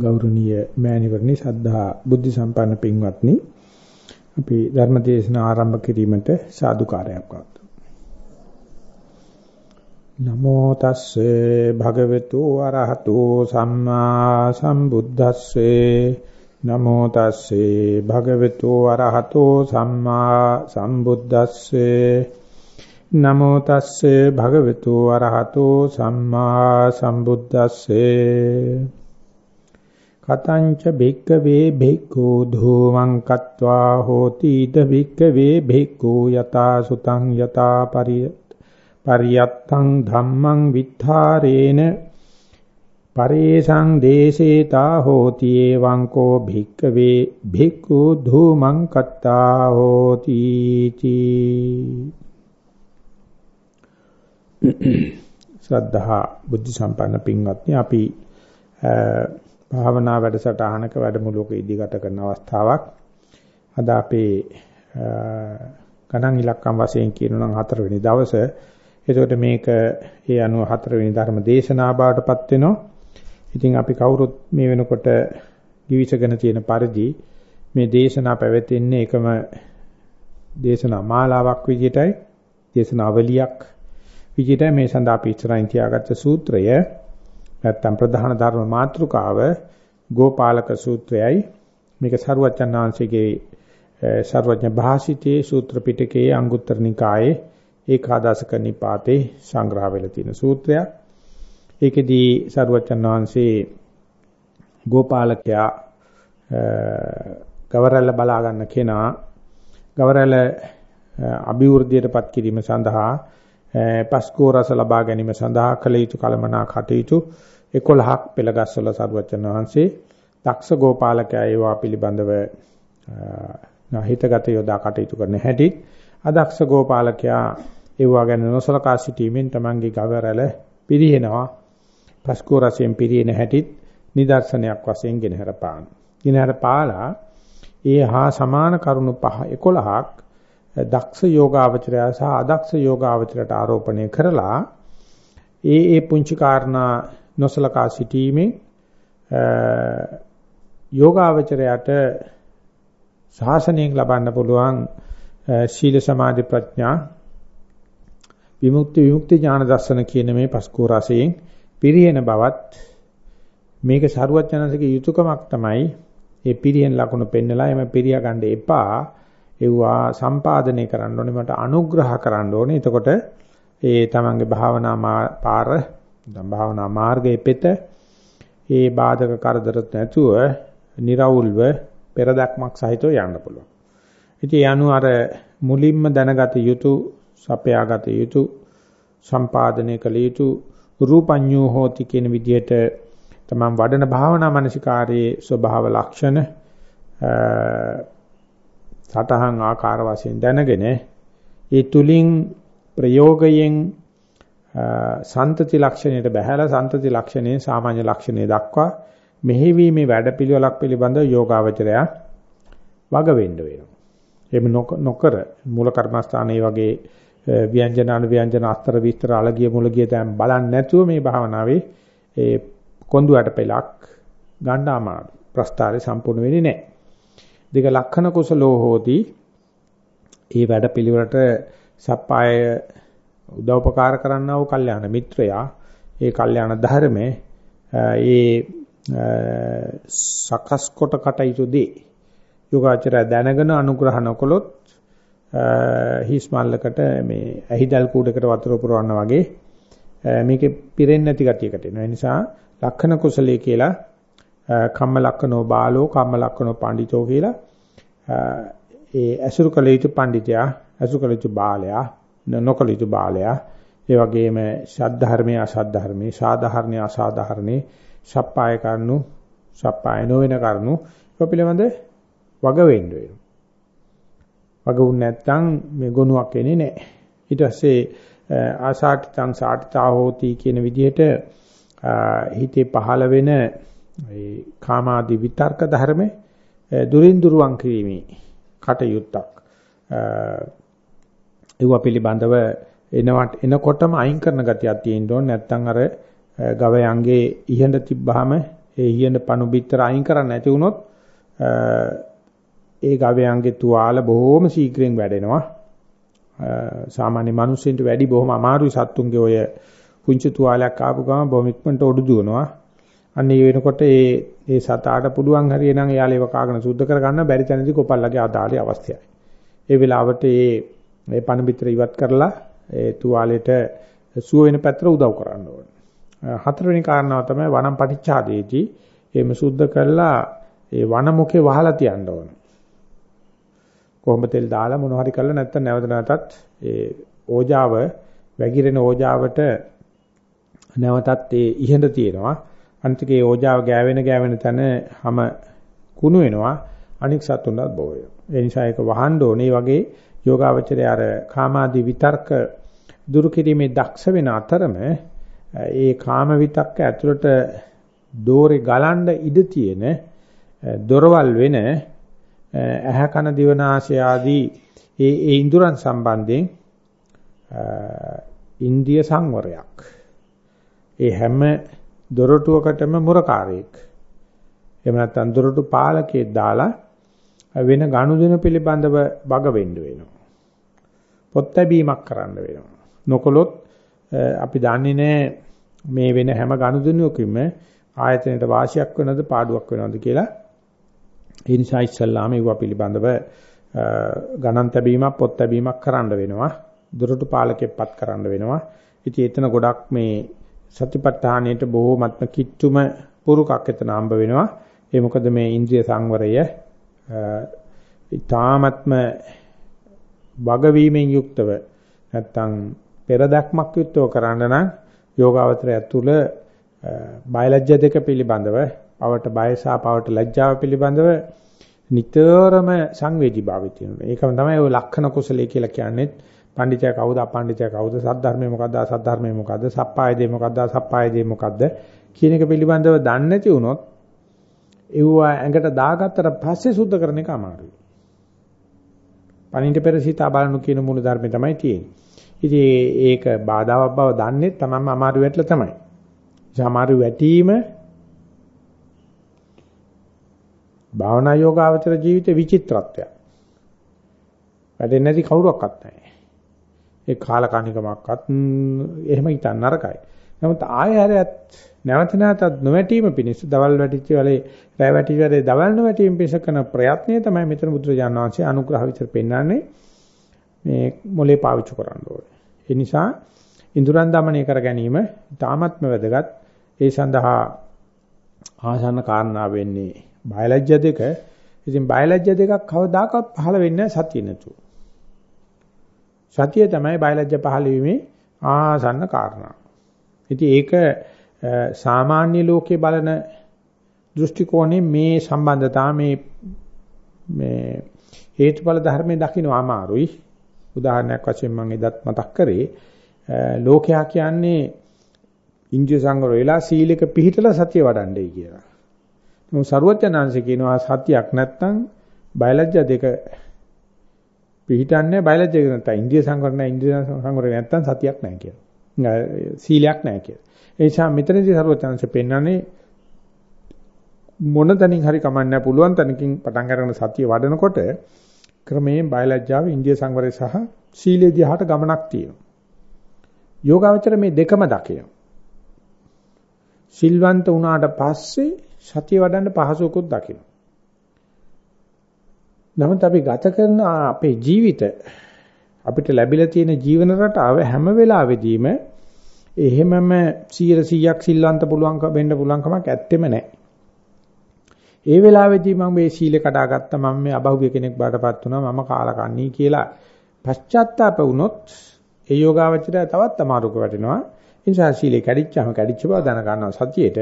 ගෞරවනීය මෑණිවරණි සද්ධා බුද්ධ සම්පන්න පින්වත්නි. අපි ධර්ම දේශන ආරම්භ කිරීමට සාදුකාරයක් වත්තු නමෝ තස්සේ භගවතු අරහතෝ සම්මා සම්බුද්දස්සේ. නමෝ තස්සේ භගවතු අරහතෝ සම්මා සම්බුද්දස්සේ. නමෝ තස්සේ භගවතු අරහතෝ සම්මා සම්බුද්දස්සේ. කතංච භික්කවේ භික්ඛු ධූමං කତ୍වා හෝති ඉද භික්කවේ භික්ඛු යතා සුතං යතා පරිය පරියත්තං ධම්මං විත්තරේන පරේසං දේශේතා හෝති එවං කෝ භික්කවේ භික්ඛු ධූමං කତ୍තා හෝති චී ශ්‍රද්ධා බුද්ධ සම්පන්න පින්වත්නි අපි භාවනා වැඩසටහනක වැඩමුළුවක ඉදිරියට කරන අවස්ථාවක්. අද අපේ ගණන් ඉලක්කම් වශයෙන් කියනවා නම් හතරවෙනි දවසේ. එතකොට මේක ඒ අනුව හතරවෙනි ධර්ම දේශනා බවටපත් වෙනවා. ඉතින් අපි කවුරුත් මේ වෙනකොට givisගෙන තියෙන පරිදි මේ දේශනා පැවැත්වෙන්නේ එකම දේශනා මාලාවක් විදිහටයි දේශනාවලියක් විදිහට මේ සඳහා අපි ඉස්සරහින් තියාගත්ත සූත්‍රය නැත්තම් ප්‍රධාන ධර්ම මාතෘකාව ගෝපාලක සූත්‍රයයි මේක සරුවචන් වහන්සේගේ සර්වඥ භාසිතේ සූත්‍ර පිටකයේ අංගුත්තර නිකායේ ඒකාදශක නිපාතේ සංග්‍රහ වෙලා තියෙන සූත්‍රයක්. ඒකෙදී සරුවචන් වහන්සේ ගෝපාලකයා ගවරැල්ල බලා ගන්න කෙනා ගවරැල්ල අභිවෘද්ධියටපත් කිරීම සඳහා පස්කෝ රස ලබා ගැනීම සඳහා කළ යුතු කලමනා කටයුතු 11ක් පෙළගස්වල සරුවචන වහන්සේ දක්ෂ ගෝපාලකයා ඒවා පිළිබඳව හිතගත යොදා කටයුතු කරන හැටි අදක්ෂ ගෝපාලකයා ඒවා ගැන නොසලකා සිටීමෙන් තමන්ගේ ගවරැල පිරිහෙනවා පස්කෝ රසයෙන් පිරිහෙන හැටිත් නිදර්ශනයක් වශයෙන් ගෙනහැර පාන. ගෙනහැර පාලා ඒ හා සමාන කරුණු පහ 11ක් දක්ෂ යෝගාවචරය සහ අදක්ෂ යෝගාවචරයට ආරෝපණය කරලා ඒ ඒ පුංචි කාරණා නොසලකා සිටීමේ යෝගාවචරයට ශාසනයෙන් ලබන්න පුළුවන් සීල සමාධි ප්‍රඥා විමුක්ති විමුක්ති ඥාන දර්ශන කියන මේ පස්කෝ රසයෙන් පිරියෙන බවත් මේක සරුවචනන්සේගේ යුතුයකමක් තමයි ඒ පිරියෙන් ලකුණු පෙන්නලා එම පිරියා ගන්න එපා ඒවා සම්පාදනය කරන්න ඕනේ මට අනුග්‍රහ කරන්න ඕනේ. එතකොට ඒ තමන්ගේ භාවනා පාර භාවනා මාර්ගයේ පෙත ඒ බාධක කරදරත් නැතුව निराවුල්ව පෙරදක්මක් සහිතව යන්න පුළුවන්. ඉතින් යනු අර මුලින්ම දැනගත යුතු සපයාගත යුතු සම්පාදනය කළ යුතු රූපඤ්ඤෝ හෝති කියන විදිහට තමන් වඩන භාවනා මානසිකාරයේ ස්වභාව ලක්ෂණ සටහන් ආකාර වශයෙන් දැනගෙන ඒ තුලින් ප්‍රයෝගයෙන් සන්තති ලක්ෂණයට බහැලා සන්තති ලක්ෂණේ සාමාන්‍ය ලක්ෂණේ දක්වා මෙහිවීමේ වැඩපිළිවෙලක් පිළිබඳව යෝගාවචරය වග වෙන්න වෙනවා. එහෙම නොකර මූල කර්මස්ථානයේ වගේ ව්‍යංජන අනුව්‍යංජන අස්තර විස්තර අලගිය මුලගිය දැන් බලන්නේ නැතුව මේ භාවනාවේ ඒ කොඳුයට පෙලක් ගන්න අමාරු. ප්‍රස්තාරය සම්පූර්ණ වෙන්නේ නැහැ. දෙක ලක්ෂණ කුසලෝ හෝති ඒ වැඩ පිළිවෙලට සප්පාය උදව්පකාර කරන්නා වූ කල්යාණ මිත්‍රයා ඒ කල්යාණ ධර්මයේ ඒ සකස් කොට කටයුතු දී යෝගාචරය දැනගෙන අනුග්‍රහ නොකළොත් හිස් මල්ලකට මේ ඇහිදල් කූඩකට වතුර පුරවන්න වගේ මේකේ පිරෙන්නේ නැති ගතියකට එනවා. ඒ නිසා ලක්ෂණ කුසලයේ කියලා කම්ම ලක්කනෝ බාලෝ කම්ම ලක්කනෝ පඬිතෝ කියලා ඒ අසුරු කළ යුතු පඬිතයා අසුරු කළ යුතු බාලයා නොකළ යුතු බාලයා ඒ වගේම ශාද්ධර්මයේ අශාද්ධර්මයේ සාධාරණේ අසාධාරණේ සප්පාය කරනු සප්පාය නොවන කරනු ඒ පිළිබඳ වග වෙන්න වෙනවා. වගුන් නැත්තම් මේ ගුණයක් එන්නේ නැහැ. ඊට පස්සේ ආසාටිතං සාටිතා හෝති කියන විදිහට හිතේ පහළ වෙන ඒ කාමාදී විතර්ක ධර්ම දුරින් දුරවන් කිරීමේ කටයුත්තක් ඒව පිළිබඳව එනවට එනකොටම අයින් කරන ගතියක් තියෙන්න ඕනේ නැත්නම් අර ගවයන්ගේ ඉහඳ තිබ්බහම ඒ ඊයන පණු බිත්තර අයින් කරන්න නැති වුණොත් ඒ ගවයන්ගේ තුවාල බොහොම ශීඝ්‍රයෙන් වැඩෙනවා. සාමාන්‍ය මිනිස්සුන්ට වැඩි බොහොම අමාරුයි සත්තුන්ගේ ඔය පුංචි තුවාලයක් ආපු ගමන් බොහොම ඉක්මනට ඔඩු දුවනවා. අන්න ඒ වෙනකොට ඒ ඒ සතාට පුළුවන් හරියනම් එයාලේව කාගෙන සුද්ධ කරගන්න බැරි තැනදී කොපල්ලගේ ආදාලේ අවශ්‍යයි. ඒ වෙලාවට ඒ මේ පණ පිටර ඉවත් කරලා ඒ තුවාලෙට සුව වෙන පැත්තට උදව් කරන්න ඕනේ. හතරවෙනි කාරණාව තමයි වනම් පටිච්චාදේදී එහෙම සුද්ධ කරලා ඒ වනමුඛේ වහලා තියන්න ඕනේ. කොහොඹ තෙල් දාලා මොන හරි කරලා නැත්තම් නැවත නැවතත් ඒ ඕජාව වැగిරෙන ඕජාවට නැවතත් ඒ ඉහෙඳ තියෙනවා. අන්තිකේ ඕජාව ගෑවෙන ගෑවෙන තැන හැම කුණු වෙනවා. අනික් සතුන්වත් බෝ වෙනවා. ඒ නිසා ඒක වහන්න ඕනේ. වගේ යෝගාවචරය අර කාමාදී විතර්ක දුරු කිරීමේ දක්ෂ වෙන අතරම ඒ කාම විතක්ක ඇතුළට දෝරේ ගලන්න ඉඩ තියෙන දොරවල් වෙන ඇහ කන දිවනාශය ආදී ඒ ඒ ඉන්ද්‍රයන් සම්බන්ධයෙන් ඉන්දිය සංවරයක්. ඒ හැම දොරටුවකටම මුරකාරයෙක්. එහෙම නැත්නම් දොරටු පාලකයෙක් දාලා වෙන ගනුදෙනු පිළිබඳව බග වෙන්න වෙනවා පොත් ලැබීමක් කරන්න වෙනවා නොකොලොත් අපි දන්නේ නැහැ මේ වෙන හැම ගනුදෙනුවකින්ම ආයතනයට වාසියක් වෙනවද පාඩුවක් වෙනවද කියලා ඒ නිසා ඉස්සල්ලාම ඒවා පිළිබඳව ගණන් තැබීමක් පොත් තැබීමක් කරන්න වෙනවා. දොරටු පාලකෙක්පත් කරන්න වෙනවා. ඉතින් එතන ගොඩක් මේ සතිපට්ඨානයේට බොහෝමත්ම කිට්ටුම පුරුකක් එතන හම්බ වෙනවා. ඒ මොකද මේ ඉන්ද්‍රිය සංවරය ඊ타ත්ම වගවීමෙන් යුක්තව නැත්තම් පෙරදක්මක් යුක්තව කරන්න නම් යෝගාවචරය තුළ බයලජ්‍ය දෙක පිළිබඳව පවට බය සහ පවට ලැජ්ජාව පිළිබඳව නිතරම සංවේදී භාවය තියෙනවා. ඒකම තමයි ඔය ලක්ෂණ කුසලයේ කියලා කියන්නේ. පඬිතය කවුද අපඬිතය කවුද සද්ධර්මය මොකද්ද අසද්ධර්මය මොකද්ද සප්පාය දේ මොකද්ද අසප්පාය දේ මොකද්ද කියන එක පිළිබඳව දන්නේ නැති වුණොත් ඒව ඇඟට දාගත්තට පස්සේ සුද්ධ කරන එක අමාරුයි. පණින්ට පෙර සිතා බලනු කියන මූල ධර්මය තමයි තියෙන්නේ. ඉතින් ඒක බාධාවක් බව දන්නේ තමන්ම අමාරු වැටලා තමයි. සමහර වැටීම භාවනා යෝගාවචර ජීවිතේ විචිත්‍රත්වයක්. වැඩෙන්නේ නැති කවුරක්වත් නැහැ. ඒ කාලකණිකමක්වත් එහෙම හිතන්න නරකයි. නමුත් ආයෙ හැරයත් නැවත නැවතත් නොවැටීම පිණිස දවල් වැටිච්ච වෙලේ රැ වැටිච්ච වෙලේ දවල් නොවැටීම පිණිස කරන ප්‍රයත්නය තමයි මෙතන බුදුරජාණන් වහන්සේ අනුග්‍රහ විතර පෙන්වන්නේ මේ මොලේ පාවිච්චි කරන්න ඕනේ. ඒ නිසා ඉඳුරන් দমনය කර ගැනීම තාමත්ම වැදගත්. ඒ සඳහා ආසන්න කාරණා වෙන්නේ බයලජ්‍ය දෙක. ඉතින් බයලජ්‍ය දෙකක් කවදාකවත් පහළ වෙන්නේ සතිය නැතුව. සතිය තමයි බයලජ්‍ය පහළ වීමේ ආසන්න කාරණා. ඉතින් ඒක සාමාන්‍ය ලෝකේ බලන දෘෂ්ටි කෝණේ මේ සම්බන්ධතාව මේ මේ හේතුඵල ධර්මයේ දකින්න අමාරුයි. උදාහරණයක් වශයෙන් මම එදත් මතක් කරේ ලෝකයා කියන්නේ ඉන්ද්‍රිය සංවර වෙලා සීලෙක පිහිටලා සතිය වඩන්නේ කියලා. මොහොත සරුවචනාංශ කියනවා සතියක් නැත්නම් බයලජ්‍ය දෙක පිහිටන්නේ බයලජ්‍ය දෙක නැත්නම් ඉන්ද්‍රිය සංවර නැහැ ඉන්ද්‍රිය සංවර නැත්නම් සතියක් නැහැ කියලා. සීලයක් නැහැ කියලා. ඒ නිසා මෙතනදී සරුවචනාංශ පෙන්වන්නේ මොන තැනින් හරි කමන්නේ පුළුවන් තැනකින් පටන් අරගෙන සතිය වඩනකොට ක්‍රමයෙන් බයලජ්‍යාව ඉන්ද්‍රිය සංවරය සහ සීලේ දිහාට ගමනක් තියෙනවා. යෝගාවචර මේ දෙකම දකිනවා. සිල්වන්ත වුණාට පස්සේ සතිය වඩන්න පහසුවකුත් දකින්න. නමුත් අපි ගත කරන අපේ ජීවිත අපිට ලැබිලා තියෙන ජීවන රටාව හැම වෙලාවෙදීම එහෙමම 100%ක් සිල්වන්ත පුළුවන් වෙන්න පුළුවන් කමක් ඇත්තෙම නැහැ. ඒ වෙලාවේදී මම මේ සීල කඩාගත්තා මම මේ අබහුවිය කෙනෙක් බාටපත් වුණා මම කාලකන්ණී කියලා පශ්චාත්තාප වුණොත් ඒ යෝගාවචරය තවත් අමාරුක වැටෙනවා. ඒ නිසා සීලේ කැඩිච්චාම කැඩිච්ච බව දැන ගන්නවා සතියේට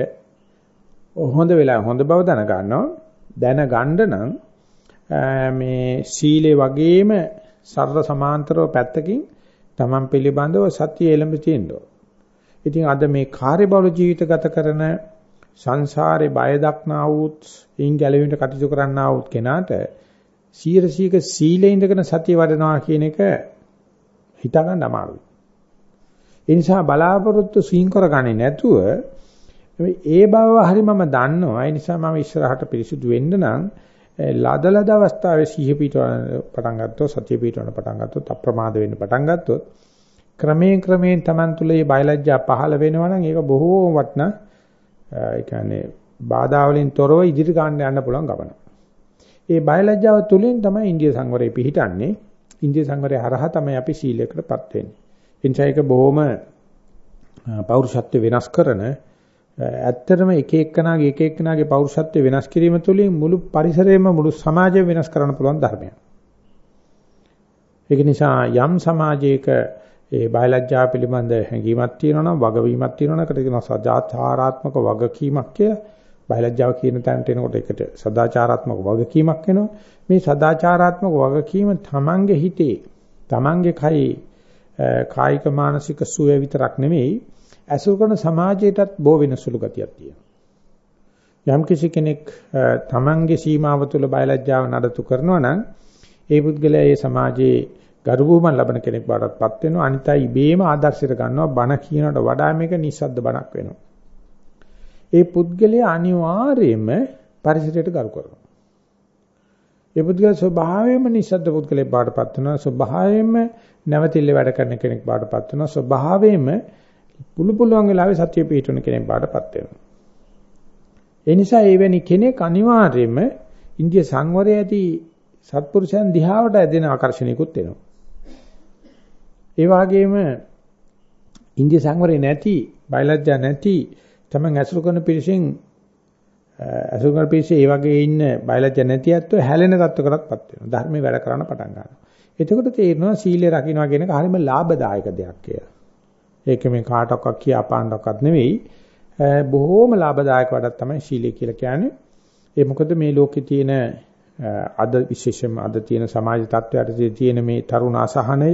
හොඳ වෙලා හොඳ බව දැන ගන්නවා. දැන ගන්න නම් මේ සීලේ වගේම සරල සමාන්තරව පැත්තකින් Taman පිළිබඳව සතිය එළඹ තියෙනවා. ඉතින් අද මේ කාර්යබහුල ජීවිත ගත කරන සංසාරේ බය දක්නා වූත් ඉන් ගැලවීමට කටයුතු කරන්නා වූත් කෙනාට 100%ක සීලේ ඉඳගෙන සතිය වඩනවා කියන එක හිතා ගන්න අමාරුයි. ඒ නිසා බලාපොරොත්තු සීන් කරගන්නේ නැතුව ඒ බව හරි මම දන්නවා. ඒ නිසා මම ඉස්සරහට පිරිසුදු වෙන්න නම් ලදලද අවස්ථාවේ සිහිය පිටවන පටන් ගත්තොත් සතිය පිටවන පටන් ගත්තොත් අප්‍රමාද වෙන්න පටන් ගත්තොත් ක්‍රමයෙන් ක්‍රමයෙන් Taman තුල මේ බයලජ්ජා පහළ වෙනවා නම් ඒක බොහෝ වටන ඒ කියන්නේ බාධා වලින් තොරව ඉදිරි ගන්න යන්න පුළුවන් ගමන. ඒ බයලජ්ජාව තුලින් තමයි ඉන්දිය සංවරය පිහිටන්නේ. ඉන්දිය සංවරය හරහා තමයි අපි සීලයකටපත් වෙන්නේ. එනිසා ඒක බොහොම පෞරුෂත්ව වෙනස් කරන ඇත්තටම එක එක්කනාගේ එක එක්කනාගේ පෞරුෂත්ව වෙනස් කිරීම තුළින් මුළු පරිසරයම මුළු සමාජයම වෙනස් කරන්න පුළුවන් ධර්මයක්. ඒක නිසා යම් සමාජයක ඒ බයලජ්ජා පිළිබඳ හැඟීමක් තියෙනවා නම් වගවීමක් තියෙනවා නම් ඒකට කියනවා සදාචාරාත්මක වගකීමක් කියලා. බයලජ්ජාව කියන තැනට එනකොට ඒකට සදාචාරාත්මක වගකීමක් වෙනවා. මේ සදාචාරාත්මක වගකීම තමන්ගේ හිතේ තමන්ගේ කයි කායික මානසික සුවය විතරක් නෙමෙයි ඇසුරු කරන සමාජයටත් බෝ වෙන සුළු ගතියක් තියෙනවා. යම් කිසි කෙනෙක් තමන්ගේ සීමාව තුළ බයලජ්ජාව නඩත්තු කරනවා නම් ඒ පුද්ගලයා ඒ සමාජයේ ගරු බුහුමන් ලබන කෙනෙක් බවටපත් වෙනවා. අනිතයි ඉබේම ආදර්ශයට ගන්නවා. බණ කියනට වඩා මේක නිස්සද්ද බණක් වෙනවා. ඒ පුද්ගලයා අනිවාර්යයෙන්ම පරිසරයට ගරු කරනවා. ඒ පුද්ගලයා ස්වභාවයෙන්ම නිස්සද්ද පුද්ගලයෙක් බවටපත් වෙනවා. ස්වභාවයෙන්ම නැවතිල්ල වැඩ කරන කෙනෙක් බවටපත් වෙනවා. ස්වභාවයෙන්ම පුළු පුළුවන් වෙලාවේ සතිය පිටවන කෙනෙක් බවටපත් වෙනවා. ඒ නිසා එවැනි කෙනෙක් අනිවාර්යයෙන්ම ඉන්දිය සංවරය ඇති සත්පුරුෂයන් දිහාවට ඇදෙන ආකර්ෂණයකුත් වෙනවා. ඒ වගේම ඉන්දිය සංවරය නැති, බයලජ්ජා නැති තමන් ඇසුරු කරන පිරිසෙන් ඇසුරු කරන පිරිසේ ඒ වගේ ඉන්න බයලජ්ජා නැති ඇත්තෝ හැලෙන තත්ත්වකටපත් වෙනවා. ධර්මයේ වැඩ කරන්න පටන් ගන්නවා. එතකොට තේරෙනවා සීලය රකින්නවා කියන එක හරිම ලාභදායක දෙයක් කියලා. ඒක මේ කාටවත් කියාපාන්නවත් නෙවෙයි. බොහෝම ලාභදායක වැඩක් තමයි සීලය කියලා කියන්නේ. ඒ මොකද මේ ලෝකේ තියෙන අද විශේෂයෙන්ම අද තියෙන සමාජ තත්ත්වයට තියෙන මේ තරුණ අසහනය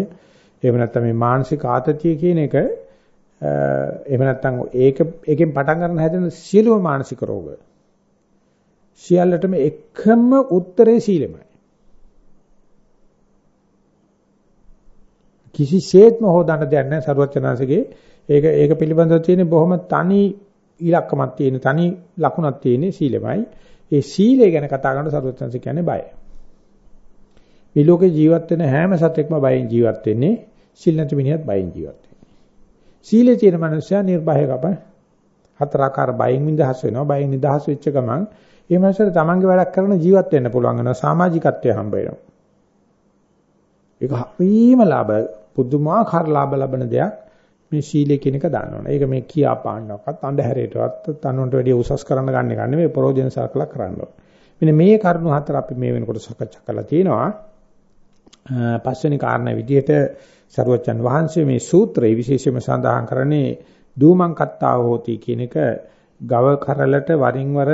එහෙම නැත්නම් මේ මානසික ආතතිය කියන එක එහෙම නැත්නම් ඒක ඒකෙන් පටන් ගන්න හැදෙන සියලුම මානසික රෝග. සියල්ලටම එකම උත්තරේ සීලමයි. කිසිසේත්ම හොදන්න දෙයක් නැහැ සරුවචනාංශගේ. ඒක ඒක පිළිබඳව තියෙන බොහොම තනි ඉලක්කමක් තියෙන තනි ලකුණක් තියෙන සීලමයි. ඒ සීලය ගැන කතා කරනකොට සරුවචනාංශ කියන්නේ බයයි. මේ ලෝකේ ජීවත් වෙන හැම සතෙක්ම බයෙන් ජීවත් වෙන්නේ සීල නැති මිනිහත් බයෙන් ජීවත් වෙන්නේ සීලේ තියෙන මනුස්සයා නිර්භයකප හතරාකාර බයෙන් නිදහස් වෙනවා බයෙන් නිදහස් වෙච්ච ගමන් ඒ මනුස්සයාට තමන්ගේ වැඩක් කරන ජීවත් වෙන්න පුළුවන් වෙනවා සමාජිකත්වය හම්බ වෙනවා ඒක හරිම ලාභ පුදුමාකාර ලාභ ලබන දෙයක් මේ සීලය කියන එක දන්නවනේ. ඒක මේ කියා පාන්නවක්වත් අන්ධහැරයටවත් තනුන්ට වැඩිය උසස් කරන්න ගන්න එක නෙවෙයි ප්‍රෝජන සරකලා කරන්න ඕනේ. මෙන්න මේ කරුණු හතර අපි මේ වෙනකොට සාකච්ඡා කරලා තියෙනවා. පස්වෙනි කාරණා විදිහට සරුවචන් වහන්සේ මේ සූත්‍රයේ විශේෂයෙන්ම සඳහන් කරන්නේ දූමං කත්තාව හෝති කියන එක ගව කරලට වරින් වර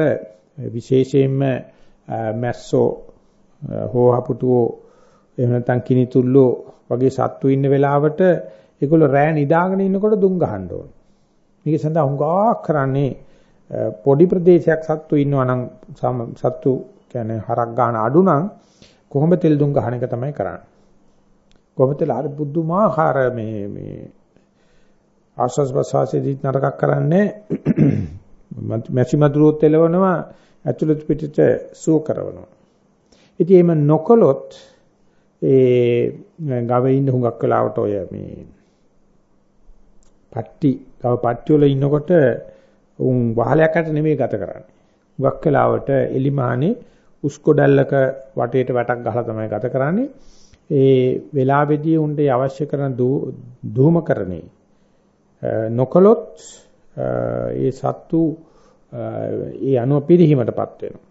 විශේෂයෙන්ම මැස්සෝ හෝහපුටුවෝ එහෙම නැත්නම් කිනිතුල්ලෝ වගේ සත්තු ඉන්න වෙලාවට ඒගොල්ලෝ රෑ නිදාගෙන ඉන්නකොට දුම් ගහන්න ඕන. මේක සඳහා හුඟක් කරන්නේ පොඩි ප්‍රදේශයක් සත්තු ඉන්නවා නම් සත්තු කියන්නේ හරක් ගන්න අඩු නම් කොහොම තෙල් දුම් ගහන එක තමයි කරන්නේ. කොහොම තෙල් අර බුද්ධමාහාර මේ මේ ආස්වාස් ප්‍රසවාසයේදී නරකක් කරන්නේ මැසි මදුරුවත් එලවනවා ඇතුළත පිටට සූ කරනවා. ඉතින් එහෙම නොකළොත් ඒ ගවේ ඉන්න හුඟක් වෙලාවට ඔය මේ පට්ටි ගව පට්ටි වල ඉන්නකොට උන් වහලයකට නෙමෙයි ගත කරන්නේ. හුඟක් වෙලාවට එලිමානේ උස්කොඩල්ලක වටේට වැටක් ගහලා තමයි ගත කරන්නේ. ඒ වෙලාවේදී උන්ට අවශ්‍ය කරන ධූමකරණේ නොකලොත් ඒ සත්තු ඒ අනුව පිරිහීමටපත් වෙනවා.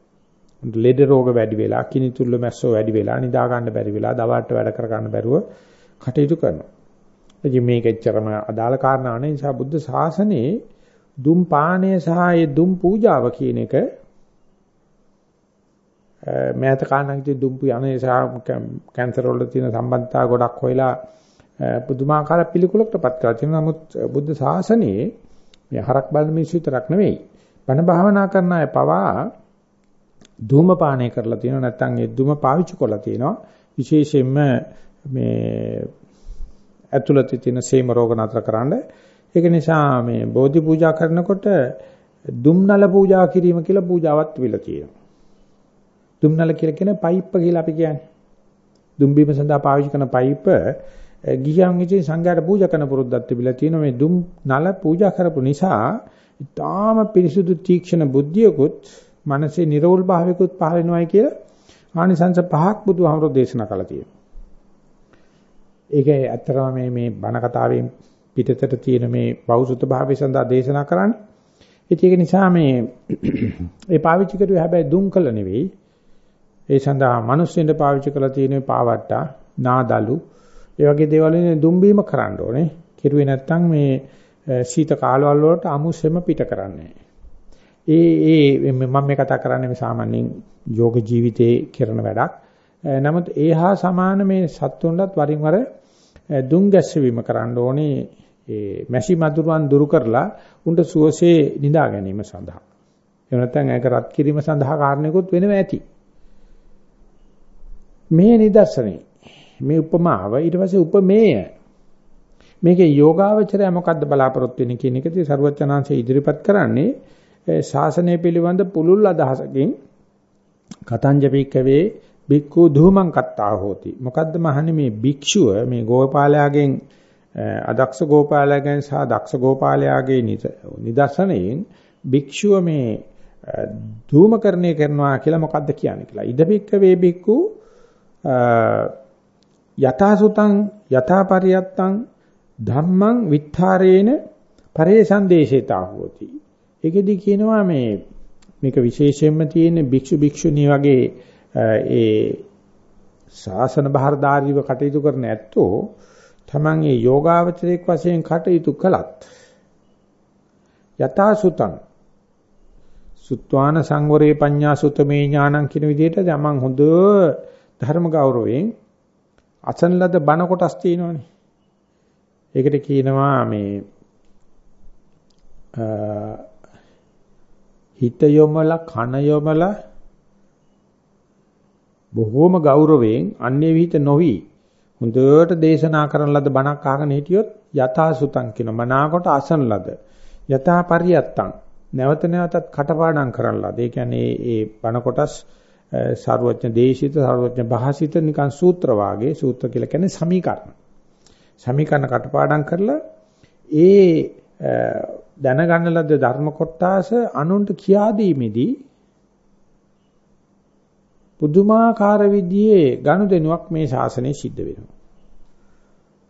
ලෙඩ රෝග වැඩි වෙලා, කිනිතුල්ල මැස්සෝ වැඩි වෙලා, නිදා ගන්න බැරි වෙලා, දවල්ට වැඩ කර ගන්න බැරුව කටයුතු කරනවා. ඉතින් මේක එච්චරම අදාළ කාරණා නෙවෙයි. නිසා බුද්ධ ශාසනයේ දුම් පාණය සහ ඒ දුම් පූජාව කියන එක මෑත කාණන්ගේ දුම් යන්නේ සහ කැන්සර් වල තියෙන සම්බන්ධතා ගොඩක් හොයලා පුදුමාකාර පිළිකුලකටපත් කරලා තියෙනවා. නමුත් බුද්ධ ශාසනයේ මේ හරක් බලන මිනිස්සු විතරක් නෙවෙයි. බණ භාවනා කරන අය පවා ධූමපානය කරලා තියෙනවා නැත්නම් ඒ ධූම පාවිච්චි කරලා තියෙනවා විශේෂයෙන්ම මේ ඇතුළත තියෙන සේම රෝග නතර කරන්න ඒක නිසා මේ බෝධි පූජා කරනකොට දුම්නල පූජා කිරීම කියලා පූජාවක් තිබිලා තියෙනවා. දුම්නල කියලා කියන පයිප්ප කියලා අපි කියන්නේ. දුම්බීම සඳහා පාවිච්චි කරන පයිප්ප ගිහියන් ඉතින් සංඝයාට පූජා කරන පුරුද්දක් තිබිලා තියෙනවා. මේ දුම් නල පූජා කරපු නිසා ඊටාම පිරිසුදු තීක්ෂණ බුද්ධියකුත් මනසේ නිර්වෝල් භාවිකුත් පහළ වෙනවයි කියලා ආනිසංස පහක් බුදුහාමරෝ දේශනා කළා තියෙනවා. ඒක ඇත්තටම මේ මේ බණ කතාවෙන් පිටතට තියෙන මේ බෞසුත භාවය සඳහා දේශනා කරන්නේ. ඒක නිසා මේ ඒ පාවිච්චි කරුවේ හැබැයි දුම් කළ නෙවෙයි. ඒ සඳහා මිනිස්සුන්ට පාවිච්චි කරලා තියෙන පාවට්ටා, නාදලු, ඒ වගේ දේවල් ඉන්නේ දුම් බීම කරන්න ඕනේ. කිරුවේ නැත්තම් මේ සීත කාලවල වලට අමුසෙම පිට කරන්නේ. ඒ ඒ මම මේ කතා කරන්නේ මේ සාමාන්‍යයෙන් යෝග ජීවිතයේ කරන වැඩක්. නමුත් ඒහා සමාන මේ සත්තුන්ලත් වරින් වර දුම් ගැස්සවීම කරන්න ඕනේ ඒ මැසි මදුරුවන් දුරු කරලා උන්ට සුවසේ නිදා ගැනීම සඳහා. එහෙම නැත්නම් ඒක රත් කිරීම සඳහා කාරණේකුත් වෙනව ඇති. මේ නිදර්ශනේ මේ උපමාව ඊට පස්සේ උපමේය. මේකේ යෝගාවචරය මොකද්ද බලාපොරොත්තු වෙන්නේ කියන එකදී සරුවචනාංශය ඉදිරිපත් කරන්නේ ශාසනය පිළිබඳ පුළුල් අදහසකින් කතංජපික්කවේ බික්ඛු ධූමං කත්තා හෝති. මොකද්ද මහන්නේ මේ භික්ෂුව මේ ගෝපාලයාගෙන් අදක්ෂ ගෝපාලයාගෙන් සහ දක්ෂ ගෝපාලයාගේ නිදර්ශනයෙන් භික්ෂුව මේ ධූමකරණය කරනවා කියලා මොකද්ද කියන්නේ කියලා. ඉදපික්කවේ බික්ඛු යථාසුතං යථාපරියත්තං ධම්මං විත්තරේන පරේසන්දේශේතා හෝති. ඒකෙදි කියනවා මේ මේක විශේෂයෙන්ම තියෙන භික්ෂු භික්ෂුණී වගේ ඒ ශාසන බහරදාරීව කටයුතු කරන ඇත්තෝ තමන් ඒ යෝගාවචරයක් වශයෙන් කටයුතු කළත් යථාසුතං සුත්වාන සංවරේ පඤ්ඤා සුතමේ ඥානං කියන විදිහට තමන් හොඳ ධර්ම ගෞරවයෙන් අසන ලද බණ කොටස් තියෙනවනේ. ඒකට කියනවා මේ හිත යොමල කන යොමල බොහෝම ගෞරවයෙන් අන්‍ය විහිිත නොවි හොඳට දේශනා කරන ලද බණක් අහගෙන හිටියොත් යථාසුතං කියන මනාකොට අසන ලද. යථා පරියත්තං. නැවත නැවතත් කටපාඩම් කරන ලද. ඒ කියන්නේ ඒ බණ කොටස් සර්වඥ දේශිත සර්වඥ භාසිත නිකන් සූත්‍ර වාගේ සූත්‍ර කියලා කියන්නේ සමීකරණ සමීකරණ කටපාඩම් කරලා ඒ දැනගන්න ලද ධර්ම කොටස අනුන්ට කියා දීමේදී පුදුමාකාර විදිහේ ගනුදෙනුවක් මේ ශාසනයේ සිද්ධ වෙනවා.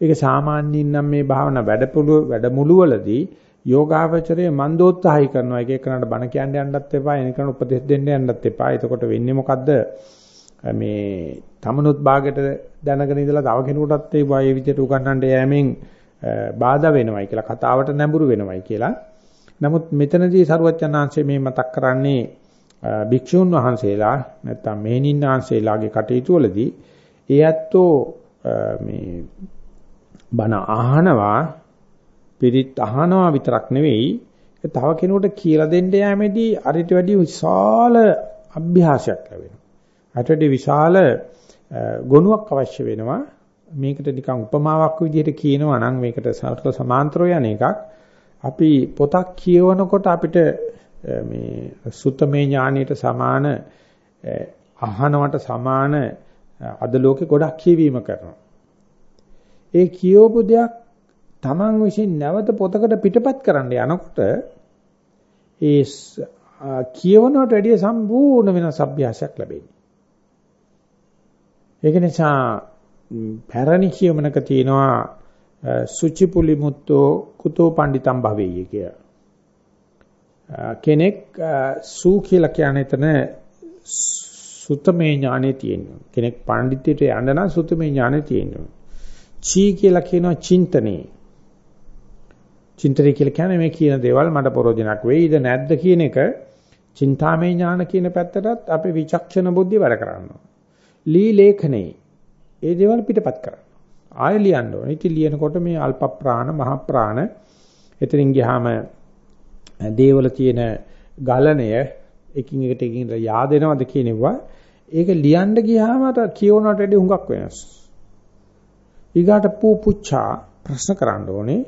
ඒක සාමාන්‍යයෙන් නම් මේ භාවනා වැඩපොළු වැඩමුළුවලදී යෝගාවචරයේ මන්දෝත්සාහය කරනවා. එක එකනට බණ කියන්න යන්නත් එපා, එනකන උපදෙස් දෙන්න යන්නත් එපා. එතකොට වෙන්නේ මොකද්ද? මේ තමනුත් භාගයට දැනගෙන ඉඳලා තව කෙනෙකුටත් ඒ වගේ විදිහට උගන්වන්න යෑමෙන් බාධා වෙනවයි කියලා කතාවට නැඹුරු වෙනවයි කියලා. නමුත් මෙතනදී සරුවච්චන්හන්සේ මේ මතක් කරන්නේ භික්ෂුන් වහන්සේලා නැත්තම් මෙහෙණින් වහන්සේලාගේ කටයුතු වලදී ඒ ඇත්තෝ මේ බණ අහනවා පිරිත් අහනවා විතරක් නෙවෙයි තව කෙනෙකුට කියලා දෙන්න යෑමේදී අරිට වැඩි විශාල අභ්‍යාසයක් ලැබෙනවා. අටට විශාල ගුණයක් අවශ්‍ය වෙනවා. මේකට නිකන් උපමාවක් විදිහට කියනවා නම් මේකට සාර්ථක සමාන්තරව යන එකක්. අපි පොතක් කියවනකොට අපිට මේ සුත්තමේ ඥානයට සමාන අහනවට සමාන අද ලෝකේ ගොඩක් කියවීම කරනවා. ඒ කියවපු දෙයක් Taman විසින් නැවත පොතකට පිටපත් කරන්න යනකොට ඒ කියවනට වැඩිය සම්පූර්ණ වෙනස් අභ්‍යාසයක් ලැබෙන්නේ. ඒක නිසා පැරණි කියමනක තියෙනවා සුචිපුලි මුත්තෝ කුතෝ පණ්ඩිතම් භවෙයි කිය. කෙනෙක් සූ කියලා කියන්නේ එතන සුතමේ ඥානෙ තියෙනවා. කෙනෙක් පඬිතිට යන්න නම් සුතමේ ඥානෙ තියෙනවා. චී කියලා කියනවා චින්තනේ. චින්තනය කියලා කියන්නේ මේ කියන දේවල් මට ප්‍රයෝජනක් වෙයිද නැද්ද කියන එක චින්තාමේ ඥාන කියන පැත්තටත් අපේ විචක්ෂණ බුද්ධිය වැඩ කරනවා. ලී ලේඛනේ ඒ දේවල් පිටපත් කරන්න. ආය ලියන්න ඕනේ. ඉතින් ලියනකොට මේ අල්ප ප්‍රාණ මහ ප්‍රාණ එතනින් ගියාම දේවල තියෙන ගලණය එකින් එකට එකින් yaadෙනවද කියනවා. ඒක ලියන්න ගියාම අර කියවනට වඩා හුඟක් වෙනස්. ඊගාට පූ පුච්චා ප්‍රශ්න කරන්න ඕනේ.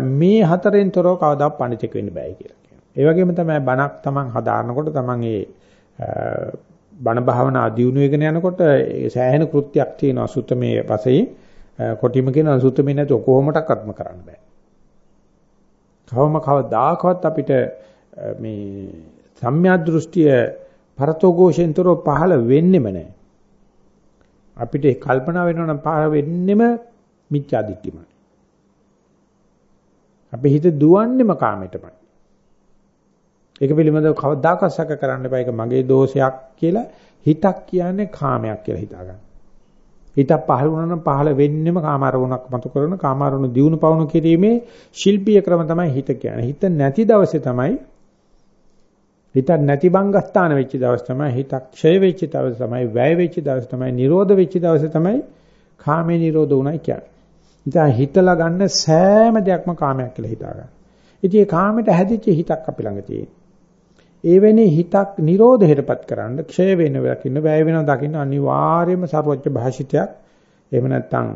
මේ හතරෙන් තොරව කවදා පඬිතෙක් වෙන්න බෑ කියලා කියනවා. ඒ වගේම තමයි බණක් Taman හදාරනකොට Taman ඒ බණ භාවනා දියුණු වෙගෙන යනකොට ඒ සෑහෙන කෘත්‍යයක් තියෙනවා සුත්තමේ පසේ කොටිම කියන සුත්තමේ නැතුව කොහොමඩක්වත්ම කරන්න බෑ. කවම කවදාකවත් අපිට මේ සම්‍යක් දෘෂ්ටිය පරතෝഘോഷෙන්තරව පහළ වෙන්නෙම නැහැ. අපිට කල්පනා වෙනවා නම් පහළ වෙන්නෙම මිත්‍යා දිට්ඨිමයි. අපේ හිත දුවන්නේම කාමයටමයි. ඒක පිළිබඳව කවදාකවත් සැක කරන්න එපා. ඒක මගේ දෝෂයක් කියලා හිතක් කියන්නේ කාමයක් කියලා හිතා ගන්න. හිතක් පහළ වුණා නම් පහළ වෙන්නෙම කාම අරමුණක් මතු කරන කාම අරමුණු දියුණු පවණු කිරීමේ ශිල්පීය ක්‍රම තමයි හිත කියන්නේ. හිත නැති දවසේ තමයි හිත නැති බංගස්ථාන වෙච්ච දවස් තමයි හිතක් ක්ෂය වෙච්ච දවස් තමයි වැය වෙච්ච දවස් තමයි නිරෝධ වෙච්ච දවස් තමයි කාමේ නිරෝධ උනායි කියන්නේ. ඉතින් හිතලා ගන්න සෑම දෙයක්ම කාමයක් කියලා හිතා ගන්න. ඉතින් ඒ කාමයට හැදිච්ච හිතක් අපි ළඟ තියෙනවා. ඒ වෙන්නේ හිතක් නිරෝධයටපත් කරන්න ක්ෂය වෙන දකින්න වැය වෙනවා දකින්න අනිවාර්යයෙන්ම සර්වඥ භාෂිතයක් එහෙම නැත්නම්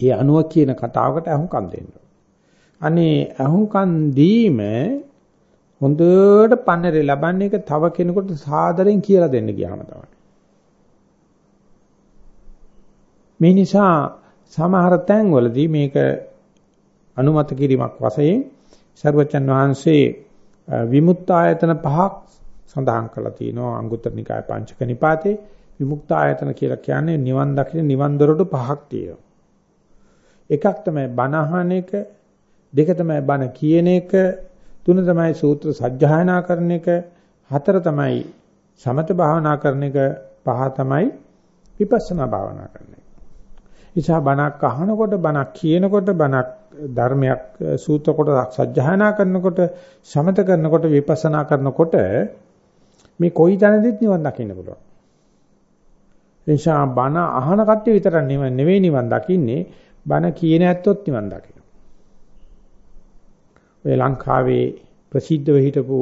ඒ අනුව කියන කතාවකට අහුම්කම් දෙන්න. අනේ අහුම්කම් දීම හොඳට පන්නරේ ලබන්නේ එක තව කෙනෙකුට සාදරෙන් කියලා දෙන්න ගියාම තමයි. මේ නිසා සමහර තැන්වලදී මේක අනුමත කිරීමක් වශයෙන් සර්වචන් වහන්සේ විමුක්තායතන පහක් සඳහන් කරලා තිනවා අංගුත්තර නිකාය පංචක නිපාතේ විමුක්තායතන කියලා කියන්නේ නිවන් දකින නිවන් දොරටු පහක් තියෙනවා. එකක් තමයි බණ අහන එක, දෙක තමයි බණ කියන එක, තුන තමයි සූත්‍ර සජ්ජායනා කරන එක, හතර තමයි සමත භාවනා කරන එක, පහ තමයි විපස්සනා භාවනා කරන එක. නිසා බණක් අහනකොට බණක් කියනකොට බණක් ධර්මයක් සූත්‍ර කොටසක් සජ්ජායනා කරනකොට සමත කරනකොට විපස්සනා කරනකොට මේ කොයි තැනදීත් නිවන් දකින්න පුළුවන්. එනිසා බණ අහන කට්ටිය විතර නෙවෙයි නිවන් දකින්නේ බණ කියන ඇත්තොත් නිවන් දකිනවා. ඔය ලංකාවේ ප්‍රසිද්ධව හිටපු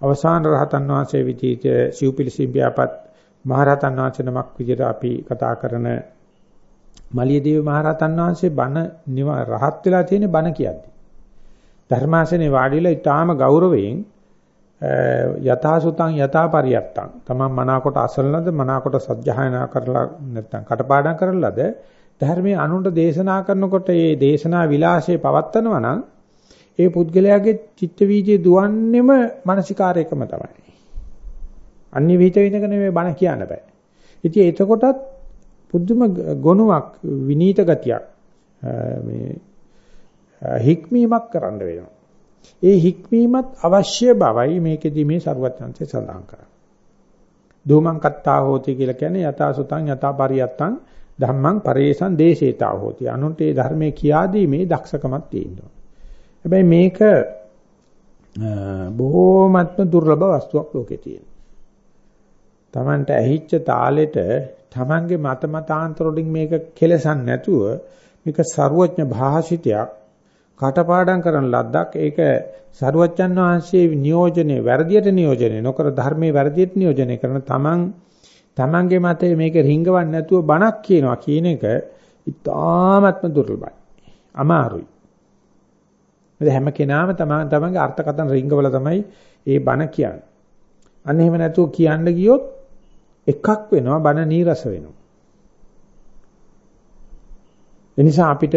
අවසාන රහතන් වහන්සේ විදිහට සිව්පිලිසිම්බියාපත් මහරහතන් වහන්සේ නමක් විදිහට අපි කතා කරන මලියදේව මහරහතන් වහන්සේ බණ රහත් වෙලා තියෙන බණ කියද්දි. ධර්මාසනේ වාඩිලා ඊටාම ගෞරවයෙන් යථාසුතං යථාපරියත්තං තමන් මනාකොට අසලනද මනාකොට සත්‍යයනා කරලා නැත්නම් කටපාඩම් කරලාද ධර්මයේ අනුන්ට දේශනා කරනකොට මේ දේශනා විලාසයේ පවත්නවා නම් ඒ පුද්ගලයාගේ චිත්ත වීජය දුවන්නේම මානසිකාරයකම තමයි. අන්‍ය විහිිත වෙනක නෙමෙයි බණ කියන්න බෑ. ඉතින් එතකොටත් පුදුම ගොනුවක් විනීත ගතියක් මේ හික්මීමක් කරන්න වෙනවා. ඒ හික්මීමත් අවශ්‍ය බවයි මේකෙදි මේ ਸਰුවත්ංශය සඳහන් කරන්නේ. දෝමං කත්තා හෝති කියලා කියන්නේ යථාසුතං යථාපරියත්තං ධම්මං පරේසං දේශේතා හෝති. අනුන්ට ඒ ධර්මයේ කියාදී මේ දක්ෂකමක් තියෙනවා. හැබැයි මේක බොහෝමත්ම දුර්ලභ වස්තුවක් ලෝකේ තියෙනවා. Tamanට ඇහිච්ච තාලෙට තමන්ගේ මත මතාන්තර වලින් මේක කෙලසන් නැතුව මේක ਸਰුවඥ භාෂිතයක් කටපාඩම් කරන ලද්දක්. ඒක ਸਰුවචන් වහන්සේ නියෝජනේ වැඩියට නියෝජනේ නොකර ධර්මයේ වැඩියට නියෝජනය කරන තමන් තමන්ගේ මතේ මේක රිංගවන්නේ නැතුව බණක් කියනවා කියන එක ඉතාමත්ම දුර්ලභයි. අමාරුයි. මොකද හැම කෙනාම තමන් තමන්ගේ අර්ථකථන රිංගවල තමයි ඒ බණ කියන්නේ. අන්න එහෙම නැතුව කියන්න ගියොත් එකක් වෙනවා බන නීරස වෙනවා. එනිසා අපිට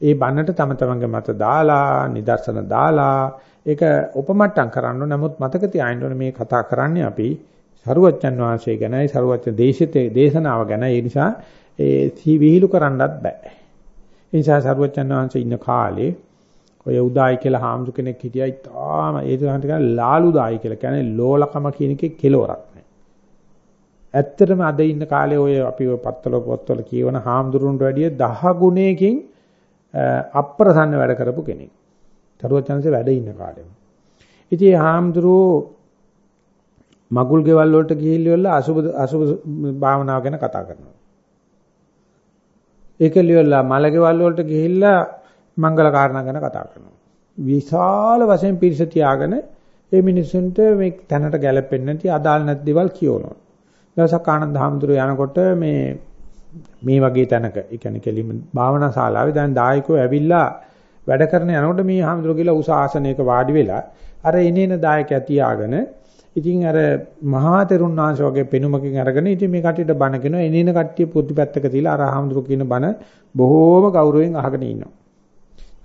ඒ බන්නට තම තමන්ගේ මත දාලා නිදර්ශන දාලා ඒක උපමට්ටම් කරන්න නමුත් මතක තියාගන්න ඕනේ මේ කතා කරන්නේ අපි සරුවච්චන් වහන්සේ ගැනයි සරුවච්ච දේශිතේ දේශනාව ගැන ඒ නිසා ඒ විහිළු කරන්නත් බෑ. ඒ නිසා සරුවච්චන් වහන්සේ ඉන්න කාලේ ඔය උදායි කියලා හාමුදුර කෙනෙක් හිටියා ඉතාලම ඒ තුනට කියන ලාලුදායි කියලා කියන්නේ ලෝලකම කියන එකේ කෙලවරක් ඇත්තටම අද ඉන්න කාලේ ඔය අපි ඔය පත්තල පොත්වල කියවන හාමුදුරුන්ට වැඩිය 10 ගුණයකින් අප්‍රසන්න වැඩ කරපු කෙනෙක්. තරුවචන්සේ වැඩ ඉන්න කාලෙම. ඉතින් මේ හාමුදුරුවෝ මගුල් ගෙවල් වලට ගිහිල්ලා අසුබ අසුබ භාවනාව ගැන කතා කරනවා. ඒක ලියලා මල ගෙවල් වලට ගිහිල්ලා මංගල කාරණා ගැන කතා කරනවා. විශාල වශයෙන් පිරිස තියාගෙන මේ මිනිසුන්ට මේ තැනට ගැලපෙන්නේ නැති අදාළ නැති දේවල් කියවනවා. දවසක් ආනන්ද හැමතුරු යනකොට මේ මේ වගේ තැනක, ඒ කියන්නේ කෙලිම භාවනා ශාලාවේ දැන් දායකයෝ ඇවිල්ලා වැඩ කරන යනකොට මේ හාමුදුරුවෝ කියලා උස ආසනයක වාඩි වෙලා අර එනේන දායකයා තියාගෙන ඉතින් අර මහා තෙරුන් වහන්සේ වගේ පෙනුමකින් අරගෙන ඉතින් මේ කට්ටියට බණ කියනවා එනේන කට්ටිය පොඩි පැත්තක තියලා අර හාමුදුරුවෝ කියන බණ බොහෝම ගෞරවයෙන් අහගෙන ඉන්නවා.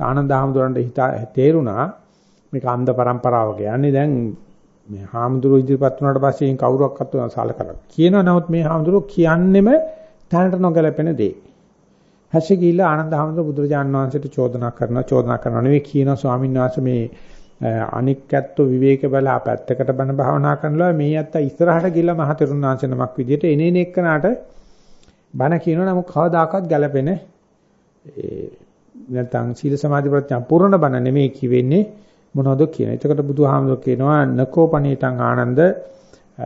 ආනන්ද හාමුදුරන්ට හිත තේරුණා මේක අන්ධ પરම්පරාවක යන්නේ දැන් මේ හාමුදුරුවෝ ඉදිරිපත් වුණාට පස්සේ කවුරක්වත් සලකලා කියනවා නමුත් මේ හාමුදුරුවෝ කියන්නෙම තැනට නොගැලපෙන දේ. හැෂ ගිහිල්ලා ආනන්ද හාමුදුරුවෝ බුදුරජාණන් වහන්සේට චෝදනා කරනවා චෝදනා කරනවා නෙවෙයි කියනවා ස්වාමීන් වහන්සේ මේ අනික් ඇත්තෝ විවේක බලා පැත්තකට බණ භාවනා කරනවා. මේ ඇත්ත ඉස්සරහට ගිහලා මහතෙරුන් වහන්සේ නමක් විදිහට එනේන එක්කනට බණ කියනවා නමුත් කවදාකවත් ගැළපෙන ඒ නැත්නම් සීල සමාධි ප්‍රඥා පුරණ බණ නෙමෙයි කිවෙන්නේ මොනවද කියන. එතකොට බුදුහාමුදුරුවෝ කියනවා නකෝපනීතං ආනන්ද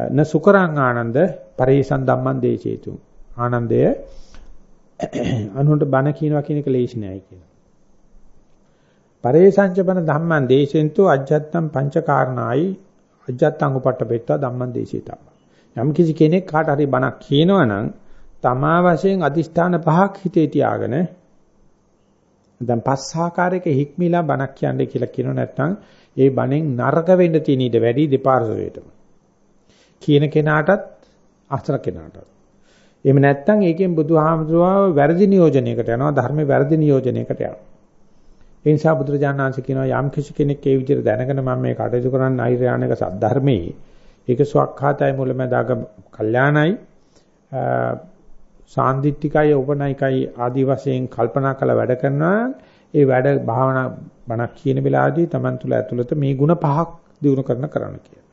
න සුකරං ආනන්ද පරිසං ධම්මං දේචේතු. ආනන්දය අනුන්ට බණ කියනවා කියන එක ලේසි නෑ කියනවා. පරේසංචපන ධම්මං දේශෙන්තු අජ්ජත්තම් පංචකාරණායි අජ්ජත්තං උපට්ඨපෙත්තා ධම්මං දේශිතා. යම් කිසි කෙනෙක් කාට හරි බණක් කියනවා නම් තමා වශයෙන් අදිෂ්ඨාන පහක් හිතේ තියාගෙන දැන් පස් ආකාරයක හික්මිලා බණක් කියන්නේ කියලා කියනවා නැත්නම් ඒ බණෙන් නරක වෙන්න තියෙන ඉඩ වැඩි දෙපාර්ශ්වයටම. කියන කෙනාටත් අසර කෙනාටත්. එහෙම නැත්නම් ඒකෙන් බුදුහාමුදුරුවෝ වැරදි නියෝජනයකට යනවා ධර්මයේ වැරදි නියෝජනයකට යනවා. ඒ නිසා බුදුරජාණන් වහන්සේ කියනවා යම් කිසි කෙනෙක් ඒ විදිහට දැනගෙන මම මේ කටයුතු කරන්න නෛර්යානික සද්ධර්මයේ ඒක සුවක්ඛාතයි මුලමදාග කල්යාණයි සාන්දිටිකයි උපනයිකයි ආදි වශයෙන් කල්පනා කළ වැඩ කරනවා ඒ වැඩ භාවනා බණක් කියන වෙලාවදී Taman තුල ඇතුළත මේ ಗುಣ පහක් දිනු කරන කරන්න කියලා.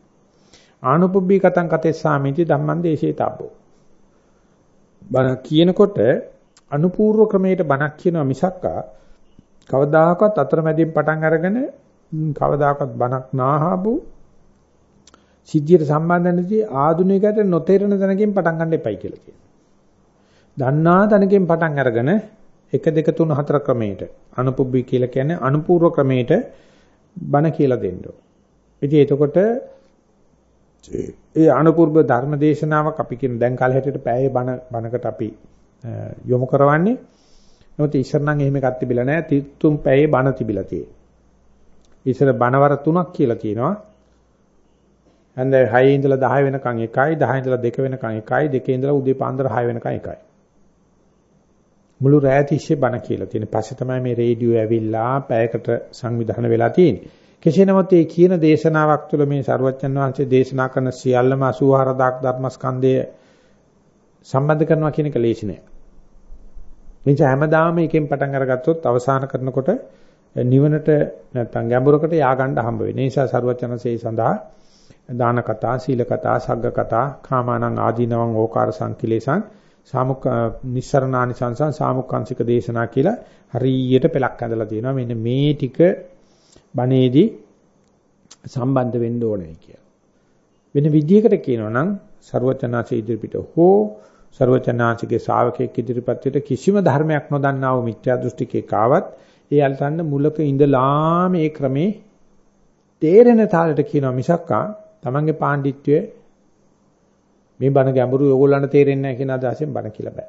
ආනුපුබ්බී කතං කතේ සාමිති ධම්මං දේශේ තබ්බෝ. බණ කියනකොට අනුපූර්ව ක්‍රමයට බණක් කියනවා මිසක්කා කවදාකවත් අතරමැදින් පටන් අරගෙන කවදාකවත් බණක් නාහබු සිද්ධියට සම්බන්ධ නැති ආධුනිකයට නොතේරෙන තැනකින් පටන් ගන්න එපයි කියලා කියනවා. දන්නා තැනකින් පටන් අරගෙන 1 2 3 4 ක්‍රමයට අනුපුබ්බි කියලා කියන්නේ අනුපූර්ව ක්‍රමයට බණ කියලා දෙන්න ඕන. ඉතින් එතකොට ඒ අනුපූර්ව ධර්ම දේශනාවක් අපි කියන දැන් කාලේ හැටියට පැයේ බණ බණකට අපි යොමු කරවන්නේ නමුත් ඉස්සර නම් එහෙම එකක් තිබිලා නැහැ. තිතුම් පැයේ බණ තිබිලා තියෙන්නේ. ඉස්සර බණවර තුනක් කියලා කියනවා. හන්ද 6 ඉඳලා 10 වෙනකන් එකයි, 10 ඉඳලා 2 වෙනකන් එකයි, 2 ඉඳලා උදේ පාන්දර 6 වෙනකන් එකයි. මුළු රැය තිස්සේ බණ කියලා තියෙන. පස්සේ තමයි මේ රේඩියෝ ඇවිල්ලා පැයකට සංවිධානය වෙලා තියෙන්නේ. කෙසේ නමුත් මේ කියන දේශනාවක් තුළ මේ සරුවච්චන් වහන්සේ දේශනා කරන සියල්ලම 84000 ධර්මස්කන්ධය සම්බන්ධ කරනවා කියන එක ලේසි නෑ. නිසා හැමදාම එකෙන් පටන් අරගත්තොත් අවසාන කරනකොට නිවනට නැත්තම් ගැඹුරකට ය아가න්න හම්බ වෙන්නේ. ඒ නිසා සරුවචනසේ සඳහා දාන කතා, සීල කතා, සග්ග කතා, කාමානං ආදීනවං ඕකාර සංකිලේසං සාමුක් නිස්සරණානි සංසං සාමුක්කාංශික දේශනා කියලා හරියට පෙලක් ඇඳලා තියෙනවා. මෙන්න මේ ටික බණේදී සම්බන්ධ වෙන්න ඕනේ කියලා. වෙන විදිහකට කියනවා නම් සරුවචනාසේ ඉදිරිපිට හෝ ਸਰවචනාංශිකේ ශාවකෙක් ඉදිරිපත් වෙට කිසිම ධර්මයක් නොදන්නා වූ මිත්‍යා දෘෂ්ටිකෙක් ආවත් ඒ අල්තන්න මුලක ඉඳලා මේ ක්‍රමේ තේරෙන තාලෙට කියනවා මිසක්කා තමන්ගේ පාණ්ඩිත්වය මේ බණ ගැඹුරු ඕගොල්ලන්ට තේරෙන්නේ නැහැ කියන අදහසෙන් බණ කියලා බෑ.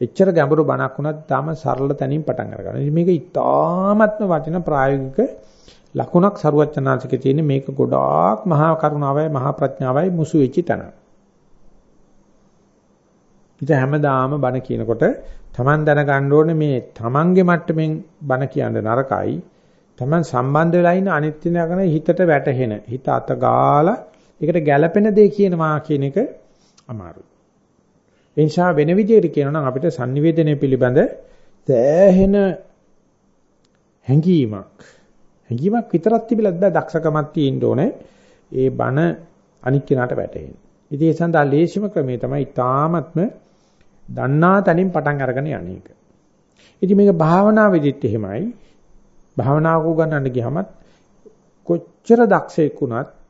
එච්චර ගැඹුරු බණක් වුණත් තාම සරල තැනින් පටන් අරගන්න. මේක ඉතාමත්ම වටින ප්‍රායෝගික ලකුණක් ਸਰවචනාංශිකේ තියෙන මේක ගොඩාක් මහා කරුණාවයි මහා ප්‍රඥාවයි මුසු වෙච්ච තැනක්. ඉතින් හැමදාම බණ කියනකොට Taman දැනගන්න ඕනේ මේ Tamanගේ මට්ටමින් බණ කියන්න නරකයි. Taman සම්බන්ධ වෙලා ඉන්න අනිත් කෙනාගෙන හිතට වැටහෙන. හිත අත ගාලා ඒකට ගැළපෙන දේ කියනවා කියන එක අමාරුයි. ඒ නිසා වෙන විදිහට කියනවා නම් අපිට sannivedanaya පිළිබඳ තෑහෙන හැඟීමක් හැඟීමක් විතරක් තිබිලත් බෑ දක්ෂකමක් තියෙන්න ඕනේ. ඒ බණ අනික් කෙනාට වැටහෙන්න. ඉතින් ඒ සඳහා ලේසිම ක්‍රමය තමයි ඊ타ත්ම දන්නා තැනින් පටන් අරගෙන යන්නේක. ඉතින් මේක භාවනාවේදීත් එහෙමයි. භාවනාවක උගන්නන්න ගියම කොච්චර දක්ෂයෙක් වුණත්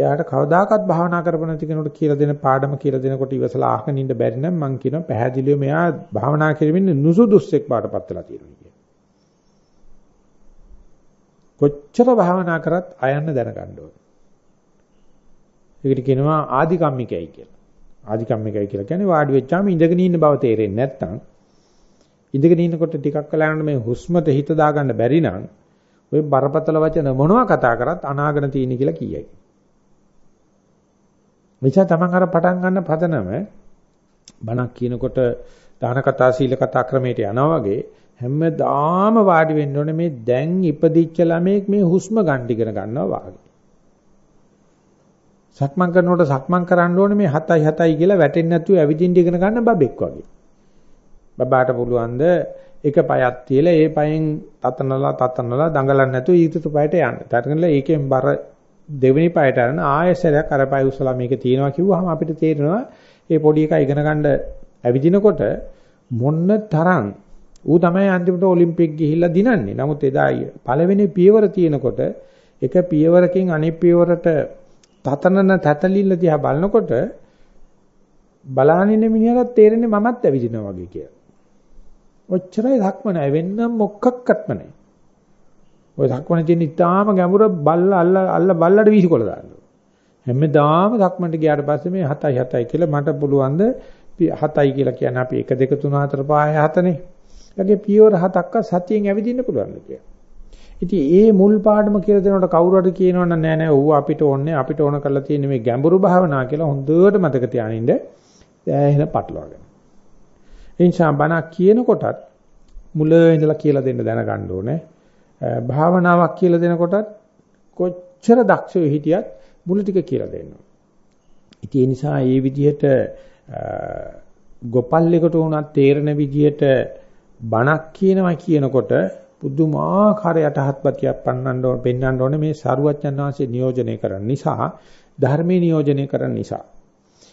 එයාට කවදාකවත් භාවනා කරපො නැති කෙනෙකුට කියලා දෙන පාඩම කියලා දෙනකොට ඉවසලා අහගෙන ඉන්න බැරි නම් මං කියනවා පැහැදිලිව මෙයා භාවනා කිරීමෙන් නුසුදුස්සෙක් බාටපත් වෙලා තියෙනවා කියන. කොච්චර භාවනා කරත් අයන්න දැනගන්න ඕනේ. ඒකට කියනවා ආධිකම්මිකයි කියලා. ආධිකම්මිකයි කියලා කියන්නේ වාඩි වෙච්චාම ඉඳගෙන ඉන්න බව තේරෙන්නේ නැත්නම් ඉඳගෙන ඉන්නකොට ටිකක් කලකට මේ හුස්මට හිත දාගන්න බැරි නම් ඔය බරපතල වචන මොනවා කතා කරත් අනාගන තියෙන කියලා කියයි. මෙචා තමන් අර පටන් ගන්න පදනම බණක් කියනකොට දාන කතා සීල කතා ක්‍රමයට යනවා වගේ හැමදාම වාඩි වෙන්න ඕනේ මේ දැන් ඉපදිච්ච ළමෙක් මේ හුස්ම ගන්න ඉගෙන ගන්නවා වාගේ. සක්මන් කරනකොට සක්මන් කරන්න ඕනේ මේ 7යි 7යි කියලා වැටෙන්නේ නැතුව ඇවිදින්න ඉගෙන ගන්න බබෙක් වගේ. බබාට පුළුවන් ද එක පයක් තියලා ඒ පයෙන් තතනලා තතනලා දඟලන්න නැතුව ඊටු පයට යන්න. තරගනලා ඒකෙන් බර දෙවෙනි පයට අරන ආයෙසරයක් අර පය උසලා මේක තියෙනවා කිව්වහම අපිට තේරෙනවා ඒ පොඩි එකා ඉගෙන ගන්න ඇවිදිනකොට මොන්න තරම් ඌ තමයි අන්තිමට ඔලිම්පික් ගිහිල්ලා දිනන්නේ. නමුත් එදා පළවෙනි පියවර තියෙනකොට එක පියවරකින් අනිත් පියවරට තතනන තැතලිල්ල දිහා බලනකොට බලානින්න මිනිහට තේරෙන්නේ මමත් ඇවිදිනවා වගේ කියලා. ඔච්චරයි ධක්ම නැහැ වෙන්නම් මොකක්වත්ම නැහැ. ඔය ධක්මනේ තියෙන ඉතාලම ගැඹුර බල්ල අල්ල අල්ල බල්ලට වීසිකොල දානවා. හැමදාම ධක්මන්ට ගියාට පස්සේ මේ 7යි 7යි කියලා මට පුළුවන් ද 7යි කියලා කියන්නේ අපි 1 2 3 4 5 6 7නේ. ඊගේ පියවර හතක්ක සතියෙන් ඇවිදින්න පුළුවන් කියලා. ඉතින් ඒ මුල් පාඩම කියලා දෙනකොට කවුරු හරි කියනවනම් නෑ නෑ ඌ අපිට ඕනේ අපිට ඕන කරලා තියෙන මේ ගැඹුරු භාවනා කියලා හොඳට මතක තියානින්න දැහැහෙන පටලවාගෙන. එනිසා බණක් කියනකොටත් මුල ඉඳලා කියලා දෙන්න දැනගන්න ඕනේ. භාවනාවක් කියලා දෙනකොටත් කොච්චර දක්ෂව හිටියත් මුල ටික කියලා දෙන්න ඕනේ. ඉතින් ඒ නිසා මේ විදිහට ගොපල්ලෙකුට උනත් තේරෙන විදිහට බණක් කියනවා කියනකොට පුදුමාකාර යටහත්පතියක් පන්නන්න ඕන පෙන්වන්න ඕනේ මේ සරුවච්චන් වහන්සේ නියෝජනය කරන නිසා ධර්මයේ නියෝජනය කරන නිසා.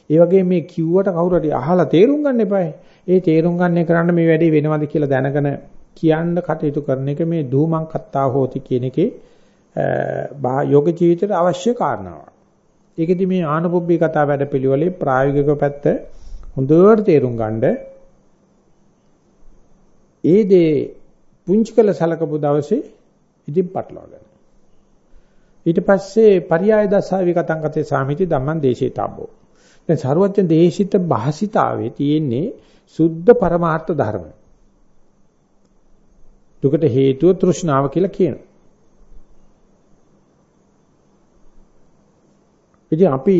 ඒ වගේ මේ කිව්වට කවුරු හරි අහලා තේරුම් ගන්න එපායි. ඒ තේරුම් ගන්න කරන්න මේ වැඩේ වෙනවද කියලා දැනගෙන කියන්න කටයුතු කරන එක මේ දූමං කත්තා හෝති කියන එකේ යෝග ජීවිතයට අවශ්‍ය කාරණාවක්. ඒකෙදි මේ ආනපොබ්බී කතා වැඩපිළිවෙලේ ප්‍රායෝගික පැත්ත හොඳට තේරුම් ගන්න ඒ දේ පුංචි කළ සලකපු දවසේ ඉතින් පටලවා ගන්න. ඊට පස්සේ පරියාය දසාවි කතං කතේ සාමිති ධම්මං දේශේ තබ්බෝ. දැන් සරුවච්චන් දේශිත භාසිතාවේ තියෙන්නේ සුද්ධ පරමාර්ථ ධර්ම. දුකට හේතුව තෘෂ්ණාව කියලා කියනවා. ඉතින් අපි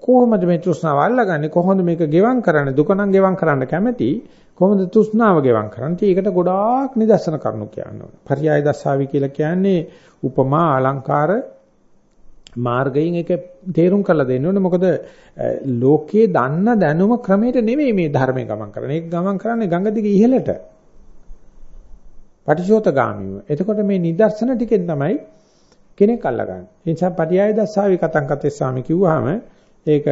කොහොමද මේ තෘෂ්ණාව අල්ලගන්නේ? කොහොමද මේක ගෙවම් කරන්නේ? දුක නම් ගෙවම් කරන්න කැමැති. කොහොමද තෘෂ්ණාව ගෙවම් කරන්නේ? ඒකට ගොඩාක් නිදර්ශන කරුණු කියනවා. පర్యాయ දස්සාවි කියලා කියන්නේ උපමා අලංකාර මාර්ගයෙන් ඒක තේරුම් කරලා දෙන්න ඕනේ මොකද ලෝකයේ දන්න දැනුම ක්‍රමයට නෙමෙයි මේ ධර්මයේ ගමන් කරන්නේ ඒක ගමන් කරන්නේ ගංගා දිගේ ඉහළට පටිශෝතගාමීව. එතකොට මේ නිදර්ශන ටිකෙන් තමයි කෙනෙක් අල්ලගන්නේ. ඒ නිසා පටිආය දස්සාවි කතං කතේ ස්වාමි කිව්වහම ඒක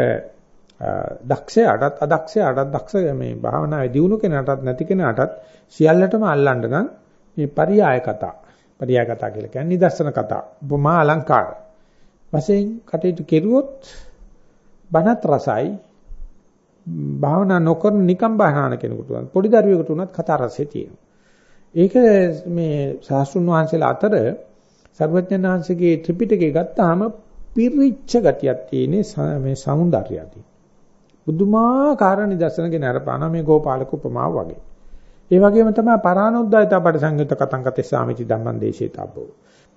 දක්ෂයාටත් අදක්ෂයාටත් දක්ෂ මේ භාවනාවේ දියුණු කෙනාටත් නැති කෙනාටත් සියල්ලටම අල්ලන්න නම් මේ පරියාය කතා. පරියාය කතා කියලා කියන්නේ නිදර්ශන කතා. උපමා අලංකාර. වශයෙන් කටයුතු කෙරුවොත් බණත් රසයි භාවනා නොකරන නිකම් භාවනා කෙනෙකුට පොඩි දරුවෙකුට උනත් කතා රසය තියෙනවා. ඒක මේ ශාස්ත්‍රුන් වහන්සේලා අතර සර්වඥාන්සේගේ ත්‍රිපිටකය ගත්තාම පිරිච්ච ගතියක් තියෙන්නේ මේ సౌందර්යයදී. බුදුමාකාර නිදර්ශනගෙන අරපාන මේ ගෝපාලක උපමාව වගේ. ඒ වගේම තමයි පරානොද්දායත පරිසංයුත කතං කතේ සාමිති ධම්මං දේශේතබ්බෝ.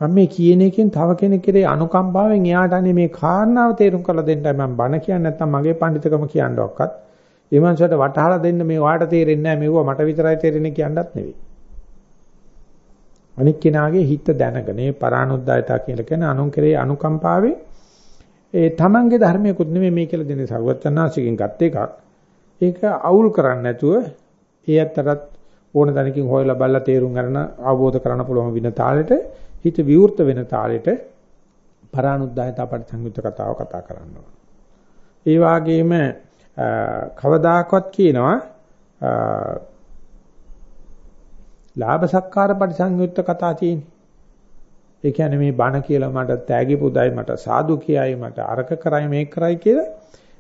මම මේ කියන එකෙන් තව කෙනෙක් කෙරේ අනුකම්පාවෙන් එයාට අනේ මේ කාරණාව තේරුම් කරලා දෙන්නයි මම බණ කියන්නේ නැත්නම් මගේ පඬිතකම කියන්නවක්වත්. ඒ මනුස්සයට වටහලා දෙන්න මේ වාට තේරෙන්නේ නැහැ මෙවුවා මට විතරයි තේරෙන්නේ කියන්නත් නෙවෙයි. අනික් කෙනාගේ හිත දැනගෙන මේ පරානුද්දායතා කියලා කියන අනුන් කෙරේ අනුකම්පාවේ ඒ තමන්ගේ ධර්මයකුත් නෙමෙයි මේ කියලා දෙන්නේ සරුවචනාංශිකෙන් ගත් එකක්. ඒක අවුල් කරන්නේ නැතුව ඒ අතරත් ඕන දැනකින් හොයලා බලලා තේරුම් ගන්න අවබෝධ කරගන්න පුළුවන් වින තාලෙට හිත විවෘත වෙන තාලෙට පරානුද්දායතා පරිසංයුක්ත කතාව කතා කරනවා. ඒ වගේම කවදාකවත් කියනවා ලාභ සක්කාර පරිසංයුක්ත කතා තියෙන්නේ. ඒ කියන්නේ මේ බණ කියලා මට තෑගි පුදයි මට සාදු කියයි මට අරක කරයි මේක කරයි කියලා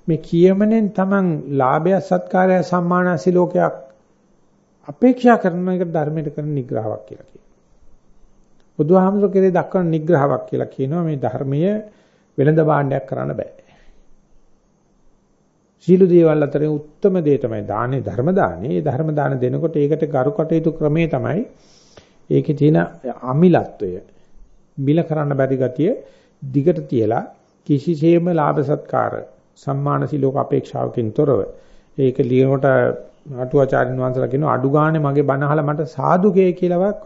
මේ කියමනෙන් Taman ලාභය සත්කාරය සම්මාන සිලෝකයක් අපේක්ෂා කරන එක ධර්මයට කරන නිග්‍රහයක් කියලා කියනවා. බුදුහාමුදුර කෙරේ දක්වන නිග්‍රහයක් කියලා කියනවා මේ ධර්මීය වෙළඳ භාණ්ඩයක් කරන්න බෑ. සීළු දේවල් අතරින් උත්තරම දේ තමයි දානේ ධර්ම දානේ. ඒ ධර්ම දාන දෙනකොට ඒකට ගරු කටයුතු ක්‍රමේ තමයි ඒකේ තියෙන අමිලත්වය. මිල කරන්න බැරි ගතිය දිගට තියලා කිසිසේම ලාභ සත්කාර සම්මාන සිලෝක අපේක්ෂාවකින් තොරව ඒක ලියනකොට අටුවාචාරින් වහන්සේලා කියන අඩු ගානේ මගේ බණ අහලා මට සාදුකේ කියලාවත්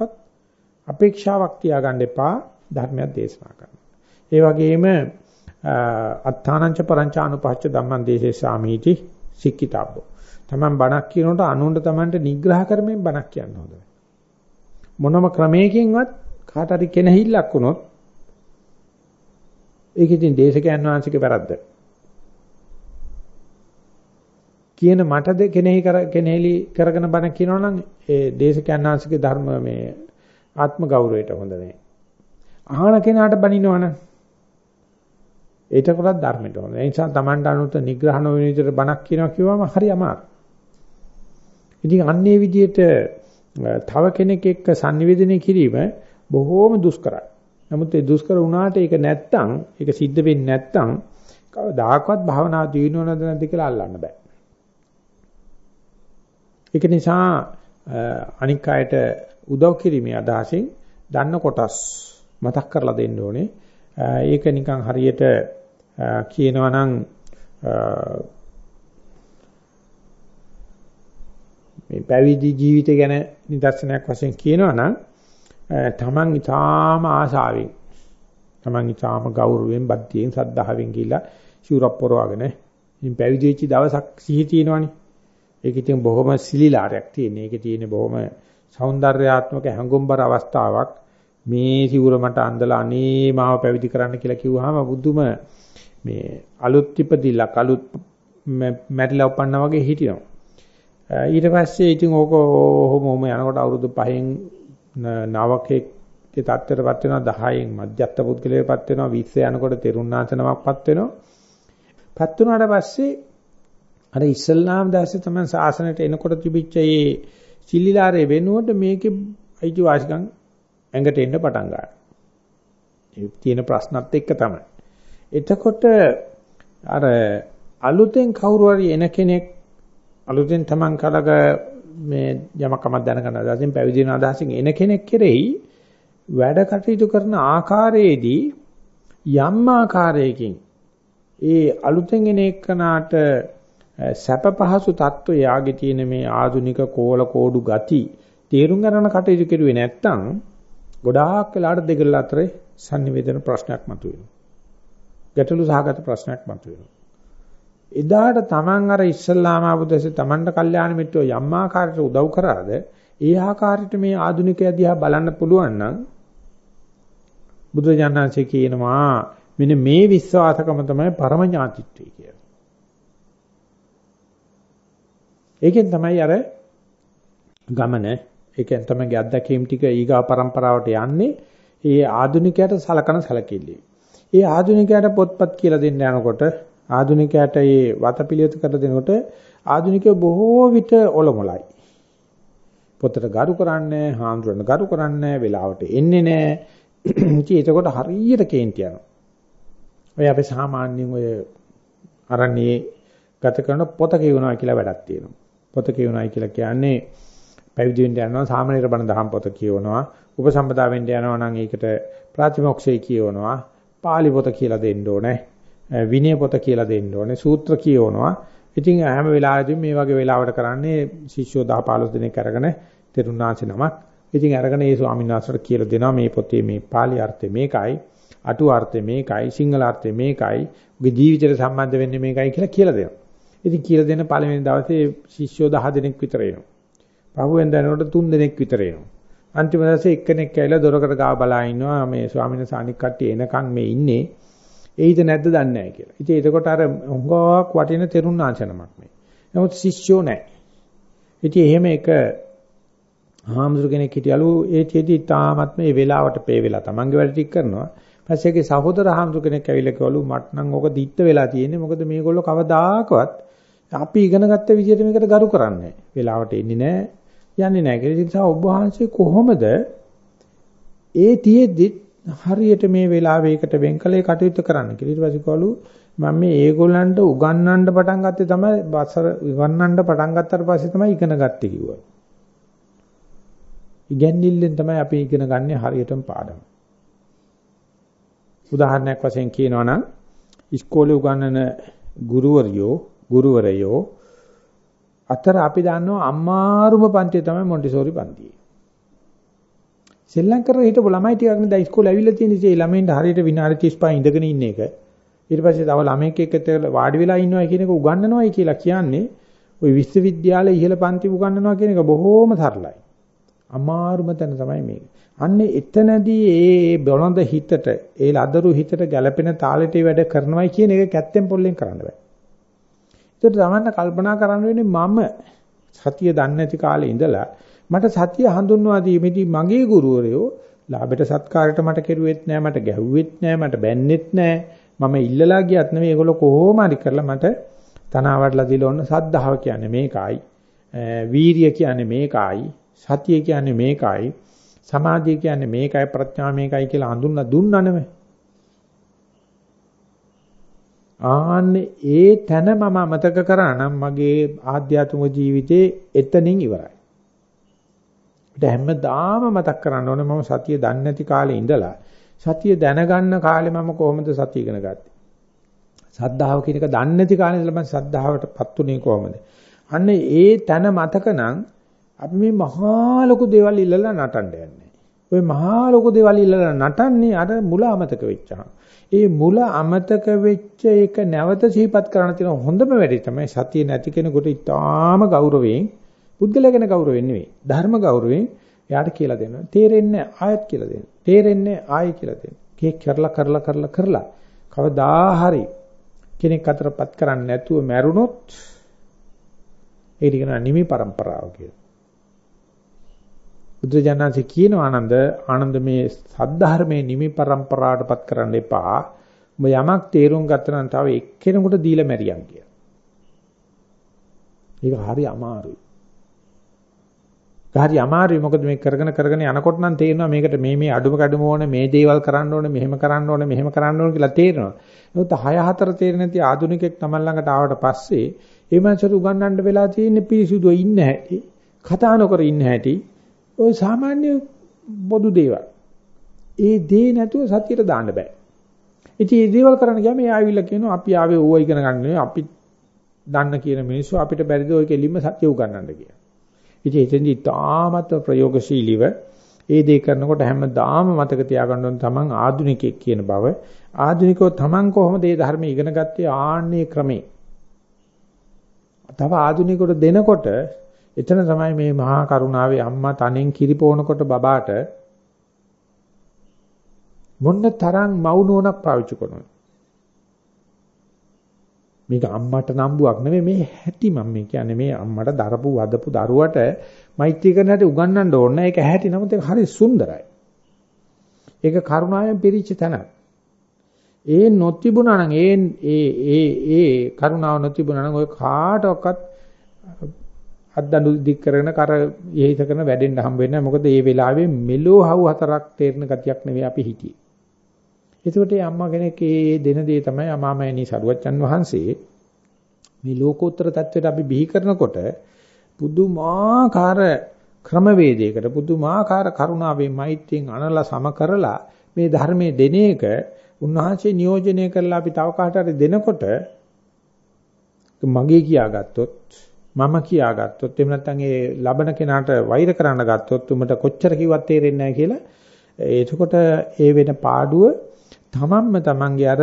අපේක්ෂාවක් තියාගන්න එපා ධර්මයක් දේශනා කරනවා. ඒ වගේම අත්තානංච පරංචානුපච්ච ධම්මං දේශේ සාමීති සික්කිතාබ්බෝ. තමන් බණක් කියනකොට අනුන්ට තමන්ට නිග්‍රහ කරමින් බණක් කියන්න හොඳයි. මොනම ක්‍රමයකින්වත් කාට හරි කෙනහිල්ලක් වුණොත් ඒක ඉතින් දේශකයන් වහන්සේගේ වැරද්ද. කියන මටද කෙනෙහි කර කෙනෙහිලි කරගෙන බණ කියනවනම් ඒ දේශකයන් වහන්සේගේ ධර්ම මේ ආත්ම ගෞරවයට හොඳ නැහැ. අහන කෙනාට බනිනවනම් ඒකකටත් ධර්මයට හොඳ. ඒ නිසා Tamanට අනුත නිග්‍රහ නොවන විදිහට බණක් කියනවා කිව්වම හරි අමාරුයි. ඉතින් අන්නේ විදිහට තව කෙනෙක් එක්ක sannivedana කිරීම බොහෝම දුෂ්කරයි. නමුත් ඒ දුෂ්කර වුණාට ඒක නැත්තම් ඒක සිද්ධ වෙන්නේ නැත්තම් කවදාකවත් භාවනා දිනවනද නැද්ද කියලා අල්ලන්න බෑ. ඒක නිසා අනික් අයට උදව් කිරීමේ අදහසින් දන්න කොටස් මතක් කරලා දෙන්න ඕනේ. ඒක නිකන් හරියට කියනවා නම් මේ පැවිදි ජීවිතය ගැන නිදර්ශනයක් වශයෙන් කියනවා නම් තමන් ඊටාම ආශාවෙන් තමන් ඊටාම ගෞරවයෙන් බද්ධියෙන් සද්ධාවෙන් ගිහිලා ශූරප් පොරවගෙන ඉතින් පැවිදි වෙච්ච දවසක් සිහි තියෙනවනේ ඒක ඉතින් බොහොම සිලිලාරයක් තියෙන. ඒකේ තියෙන බොහොම సౌందర్యාත්මක හැඟුම්බර අවස්ථාවක් මේ සිවුර මට අඳලා අනේ මාව පැවිදි කරන්න කියලා කිව්වහම බුදුම මේ අලුත් ඉපදිලා අලුත් මැරිලා උපන්නා වගේ හිටිනවා. ඊට පස්සේ ඉතින් ඕක ඔහොම යනකොට අවුරුදු 5න් නවකයේ තත්ත්වයටපත් වෙනවා 10න් මධ්‍යස්ථ පුද්ගලයෙක්පත් වෙනවා 20 යනකොට තෙරුණාචනමක්පත් වෙනවා. පත් වුණාට පස්සේ අර ඉස්ලාම් දාසේ තමයි සාසනයට එනකොට තිබිච්ච මේ සිල්ලිලාරේ වෙනුවට මේකේ අයිති වාසිකම් ඇඟට එන්න පටන් ගන්නවා. ඒ තියෙන ප්‍රශ්නත් එක්ක තමයි. එතකොට අර අලුතෙන් කවුරු හරි එන කෙනෙක් අලුතෙන් Taman කලක මේ යමකමක් දැනගන්න අදහසින් පැවිදි වෙන අදහසින් එන කෙනෙක් කෙරෙහි වැඩ කටයුතු කරන ආකාරයේදී යම් ආකාරයකින් ඒ අලුතෙන් එන එක්කනාට සැප පහසු තත්ත්වය යාගේ තියෙන මේ ආధుනික කෝල කෝඩු ගති තේරුම් ගන්න කටයුතු කෙරුවේ නැත්නම් ගොඩාක් වෙලාට දෙකල අතරේ sannivedana ප්‍රශ්නයක් මතුවෙනවා. ගැටලු සහගත ප්‍රශ්නයක් මතුවෙනවා. එදාට Taman අර ඉස්සල්ලාම ආපුදැසේ Tamanට කල්යාණ මිත්‍රෝ යම් ආකාරයකට උදව් කරාද ඒ ආකාරයට මේ ආධුනිකය දිහා බලන්න පුළුවන් නම් බුදුජානනාංශය කියනවා මෙන්න මේ විශ්වාසකම තමයි පරම ඥාතිත්වය කියලා. ඒකෙන් තමයි අර ගමන ඒකෙන් තමයි අත්දැකීම් ටික ඊගා પરම්පරාවට යන්නේ ඒ ආදුනිකයට සලකන සැලකිලි. ඒ ආදුනිකයට පොත්පත් කියලා දෙන්න යනකොට ආදුනිකයට ඒ වතපිලියත කර දෙනකොට ආදුනිකය බොහෝ විට ඔලොමලයි. පොතට ගරු කරන්නේ, හාමුදුරන් ගරු කරන්නේ, වෙලාවට එන්නේ නැහැ. ඉතින් එතකොට හරියට කේන්ති යනවා. ඔය අපි සාමාන්‍යයෙන් ඔය අරණියේ ගත කරන පොත කියවනවා කියලා වැඩක් තියෙනවා. පොත කියවනයි කියලා කියන්නේ පැවිදි වෙන්න යනවා සාමාන්‍ය බණ දහම් පොත කියවනවා උපසම්පදා වෙන්න යනවා නම් ඒකට ප්‍රාතිමොක්ෂය කියවනවා පාලි පොත කියලා දෙන්න ඕනේ විනය පොත කියලා දෙන්න ඕනේ සූත්‍ර කියවනවා. ඉතින් හැම වෙලාවෙදිම මේ වගේ වෙලාවට කරන්නේ ශිෂ්‍යෝ 10 15 දෙනෙක් අරගෙන තෙරුණාචි නමක්. ඉතින් අරගෙන ඒ ස්වාමීන් වහන්සේට කියලා දෙනවා මේ පොතේ මේ පාලි අර්ථය මේකයි අටු අර්ථය මේකයි සිංහල අර්ථය මේකයි උගේ ජීවිතයට සම්බන්ධ වෙන්නේ මේකයි කියලා කියලා දෙනවා. ඉතින් කියලා දෙන පළවෙනි දවසේ ශිෂ්‍යෝ 10 දෙනෙක් විතර එනවා. පහුවෙන් දැනනකොට 3 දෙනෙක් විතර එනවා. අන්තිම දවසේ එක්කෙනෙක් ඇවිල්ලා දොරකට ගාව බලා ඉන්නවා මේ ස්වාමීන් වහන්සේ අනික් කට්ටිය එනකන් මේ ඉන්නේ. එයිද නැද්ද දන්නේ නැහැ කියලා. ඉතින් එතකොට අර හුඟක් වටින තෙරුන් ආචනමක් මේ. නමුත් ශිෂ්‍යෝ නැහැ. ඉතින් එහෙම එක හාමුදුරු කෙනෙක් හිටියලු ඒ චේති තාමත් මේ වෙලාවට පේ වෙලා තමන්ගේ වැඩ ටික කරනවා. පස්සේ ඒකේ සහෝදර හාමුදුරු කෙනෙක් ඇවිල්ලා කිව්වලු මට නම් ඕක දිත්ත වෙලා තියෙන්නේ. මොකද මේගොල්ලෝ කවදාකවත් අපි ඉගෙන ගත්ත විදිහට මේකට ගරු කරන්නේ වෙලාවට එන්නේ නැහැ යන්නේ නැහැ කියලා. ඒ නිසා ඔබ වහන්සේ කොහොමද ඒ තියෙද්දි හරියට මේ වෙලාවේකට වෙන්කලේ කටයුතු කරන්න කියලා. ඊට පස්සේ කවලු මම මේ ඒගොල්ලන්ට උගන්වන්න පටන් ගත්තේ තමයි වසර උගන්වන්න පටන් ගත්තට පස්සේ තමයි ඉගෙන ගත්තේ කිව්වා. ඉගැන්නිල්ලෙන් තමයි අපි ඉගෙන ගන්න හරියටම පාඩම. උදාහරණයක් වශයෙන් කියනවා නම් ඉස්කෝලේ උගන්වන ගුරුවරයෝ ගුරුවරයෝ අතර අපි දන්නවා අම්මාරුම පන්තිය තමයි මොන්ටිසෝරි පන්තිය. සෙල්ලම් කරලා හිටපු ළමයි ටිකක් නේ දැන් ඉස්කෝලේ ඇවිල්ලා තියෙන ඉතින් ඒ ළමයින්ට හරියට විනාඩි 35 ඉඳගෙන ඉන්න එක. ඊට පස්සේ තව ළමෙක් එක්ක වාඩි වෙලා ඉන්නවා කියන එක උගන්වනවායි කියලා කියන්නේ ওই විශ්වවිද්‍යාලයේ ඉහළ පන්ති උගන්වනවා කියන එක බොහෝම සරලයි. අමාරුම තැන තමයි මේක. අන්න එතනදී ඒ බොළඳ හිතට ඒ ලදරු හිතට ගැළපෙන තාලෙට වැඩ කරනවයි කියන එක කැත්තෙන් පොල්ලෙන් කරන්න බෑ. ඒකට තමන්න කල්පනා කරන්න වෙන්නේ මම සතිය දන්නේ නැති කාලේ ඉඳලා මට සතිය හඳුන්වා දීමේදී මගේ ගුරුවරයෝ ලාභයට සත්කාරයට මට කෙරුවෙත් නෑ මට ගැහුවෙත් නෑ මට බැන්නෙත් නෑ. මම ඉල්ලලා ගියත් නෙමෙයි ඒගොල්ලෝ කොහොම හරි කරලා මට තනවාඩලා දීලා ඔන්න සද්ධාව කියන්නේ මේකයි. වීරිය කියන්නේ මේකයි. සතිය කියන්නේ මේකයි. සමාධිය කියන්නේ මේකයි. ප්‍රඥා මේකයි කියලා හඳුන්ලා දුන්නා නෙමෙයි ආන්නේ ඒ තැන මම අමතක කරා නම් මගේ ආධ්‍යාත්මික ජීවිතේ එතනින් ඉවරයි අපිට හැමදාම මතක් කරන්න ඕනේ මම සතිය දන්නේ නැති කාලේ ඉඳලා සතිය දැනගන්න කාලේ මම කොහොමද සතිය ඉගෙන ගත්තේ? සද්ධාව කියන එක දන්නේ නැති කාලේ ඉඳලා මම සද්ධාවටපත් උනේ කොහොමද? අන්න ඒ තන මතකනම් අපි මේ මහා ලොකු දේවල් ඉල්ලලා නටන්න යන්නේ. ওই මහා ලොකු දේවල් ඉල්ලලා නටන්නේ අර මුල අමතක වෙච්චහම. ඒ මුල අමතක වෙච්ච එක නැවත සිහිපත් කරන තියෙන හොඳම වැඩේ තමයි සතිය නැති කෙනෙකුට ඉතාම ගෞරවයෙන් පුද්ගලයා ගැන ගෞරවයෙන් නෙවෙයි ධර්ම ගෞරවයෙන් එයාට කියලා දෙනවා. තේරෙන්නේ ආයත් කියලා දෙනවා. තේරෙන්නේ ආයි කියලා දෙනවා. කේක් කරලා කරලා කරලා කරලා කවදා හරි කෙනෙක් අතරපත් කරන්නේ නැතුව මැරුණොත් ඒක නිකන් නිමි પરම්පරාව කියලා. බුදුජානනාංශ කියන ආනන්ද ආනන්ද මේ සද්ධර්මයේ නිමි પરම්පරාවටපත් කරන්න එපා. ඔබ යමක් තේරුම් ගත්තා නම් තව එක්කෙනෙකුට දීලා මැරියන් කියලා. ඒක හරි අමාරුයි. හරි අමාරුයි මොකද මේ කරගෙන කරගෙන යනකොට නම් තේරෙනවා මේකට මේ මේ අඩුම කඩුම ඕනේ මේ දේවල් කරන්න ඕනේ මෙහෙම කරන්න ඕනේ මෙහෙම කරන්න ඕනේ කියලා තේරෙනවා. නමුත් 6 4 තේරෙන්නේ නැති ආධුනිකෙක් තමයි ළඟට ආවට පස්සේ ඒ මනසට උගන්වන්න වෙලා තියෙන්නේ පිරිසුදුව ඉන්න හැටි, කතා නොකර ඉන්න හැටි, ওই සාමාන්‍ය පොදු දේවල්. ඒ දේ නැතුව සතියට දාන්න බෑ. ඉතින් මේ දේවල් කරන්න ගියාම එයා ආවිල්ලා කියනවා අපි ආවේ ඕවා ඉගෙන ගන්න නෙවෙයි අපි දන්න කියන මිනිස්සු අපිට බැරිද ඔය කෙලින්ම සත්‍ය උගන්වන්න කියලා. ඉතින් එතෙන්දි තාමත් ප්‍රයෝගශීලීව ඒ දේ කරනකොට හැමදාම මතක තියාගන්න ඕන තමන් ආධුනිකයෙක් කියන බව. ආධුනිකව තමන් කොහොමද මේ ධර්ම ඉගෙන ගත්තේ ආන්නේ ක්‍රමේ. තව ආධුනිකවට දෙනකොට එතන තමයි මේ මහා කරුණාවේ අම්මා තනෙන් කිරිපෝනකොට බබාට මොන්න තරම් මවුනෝනක් පාවිච්චි කරනවා. මේක අම්මට නම්බුවක් නෙමෙයි මේ හැටි මම මේ කියන්නේ මේ අම්මට දරපු වදපු දරුවට මෛත්‍රී කරන හැටි උගන්වන්න ඕන ඒක හැටි නමුත් ඒක හරි සුන්දරයි. ඒක කරුණාවෙන් පිරිච්ච තැන. ඒ නොතිබුණා නම් ඒ ඒ ඒ ඒ කරුණාව නොතිබුණා නම් ඔය කාටවත් අත්දඬු දික් කරගෙන කර යෙහිත කරන වැඩෙන්න හම්බ වෙන්නේ මොකද මේ වෙලාවේ මෙලෝ හවු හතරක් තේරෙන ගතියක් නෙවෙයි අපි හිටියේ. එතකොට මේ අම්මා කෙනෙක් ඒ දෙන දේ තමයි අමාමෑණී සරුවච්චන් වහන්සේ මේ ලෝකෝත්තර தത്വෙට අපි බිහි කරනකොට පුදුමාකාර ක්‍රමවේදයකට පුදුමාකාර කරුණාවේ මෛත්‍රියෙන් අනලා සම කරලා මේ ධර්මයේ දෙන එක උන්වහන්සේ නියෝජනය කරලා අපි තව කාට හරි දෙනකොට මගේ කියාගත්තොත් මම කියාගත්තොත් එහෙම නැත්නම් ඒ ලබන කෙනාට වෛර කරන්න ගත්තොත් උඹට කොච්චර කිව්වත් තේරෙන්නේ නැහැ කියලා එතකොට ඒ වෙන පාඩුව තමන්ම තමන්ගේ අර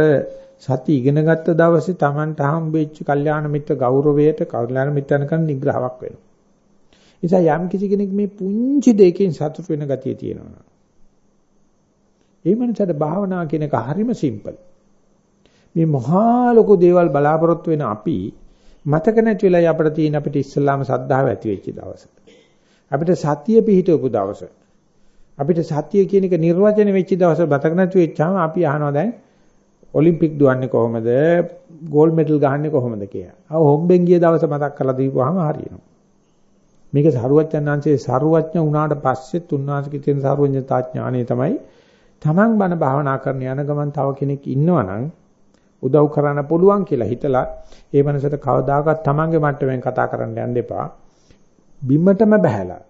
සති ඉගෙන ගත්ත දවසේ තමන්ට හම්බෙච්ච කල්යාණ මිත්‍ර ගෞරවයට කල්යාණ මිත්‍රන කරන නිග්‍රහයක් වෙනවා. නිසා යම් කිසි කෙනෙක් මේ පුංචි දෙයකින් සතුට වෙන ගතිය තියෙනවා. ඒ මනසට භාවනා කියන එක හරිම සිම්පල්. මේ මහා ලොකු දේවල් බලාපොරොත්තු වෙන අපි මතක නැති වෙලා අපිට තියෙන අපිට ඉස්සල්ලාම සද්ධාව ඇති වෙච්ච දවස. අපිට සතිය පිහිටවපු දවස. අපිට සත්‍ය කියන එක නිර්වචනය වෙච්ච දවස බතක නැති වෙච්චාම අපි අහනවා දැන් ඔලිම්පික් දුවන්නේ කොහොමද? ගෝල්ඩ් මෙඩල් ගහන්නේ කොහොමද කියලා. ආ හොම්බෙන් ගිය දවස මතක් කරලා දීපුවාම හරියනවා. මේක සරුවච්චන්හන්සේ සරුවඥ වුණාට පස්සේ තුන්වාසිකේ තියෙන සරුවඥතා ඥානය තමයි Taman බණ භාවනා කරන යන ගමන් තව කෙනෙක් ඉන්නවනම් උදව් කරන්න පුළුවන් කියලා හිතලා ඒ මනසට කවදාකවත් Tamanගේ මට්ටමින් කතා කරන්න යන්න එපා. බිම්මටම බහැලා.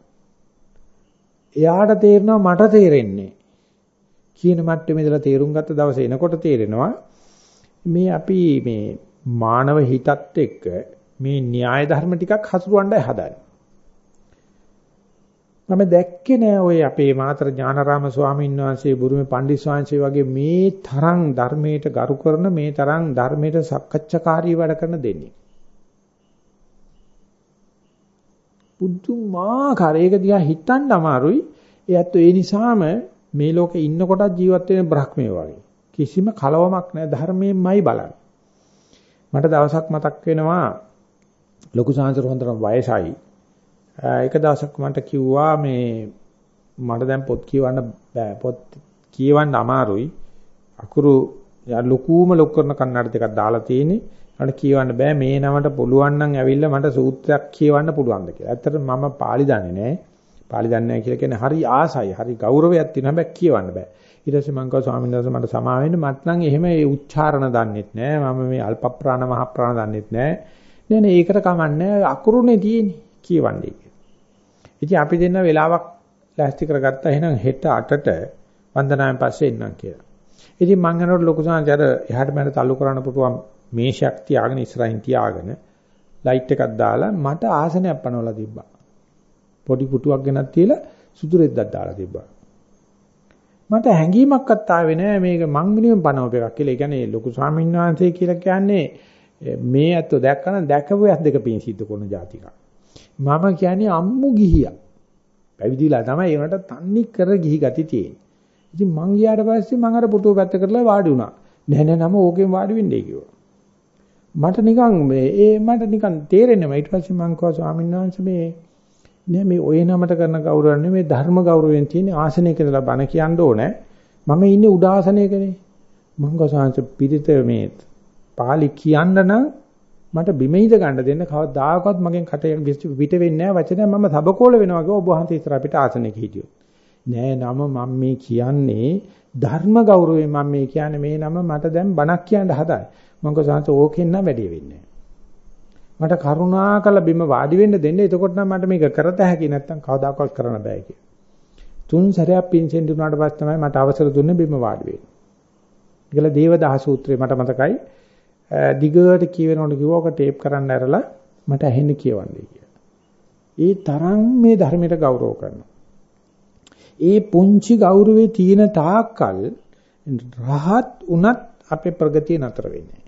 එයාට තේරෙනවා මට තේරෙන්නේ. කියන මට්ටමේ ඉඳලා තේරුම් ගත්ත දවසේ එනකොට තේරෙනවා මේ අපි මේ මානව හිතත් එක්ක මේ න්‍යාය ධර්ම ටිකක් හසුරවන්නයි හදන්නේ. මම දැක්කේ නෑ ඔය අපේ මාතර ඥානාරාම ස්වාමීන් වහන්සේ බුරුමේ පණ්ඩිත ස්වාමීන් වගේ මේ තරම් ධර්මයට ගරු කරන මේ තරම් ධර්මයට සක්කච්ඡාකාරී වැඩ කරන දෙන්නේ. පුදුමාකාර ඒක දිහා හිතන්න අමාරුයි. ඒ ඇත්ත ඒ නිසාම මේ ලෝකේ ඉන්නකොටත් ජීවත් වෙන බ්‍රහ්මයේ වගේ. කිසිම කලවමක් නැහැ ධර්මයෙන්මයි බලන්නේ. මට දවසක් මතක් වෙනවා ලොකු සාංශර හොඳටම වයසයි. එක දවසක් මට කිව්වා මේ මට දැන් පොත් කියවන්න බෑ. පොත් කියවන්න අමාරුයි. අකුරු ලොකුම ලොක් කරන කන්නඩ දෙකක් දාලා තියෙන්නේ. මට කියවන්න බෑ මේ නමට පුළුවන් නම් ඇවිල්ලා මට සූත්‍රයක් කියවන්න පුළුවන්ද කියලා. ඇත්තට මම පාලි දන්නේ නෑ. පාලි දන්නේ නැහැ කියලා කියන්නේ හරි ආසයි, හරි ගෞරවයක් තියෙනවා. හැබැයි කියවන්න බෑ. ඊට පස්සේ මං කිව්වා ස්වාමීන් වහන්සේ මට සමා වෙන්න මත් නම් එහෙම ඒ උච්චාරණ දන්නෙත් නෑ. මම මේ අල්ප ප්‍රාණ මහ ප්‍රාණ දන්නෙත් නෑ. නෑ නෑ ඒකට කමන්නේ අකුරුනේ තියෙන්නේ කියවන්නේ කියලා. ඉතින් අපි දෙන්න වෙලාවක් ලෑස්ති කරගත්තා. එහෙනම් හෙට 8ට වන්දනාවෙන් පස්සේ එන්නම් කියලා. ඉතින් මං යනකොට ලොකු සංජාර එහාට මෙහාට තල්ලු කරන්න පුළුවන් මේෂයක් තියාගෙන ඉස්සරහින් තියාගෙන ලයිට් එකක් දාලා මට ආසනයක් පනවලා තිබ්බා. පොඩි පුටුවක් ගෙනත් තියලා සුදු රෙද්දක් දාලා තිබ්බා. මට හැඟීමක්වත් ආවේ නෑ මේක මං මිනිහෙන් පනවප එකක් කියලා. ඒ කියන්නේ ලොකු ස්වාමීන් වහන්සේ කියලා කියන්නේ මේ ඇත්තෝ දැක්කම දැකපු ඇස් දෙක පින් සිද්ධ කරන જાතිකා. මම කියන්නේ අම්මු ගිහියා. පැවිදිලා තමයි ඒකට තන්නේ කර ගිහි ගති තියෙන්නේ. ඉතින් මං ගියාට පස්සේ මං අර පුටුව පැත්ත කරලා වාඩි වුණා. නෑ නෑ නම ඕකෙන් වාඩි වෙන්නේ කිව්වා. මට නිකන් මේ ඒ මට නිකන් තේරෙන්නේ නැහැ. ඊට පස්සේ මං කිව්වා ස්වාමීන් වහන්සේ මේ නෑ මේ ඔය නමට කරන ගෞරවය නෙමෙයි ධර්ම ගෞරවයෙන් තියෙන ආසනයක ඉඳලා බණ කියන්න ඕනේ. මම ඉන්නේ උදාසනයකනේ. මංගසාංශ පිරිත මේ පාලි කියන්න නම් මට බිමෙයිද ගන්න දෙන්න කවදාකවත් මගෙන් කට පිට වෙන්නේ නැහැ වචනය මම සබකෝල වෙනවා කිව්ව ඔබ වහන්සේ ඉස්සර අපිට ආසනයක හිටියොත්. නෑ නම මම මේ කියන්නේ ධර්ම ගෞරවයෙන් මම මේ කියන්නේ මේ නම මට දැන් බණක් කියන්න හදයි. මංගසාංශ ඕකෙන් නම් වැඩි වෙන්නේ මට කරුණාකර බිම වාඩි වෙන්න දෙන්න. එතකොට නම් මට මේක කරත හැකි නැත්තම් කවදාකවත් කරන්න බෑ කියලා. තුන් සැරයක් පින්සෙන් දුන්නාට පස්සේ තමයි මට අවසර දුන්නේ බිම වාඩි වෙන්න. ඒකල දේවදාහ සූත්‍රය මට මතකයි. දිගට කියවෙනකොට කිව්වා ඔක ටේප් කරන්න ඇරලා මට ඇහෙන්න කියවන්නේ කියලා. ඒ තරම් මේ ධර්මයට ගෞරව කරනවා. ඒ පුංචි ගෞරවේ තියෙන තාක්කල් රහත් උනත් අපේ ප්‍රගතිය නතර වෙන්නේ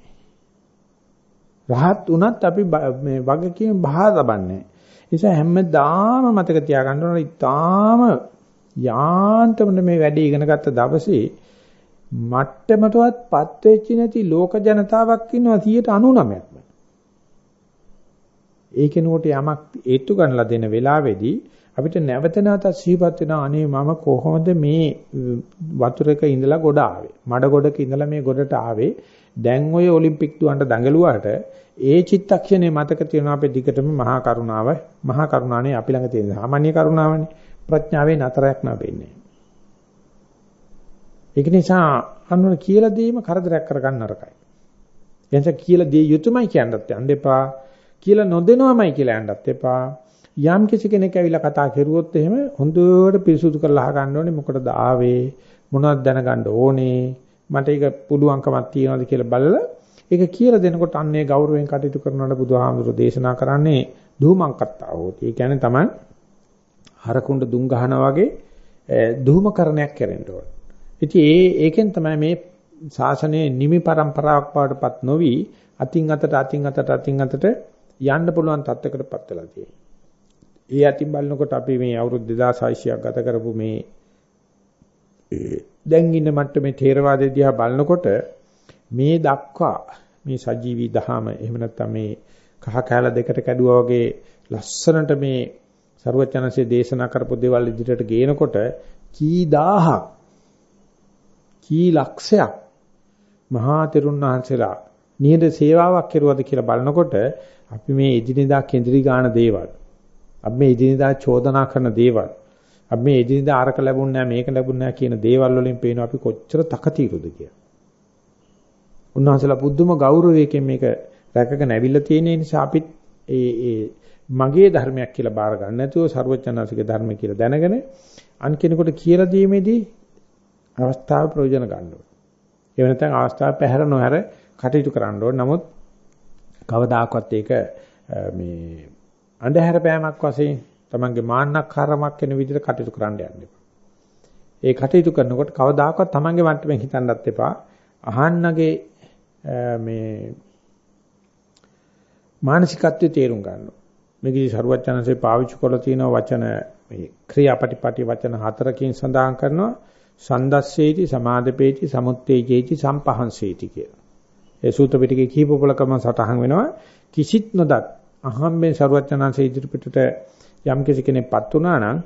රහත් උනත් අපි මේ වගකීම් බහා තබන්නේ. නිසා හැමදාම මතක තියාගන්න ඕන ඉතාම යාන්තම මේ වැඩේ ඉගෙන ගත්ත දවසේ මට්ටමටවත් පත් වෙච්ච නැති ලෝක ජනතාවක් ඉන්නවා 99ක්ම. ඒ කෙනෙකුට යමක් ඒත්තු ගන්නලා දෙන වෙලාවේදී අපිට නැවත නැවත සිහිපත් වෙනවා අනේ මම කොහොමද මේ වතුරක ඉඳලා ගොඩ ආවේ මඩ ගොඩක ඉඳලා මේ ගොඩට ආවේ දැන් ඔය ඔලිම්පික් දුවන්ට දඟලුවාට ඒ චිත්තක්ෂණේ මතක තියෙනවා අපේ දිගටම මහා කරුණාව මහා කරුණානේ අපි ළඟ තියෙන සාමාන්‍ය කරුණාවනේ ප්‍රඥාවේ නතරයක් නැවෙන්නේ. ඒක නිසා අනුර කියලා දීම කරදරයක් කරගන්න නරකයි. එනිසා කියලා දී යුතුයමයි කියන්නත් යන්න එපා. කියලා නොදෙනවමයි කියලා යන්නත් එපා. යම් කිසි කෙනෙක් ඇවිල්ලා කතා කරුවොත් එහෙම හොඳට පිරිසුදු කරලා අහගන්න ඕනේ මොකටද ආවේ මොනවද දැනගන්න ඕනේ මට ඒක පුළුවන්කමක් තියනවාද කියලා බලලා ඒක කියලා දෙනකොට අන්නේ ගෞරවයෙන් කටයුතු කරනකොට බුදුහාමුදුරෝ දේශනා කරන්නේ දුහමංකත්තාවෝති. ඒ කියන්නේ තමයි හරකුණ්ඩ දුම් ගහනා වගේ දුහමකරණයක් කරන්න ඕන. ඉතින් ඒ ඒකෙන් තමයි මේ ශාසනයේ නිමි પરම්පරාවක් බවටපත් නොවි අතින් අතට අතින් අතට අතින් අතට යන්න පුළුවන් තත්යකටපත් වෙලා තියෙනවා. ඒ අතින් බලනකොට අපි මේ අවුරුදු 2600ක් ගත කරපු මේ දැන් ඉන්න මට්ටමේ ථේරවාදයේ දිහා බලනකොට මේ දක්වා මේ සජීවී දහම එහෙම නැත්නම් මේ කහ කැල දෙකට කැඩුවා වගේ ලස්සනට මේ ਸਰුවචනසේ දේශනා කරපු දේවල් ඉදිරියට ගේනකොට කී දහහක් කී ලක්ෂයක් මහා තෙරුන් වහන්සේලා නියද සේවාවක් කෙරුවද කියලා බලනකොට අපි මේ එදිනෙදා කෙඳිරි ගාන දේවල් අපි මේ එදිනෙදා චෝදනා කරන දේවල් අපි මේ එදිනදා ආරක ලැබුණ නැහැ මේක ලැබුණ නැහැ කියන දේවල් වලින් පේනවා අපි කොච්චර තකතිරුද කියලා. උන්වහන්සේලා පුදුම ගෞරවයකින් මේක රැකගෙන ඇවිල්ලා තියෙන නිසා අපිත් ඒ ඒ මගේ ධර්මයක් කියලා බාර ගන්න නැතුව ਸਰවඥාසික ධර්ම කියලා දැනගෙන අන් කෙනෙකුට කියලා දීමේදී අවස්ථාව ප්‍රයෝජන ගන්න ඕනේ. ඒ වෙනතෙන් අවස්ථාව පැහැර නොහැර කටයුතු කරන්න ඕනේ. නමුත් කවදාකවත් ඒක මේ අන්ධහැර පෑමක් වශයෙන් තමන්ගේ මාන්නක්කාරමක් වෙන විදිහට කටයුතු කරන්න යන්න එපා. ඒ කටයුතු කරනකොට කවදාකවත් තමන්ගේ මට්ටමින් හිතන්නත් එපා. අහන්නගේ මේ මානසිකත්වයේ තේරුම් ගන්න. මේකදී සරුවචනන්සේ පාවිච්චි කරලා තියෙන වචන මේ ක්‍රියාපටිපටි වචන හතරකින් සඳහන් කරනවා සන්දස්සේති සමාදපේති සමුත්තේජේති සම්පහන්සේති කියලා. ඒ සූත්‍ර පිටකේ කීප පොලකම සටහන් වෙනවා කිසිත් නොදත් අහම්බෙන් සරුවචනන්සේ ඉදිරිපිටට යම් කිසි කෙනෙක්පත් වුණා නම්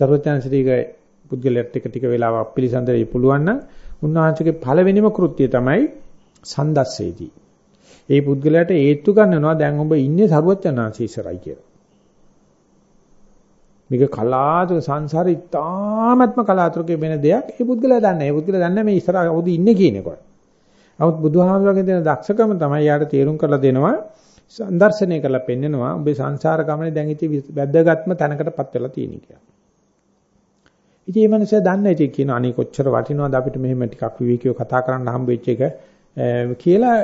සරුවචනන්සේගේ පුද්ගලයාට ටික ටික වෙලාවක් පිළිසඳරේ පුළුවන් නම් උන්වහන්සේගේ පළවෙනිම කෘත්‍යය තමයි සන්දස්සේදී. ඒ පුද්ගලයාට ඒත්තු ගන්නනවා දැන් ඔබ ඉන්නේ සරුවචනන්සේ ඉස්සරයි කියලා. මේක කලාතුර සංසාරේ ඉතාමත්ම කලාතුරකේ වෙන දෙයක්. ඒ පුද්ගලයා දන්නේ. ඒ පුද්ගලයා දන්නේ මේ ඉස්සරහ අවුදි ඉන්නේ කියන එක. නමුත් බුදුහාමුදුරගේ දෙන දක්ෂකම තමයි යාට තේරුම් කරලා දෙනවා සම්දර්ශනය කරලා පෙන්නනවා ඔබේ සංසාර ගමනේ දැන් ඉති වැද්දගත්ම තැනකටපත් වෙලා තියෙන කියලා. ඉතින් මේ මිනිස්සු දන්නේ ඉතින් කියන අනේ කොච්චර වටිනවද අපිට මෙහෙම ටිකක් විවේකීව කතා කරන්න හම්බෙච්ච එක කියලා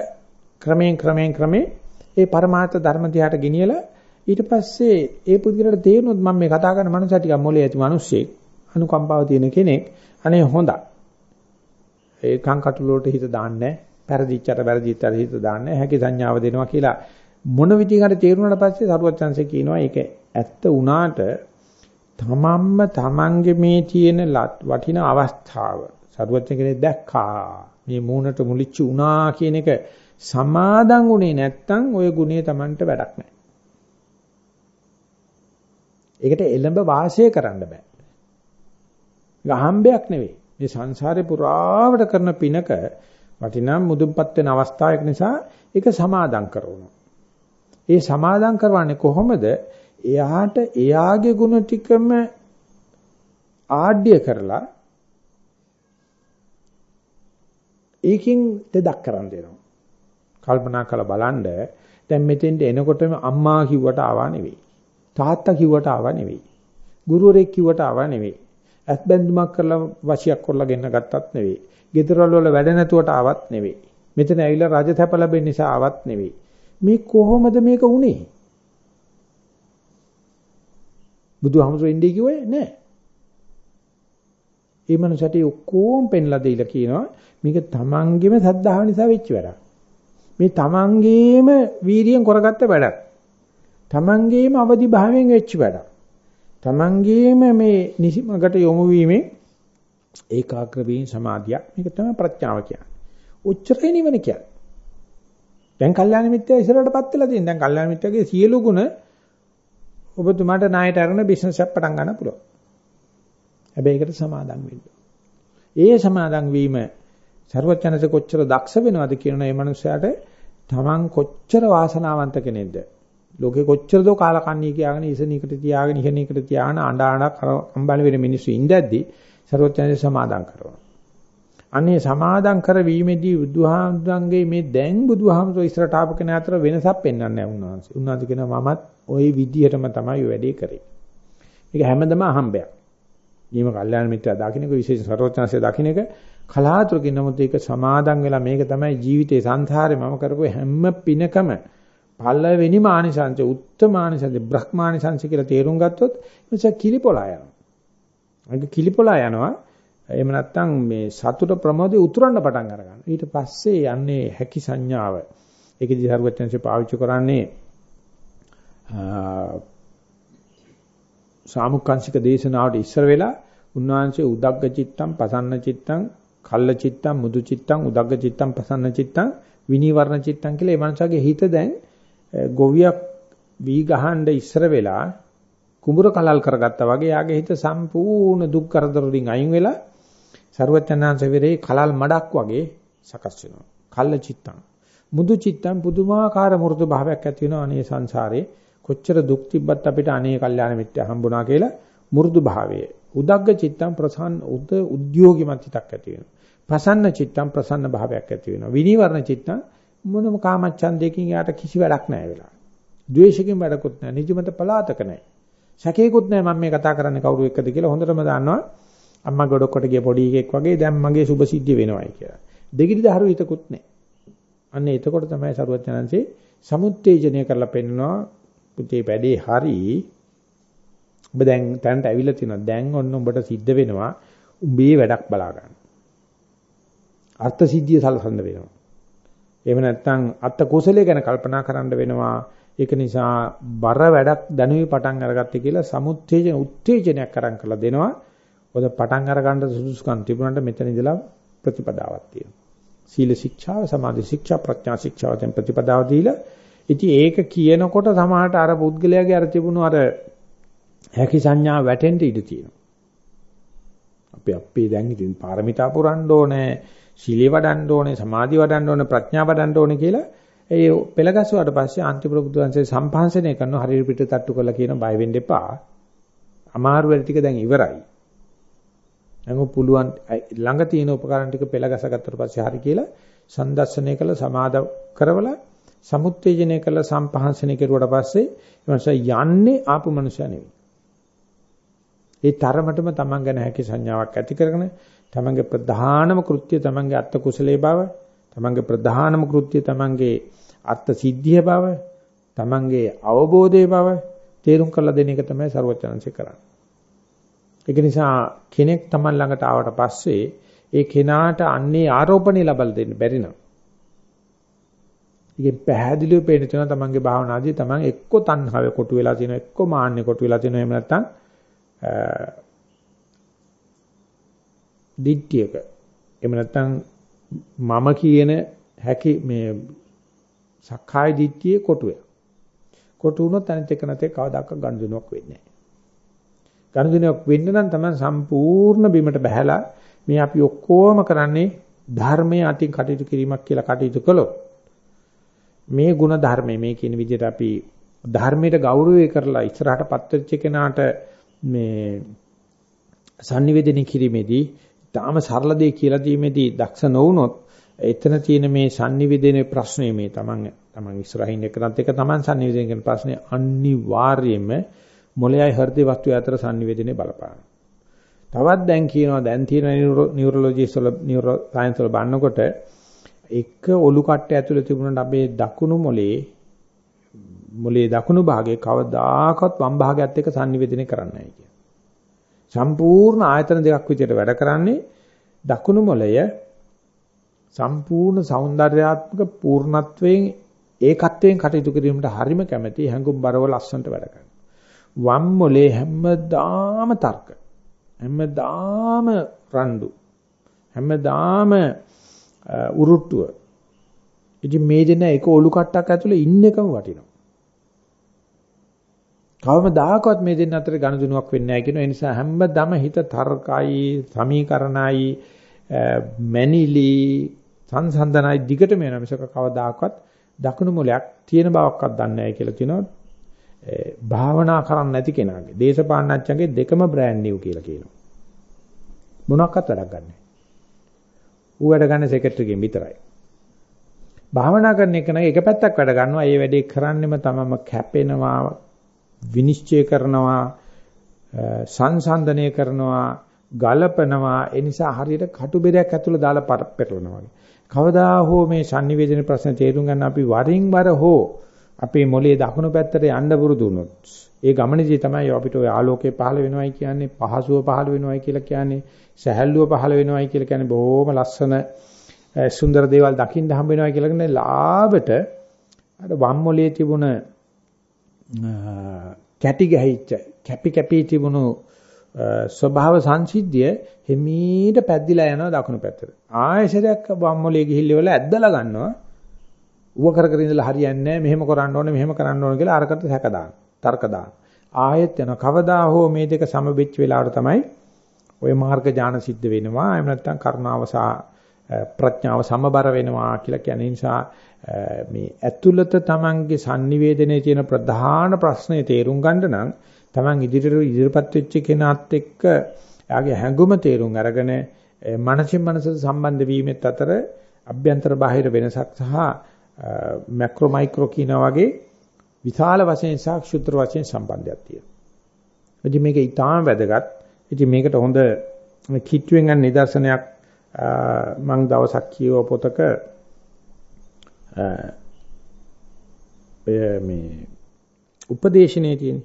ක්‍රමයෙන් ක්‍රමයෙන් ක්‍රමේ ඒ පරමාර්ථ ධර්ම දිහාට ගෙනියලා ඊට පස්සේ ඒ පුද්ගලයාට තේරුනොත් මම මේ කතා කරන මනුස්සයා ටිකක් මොලේ ඇති මිනිස්සෙක්. අනුකම්පාව තියෙන කෙනෙක්. අනේ හොඳයි. ඒ කංකටුල වලට හිත දාන්නේ පෙරදිච්චට පෙරදිච්චට හිත දාන්නේ හැකි සංඥාව දෙනවා කියලා මොන විදිහකට තේරුණාට පස්සේ සරුවත් chance කියනවා ඒක ඇත්ත වුණාට තමන්ම තමන්ගේ මේ තියෙන වටින අවස්ථාව සරුවත් කෙනෙක් දැක්කා. මේ මූණට මුලිච්ච උනා කියන එක සමාදන් උනේ නැත්තම් ওই ගුණය Tamanට වැඩක් නැහැ. ඒකට එළඹ වාසය කරන්න බෑ. ගහම්බයක් නෙවෙයි. මේ සංසාරේ පුරාවට කරන පිනක වටිනා මුදුන්පත් වෙන අවස්ථාවක් නිසා ඒක සමාදම් කරනවා. ඒ සමාදම් කරවන්නේ කොහොමද? එයාට එයාගේ ಗುಣ ටිකම ආඩ්‍ය කරලා ඒකින් දෙදක් කරන් දෙනවා. කල්පනා කරලා බලන්න දැන් මෙතෙන්ට එනකොටම අම්මා කිව්වට ආවා නෙවෙයි. තාත්තා කිව්වට ආවා නෙවෙයි. ගුරුවරයෙක් කිව්වට ආවා නෙවෙයි. ඇස් බැඳුමක් කරලා වශියක් කරලා ගෙන්න ගත්තත් නෙවෙයි. ගෙදරවල වල වැඩ නැතුවට ආවත් නෙවෙයි. මෙතන ඇවිල්ලා රජ තැප ලැබෙන්න නිසා ආවත් නෙවෙයි. මේ කොහොමද මේක වුනේ? බුදුහාමුදුරෙන් ඉන්නේ කිව්වේ නෑ. ඒ මනසට ඔක්කොම පෙන්ලා දීලා කියනවා මේක තමන්ගේම සද්ධාව නිසා වෙච්ච වැඩක්. මේ තමන්ගේම වීරියෙන් කරගත්ත වැඩක්. තමන්ගේම අවදි භාවයෙන් වෙච්ච වැඩක්. තමන්ගේම මේ නිසිමකට යොමු වීමෙන් ඒකාග්‍ර වීම සමාධිය මේක තමයි ප්‍රඥාව කියන්නේ. උච්චරේ නිවන කියන්නේ. දැන් කල්යාණ මිත්‍යා ඉස්සරහටපත් වෙලා තියෙන. දැන් කල්යාණ මිත්‍යාගේ සියලු ගුණ ඔබතුමාට ණයට අරගෙන බිස්නස් එකක් පටන් ගන්න පුළුවන්. හැබැයි ඒකට සමාදම් වෙන්න. ඒ සමාදම් වීම ਸਰවඥන්සේ කොච්චර දක්ෂ වෙනවද කියන මේ මනුස්සයාට තමන් කොච්චර වාසනාවන්ත කෙනෙක්ද ලෝකෙ කොච්චර දෝ කාලකන්ණී කියාගෙන ඉසනීකට තියාගෙන ඉහනීකට තියාගෙන අඬානක් අම්බාල වෙන මිනිස්සු ඉඳද්දී ਸਰවඥය සමාදම් කරනවා. අනේ සමාදම් කරවීමේදී බුදුහාමුදුරන්ගේ මේ දැන් බුදුහාමුදුර ඉස්සරට ආපු කෙනා අතර වෙනසක් පෙන්වන්නේ නැහැ උන්වහන්සේ. උන්වහන්සේ කියනවා මමත් ওই විදිහටම තමයි වැඩේ කරේ. මේක හැමදම අහම්බයක්. ඊම කල්යාණ මිත්‍යා දකින්නක විශේෂ ਸਰවඥාසේ දකින්නක කලාතුරකින් නමුත් ඒක සමාදම් වෙලා මේක තමයි ජීවිතේ සංසාරේ මම කරපු හැම පිනකම පළවෙනි මානිසංශ උත්තමානිසංශ බ්‍රහ්මානිසංශ කියලා තේරුම් ගත්තොත් එනිසා කිලිපොලා යනවා. ඒක කිලිපොලා යනවා. එහෙම නැත්නම් මේ සතුට ප්‍රමෝදේ උතුරන්න පටන් අරගන්නවා. ඊට පස්සේ යන්නේ හැකි සංඥාව. ඒකදී හරුවත්යන්සේ පාවිච්චි කරන්නේ සාමුක්කාංශික දේශනාවට ඉස්සර වෙලා උන්වහන්සේ උදග්ග චිත්තම් පසන්න චිත්තම් කල්ල චිත්තම් මුදු චිත්තම් උදග්ග චිත්තම් පසන්න චිත්තම් විනීවරණ චිත්තම් කියලා ඒ මනසගේ හිත දැන් ගොවියක් වී ගහන්න ඉස්සර වෙලා කුඹුර කලල් කරගත්තා වගේ යාගේ හිත සම්පූර්ණ දුක් කරදර වලින් අයින් වෙලා ਸਰවඥාන්ස වෙරේ කලල් මඩක් වගේ සකස් වෙනවා. කල්ල චිත්තං. මුදු චිත්තං පුදුමාකාර මෘදු භාවයක් ඇති වෙනවා අනේ සංසාරේ කොච්චර දුක් තිබ්බත් අපිට අනේ කල්යාණ මිත්‍ය හම්බුණා කියලා මුරුදු භාවයේ උදග්ග චිත්තම් ප්‍රසන්න උද උද්‍යෝගිමත් චිත්තක් ඇති වෙනවා. ප්‍රසන්න චිත්තම් ප්‍රසන්න භාවයක් ඇති වෙනවා. විනීවරණ චිත්තම් මොනම කාමච්ඡන්දයකින් යාට කිසි වැඩක් නැහැ වෙලා. ද්වේෂකින් වැඩකුත් නැහැ. නිජමත පලාතක නැහැ. සැකේකුත් නැහැ මම මේ කතා කරන්නේ කවුරු එක්කද කියලා හොඳටම දන්නවා. අම්මා ගොඩක්කොට ගිය පොඩි එකෙක් වගේ දැන් මගේ සුභ සිද්ධිය වෙනවයි කියලා. දෙගිඩි දහරු හිතකුත් නැහැ. අන්න එතකොට තමයි සරුවචනන්සේ සමුත්තේජනය කරලා පෙන්නනවා පුතේ වැඩේ හරි. ඔබ දැන් තැනට ඇවිල්ලා තිනවා. දැන් ඔන්න උඹට සිද්ධ වෙනවා. උඹේ වැඩක් බලා ගන්න. අර්ථ සිද්ධිය සලසන්න වෙනවා. එහෙම නැත්නම් අත්ත කුසලයේ ගැන කල්පනා කරන්න වෙනවා. ඒක නිසා බර වැඩක් දැනුයි පටන් අරගත්තේ කියලා සමුත්තේජන උත්තේජනයක් කරන් කරලා දෙනවා. ඔද පටන් අර ගන්න සුදුසුකම් තිබුණාට මෙතන ඉඳලා ප්‍රතිපදාවක් තියෙනවා. සීල ශික්ෂාව, සමාධි ශික්ෂා, ප්‍රඥා ශික්ෂාව දැන් ප්‍රතිපදාව දීලා ඉතින් ඒක කියනකොට සමහරට අර පුද්ගලයාගේ අර තිබුණු අර හැකි සංඥා වැටෙන්න ඉඩ තියෙනවා. අපි අපේ දැන් ඉතින් පාරමිතා පුරන්න ඕනේ, සීලේ වඩන්න ඕනේ, සමාධි වඩන්න ඕනේ, ප්‍රඥා වඩන්න ඕනේ කියලා ඒ පෙළගස්සුවාට පස්සේ අන්තිම ප්‍රබුද්ධවංශයේ සම්පාංශනය කරන හරියට පිට තට්ටු කරලා කියන බය වෙන්න එපා. අමාරු වැඩ ටික දැන් ඉවරයි. නමුත් පුළුවන් ළඟ තියෙන උපකරණ ටික පෙළගසගත්තට පස්සේ හරි කියලා සම්දර්ශනය කළ සමාද කරවලා සමුත්තේජනය කළ සම්පහන්සනය කෙරුවට පස්සේ එමන්ස යන්නේ ආපු මනුෂ්‍ය නෙවෙයි. ඒ තරමටම තමන් ගැන හැකි සංඥාවක් ඇති කරගෙන තමන්ගේ ප්‍රධානම කෘත්‍ය තමන්ගේ අත්ත කුසලයේ බව තමන්ගේ ප්‍රධානම කෘත්‍ය තමන්ගේ අත්ත සිද්ධිය බව තමන්ගේ අවබෝධයේ බව තේරුම් කරලා දෙන එක තමයි ਸਰවචනංශය කරන්නේ. ඒක නිසා කෙනෙක් තමන් ළඟට ආවට පස්සේ ඒ කෙනාට අන්නේ ආරෝපණය ලබා දෙන්න බැරි නම් ඒකෙන් පැහැදිලිව පේන තියෙනවා තමන්ගේ භාවනාදී තමන් එක්ක තණ්හාවේ කොටු වෙලා තියෙනවා එක්ක මාන්නේ කොටු වෙලා තියෙනවා එහෙම නැත්නම් දිට්ඨියක. එහෙම නැත්නම් මම කියන හැකි මේ සක්කාය දිට්ඨියේ කොටුවේ කොටු වුණොත් අනිත් එක නැතේ කවදාක ගනුදෙනුවක් වෙන්නේ නැහැ. ගනුදෙනුවක් වෙන්න නම් තමයි සම්පූර්ණ බිමට බහැලා මේ අපි ඔක්කොම කරන්නේ ධර්මයේ අතින් කටයුතු කිරීමක් කියලා කටයුතු කළොත්. මේ ಗುಣ ධර්මයේ මේ කියන විදිහට අපි ධර්මයට ගෞරවය කරලා ඉස්සරහට පත්වෙච්ච කෙනාට මේ sannivedana කිරීමේදී තාම සරල දෙයක් කියලා දීමේදී දක්ෂ නොවුනොත් එතන තියෙන මේ sannivedana ප්‍රශ්නේ මේ තමන් තමන් ඉස්සරහින් එකනත් එක තමන් sannivedana කියන ප්‍රශ්නේ අනිවාර්යයෙන්ම මොළයයි හෘද වස්තු අතර sannivedana බලපාන. තවත් දැන් කියනවා දැන් තියෙන නියුරොලොජිස්ට් වල නියුරෝ සයන්ස් වල බලනකොට එක ඔලු කට්ට ඇතුලේ තිබුණාට අපේ දකුණු මොලේ මොලේ දකුණු භාගයේ කවදාකවත් වම් භාගයත් එක්ක sannivedana කරන්නේ නැහැ කියන. සම්පූර්ණ ආයතන දෙකක් විදියට වැඩ කරන්නේ දකුණු මොළය සම්පූර්ණ సౌందర్యාත්මක පූර්ණත්වයෙන් ඒකත්වයෙන් කටයුතු කිරීමට හරිම කැමැති හැඟුම් බරව ලස්සනට වැඩ කරනවා. වම් මොලේ හැමදාම තර්ක. හැමදාම රණ්ඩු. හැමදාම උරුට්ටුව. ඉතින් මේ දෙන එක ඔලු කට්ටක් ඇතුලේ ඉන්න එකම වටිනවා. කවමදාකවත් මේ දෙන්න අතර ගනුදෙනුවක් වෙන්නේ නැහැ කියන නිසා හැමදම හිත තර්කයි, සමීකරණයි, මැනිලි, සංසන්දනයි දිගටම යන මිසක කවදාකවත් දකුණු මොලයක් තියෙන බවක්වත් දන්නේ නැහැ කියලා කියනවා. භාවනා කරන්නේ නැති කෙනාගේ දේශපාලනඥයන්ගේ දෙකම බ්‍රෑන්ඩ් නිව් කියලා කියනවා. මොනක්වත් වැඩක් ගන්නෑ. ඌ වැඩ ගන්න සෙක්‍රටරිගෙන් විතරයි. භාවනා කරන එක නම් එක පැත්තක් වැඩ ගන්නවා. ඒ වැඩේ කරන්නෙම තමම කැපෙනවා, විනිශ්චය කරනවා, සංසන්දනය කරනවා, ගලපනවා. ඒ නිසා හරියට කටුබෙරයක් ඇතුළේ දාලා පෙරලනවා වගේ. කවදා හෝ මේ sannivedana ප්‍රශ්න තේරුම් ගන්න අපි වරින් වර හෝ අපේ මොලේ දකුණු පැත්තට යන්න පුරුදු වුණොත් ඒ ගමනේදී තමයි අපිට ඔය ආලෝකය පහළ වෙනවයි කියන්නේ පහසුව පහළ වෙනවයි කියලා කියන්නේ සැහැල්ලුව පහළ වෙනවයි කියලා කියන්නේ බොහොම ලස්සන සුන්දර දේවල් දකින්න හම්බ වෙනවා කියලා කියන්නේ ලාභට අර වම් මොලේ තිබුණ කැටි ගැහිච්ච කැපි කැපි තිබුණු ස්වභාව සංසිද්ධිය හිමීට පැද්දිලා යනවා දකුණු පැත්තට. ආයෙසරයක් වම් මොලේ ගිහිල්ල වල ඇද්දලා ගන්නවා. ඌව කර කර ඉඳලා හරියන්නේ නැහැ. මෙහෙම කරන්න ඕනේ, මෙහෙම කරන්න ඕනේ කියලා අරකට සැක දාන. තර්ක දාන. ආයෙත් යනවා. කවදා හෝ මේ දෙක සමබෙච්ච වෙලාවට තමයි ওই මාර්ග ඥාන සිද්ධ වෙනවා. එහෙම නැත්නම් කරුණාව සහ ප්‍රඥාව සමබර වෙනවා කියලා කියන නිසා මේ ඇතුළත Tamange sannivedanaya තියෙන ප්‍රධාන ප්‍රශ්නේ තේරුම් ගන්න නම් Taman ඉදිරියට ඉදිරියපත් වෙච්ච කෙනාත් එක්ක එයාගේ හැඟුම තේරුම් අරගෙන මනසින් මනසට සම්බන්ධ වීමෙත් අතර අභ්‍යන්තර බාහිර වෙනසක් සහ මැක්‍රෝ මයික්‍රෝ කියන වගේ විශාල වශයෙන් සහ ක්ෂුද්‍ර වශයෙන් සම්බන්ධයක් තියෙනවා. ඉතින් මේක ඊටාම වැදගත්. ඉතින් මේකට හොඳ කිට්ටුවෙන් ගන්න නිදර්ශනයක් මම දවසක් කියව පොතක මේ උපදේශනේ තියෙන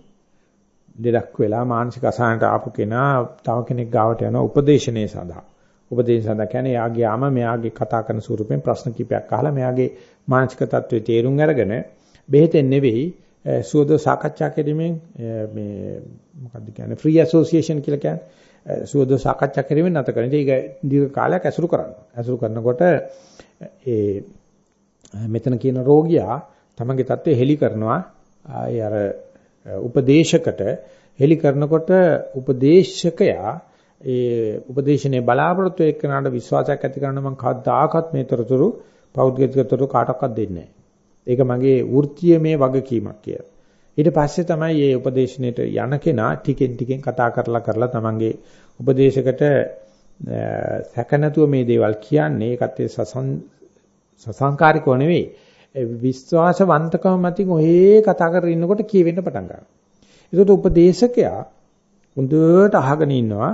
දෙලක් වෙලා මානසික අසහනට ආපු කෙනා තව කෙනෙක් ගාවට යනවා උපදේශනේ සඳහා. උපදේශ සඳහා කියන්නේ යාගියාම මෙයාගේ කතා කරන ස්වරූපෙන් ප්‍රශ්න කිපයක් අහලා මෙයාගේ මානසික තත්ත්වයේ තේරුම් අරගෙන බෙහෙතෙන් නෙවෙයි සුවද සාකච්ඡා කිරීමෙන් මේ මොකක්ද කියන්නේ ෆ්‍රී ඇසෝසියේෂන් කියලා කියන්නේ සුවද සාකච්ඡා කිරීමෙන් නැත කරන. ඒක දීර්ඝ කාලයක් ඇසුරු කරනවා. ඇසුරු කරනකොට ඒ මෙතන කියන රෝගියා තමන්ගේ තත්ත්වය හෙලි කරනවා. ආය අර උපදේශකට හෙලි කරනකොට උපදේශකයා ඒ උපදේශනේ බලාපොරොත්තු එක්කනට විශ්වාසයක් ඇති කරන මම කවදාකවත් මේ තොරතුරු පෞද්ගලිකතොරතුරු කාටවත් දෙන්නේ ඒක මගේ වෘත්තීය මේ වගකීමක් කියලා. ඊට පස්සේ තමයි මේ උපදේශනෙට යන කෙනා ටිකෙන් ටිකෙන් කතා කරලා කරලා තමන්ගේ උපදේශකට සැක නැතුව මේ දේවල් කියන්නේ ඒකත් ඒ සසං සසංකාරිකව නෙවෙයි විශ්වාසවන්තකම මතින් ඔහේ කතා කරගෙන ඉන්නකොට කියවෙන්න පටන් ගන්නවා. ඒකට උපදේශකයා හොඳට අහගෙන ඉන්නවා.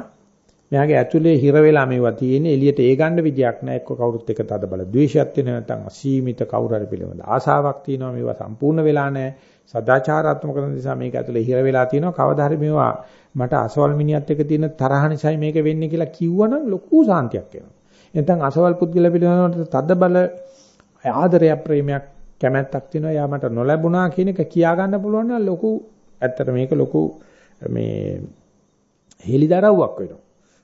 මෙයාගේ ඇතුලේ හිර වෙලා මේවා තියෙන්නේ එළියට ඒ ගන්න විදියක් නැහැ. එක්ක කවුරුත් එක තද බල ද්වේෂයක් තියෙන නැත්නම් අසීමිත කවුරු හරි පිළිබඳ ආසාවක් තියෙනවා. මේවා සම්පූර්ණ වෙලා නැහැ. සදාචාරාත්මක නිසා මේක ඇතුලේ හිර වෙලා තියෙනවා. කවදා හරි මේවා මට අසවල් මිනිහත් එක්ක තියෙන තරහ නිසායි මේක වෙන්නේ කියලා කිව්වනම් ලොකු සාන්තියක් එනවා. නැත්නම් අසවල් පුද්ගල පිළිබඳව තද බල ආදරයක් ප්‍රේමයක් කැමැත්තක් තියෙනවා යා මට නොලැබුණා කියන එක කියා ගන්න පුළුවන් නම් ලොකු ඇත්තට මේක ලොකු මේ හෙලිදරව්වක් වෙනවා.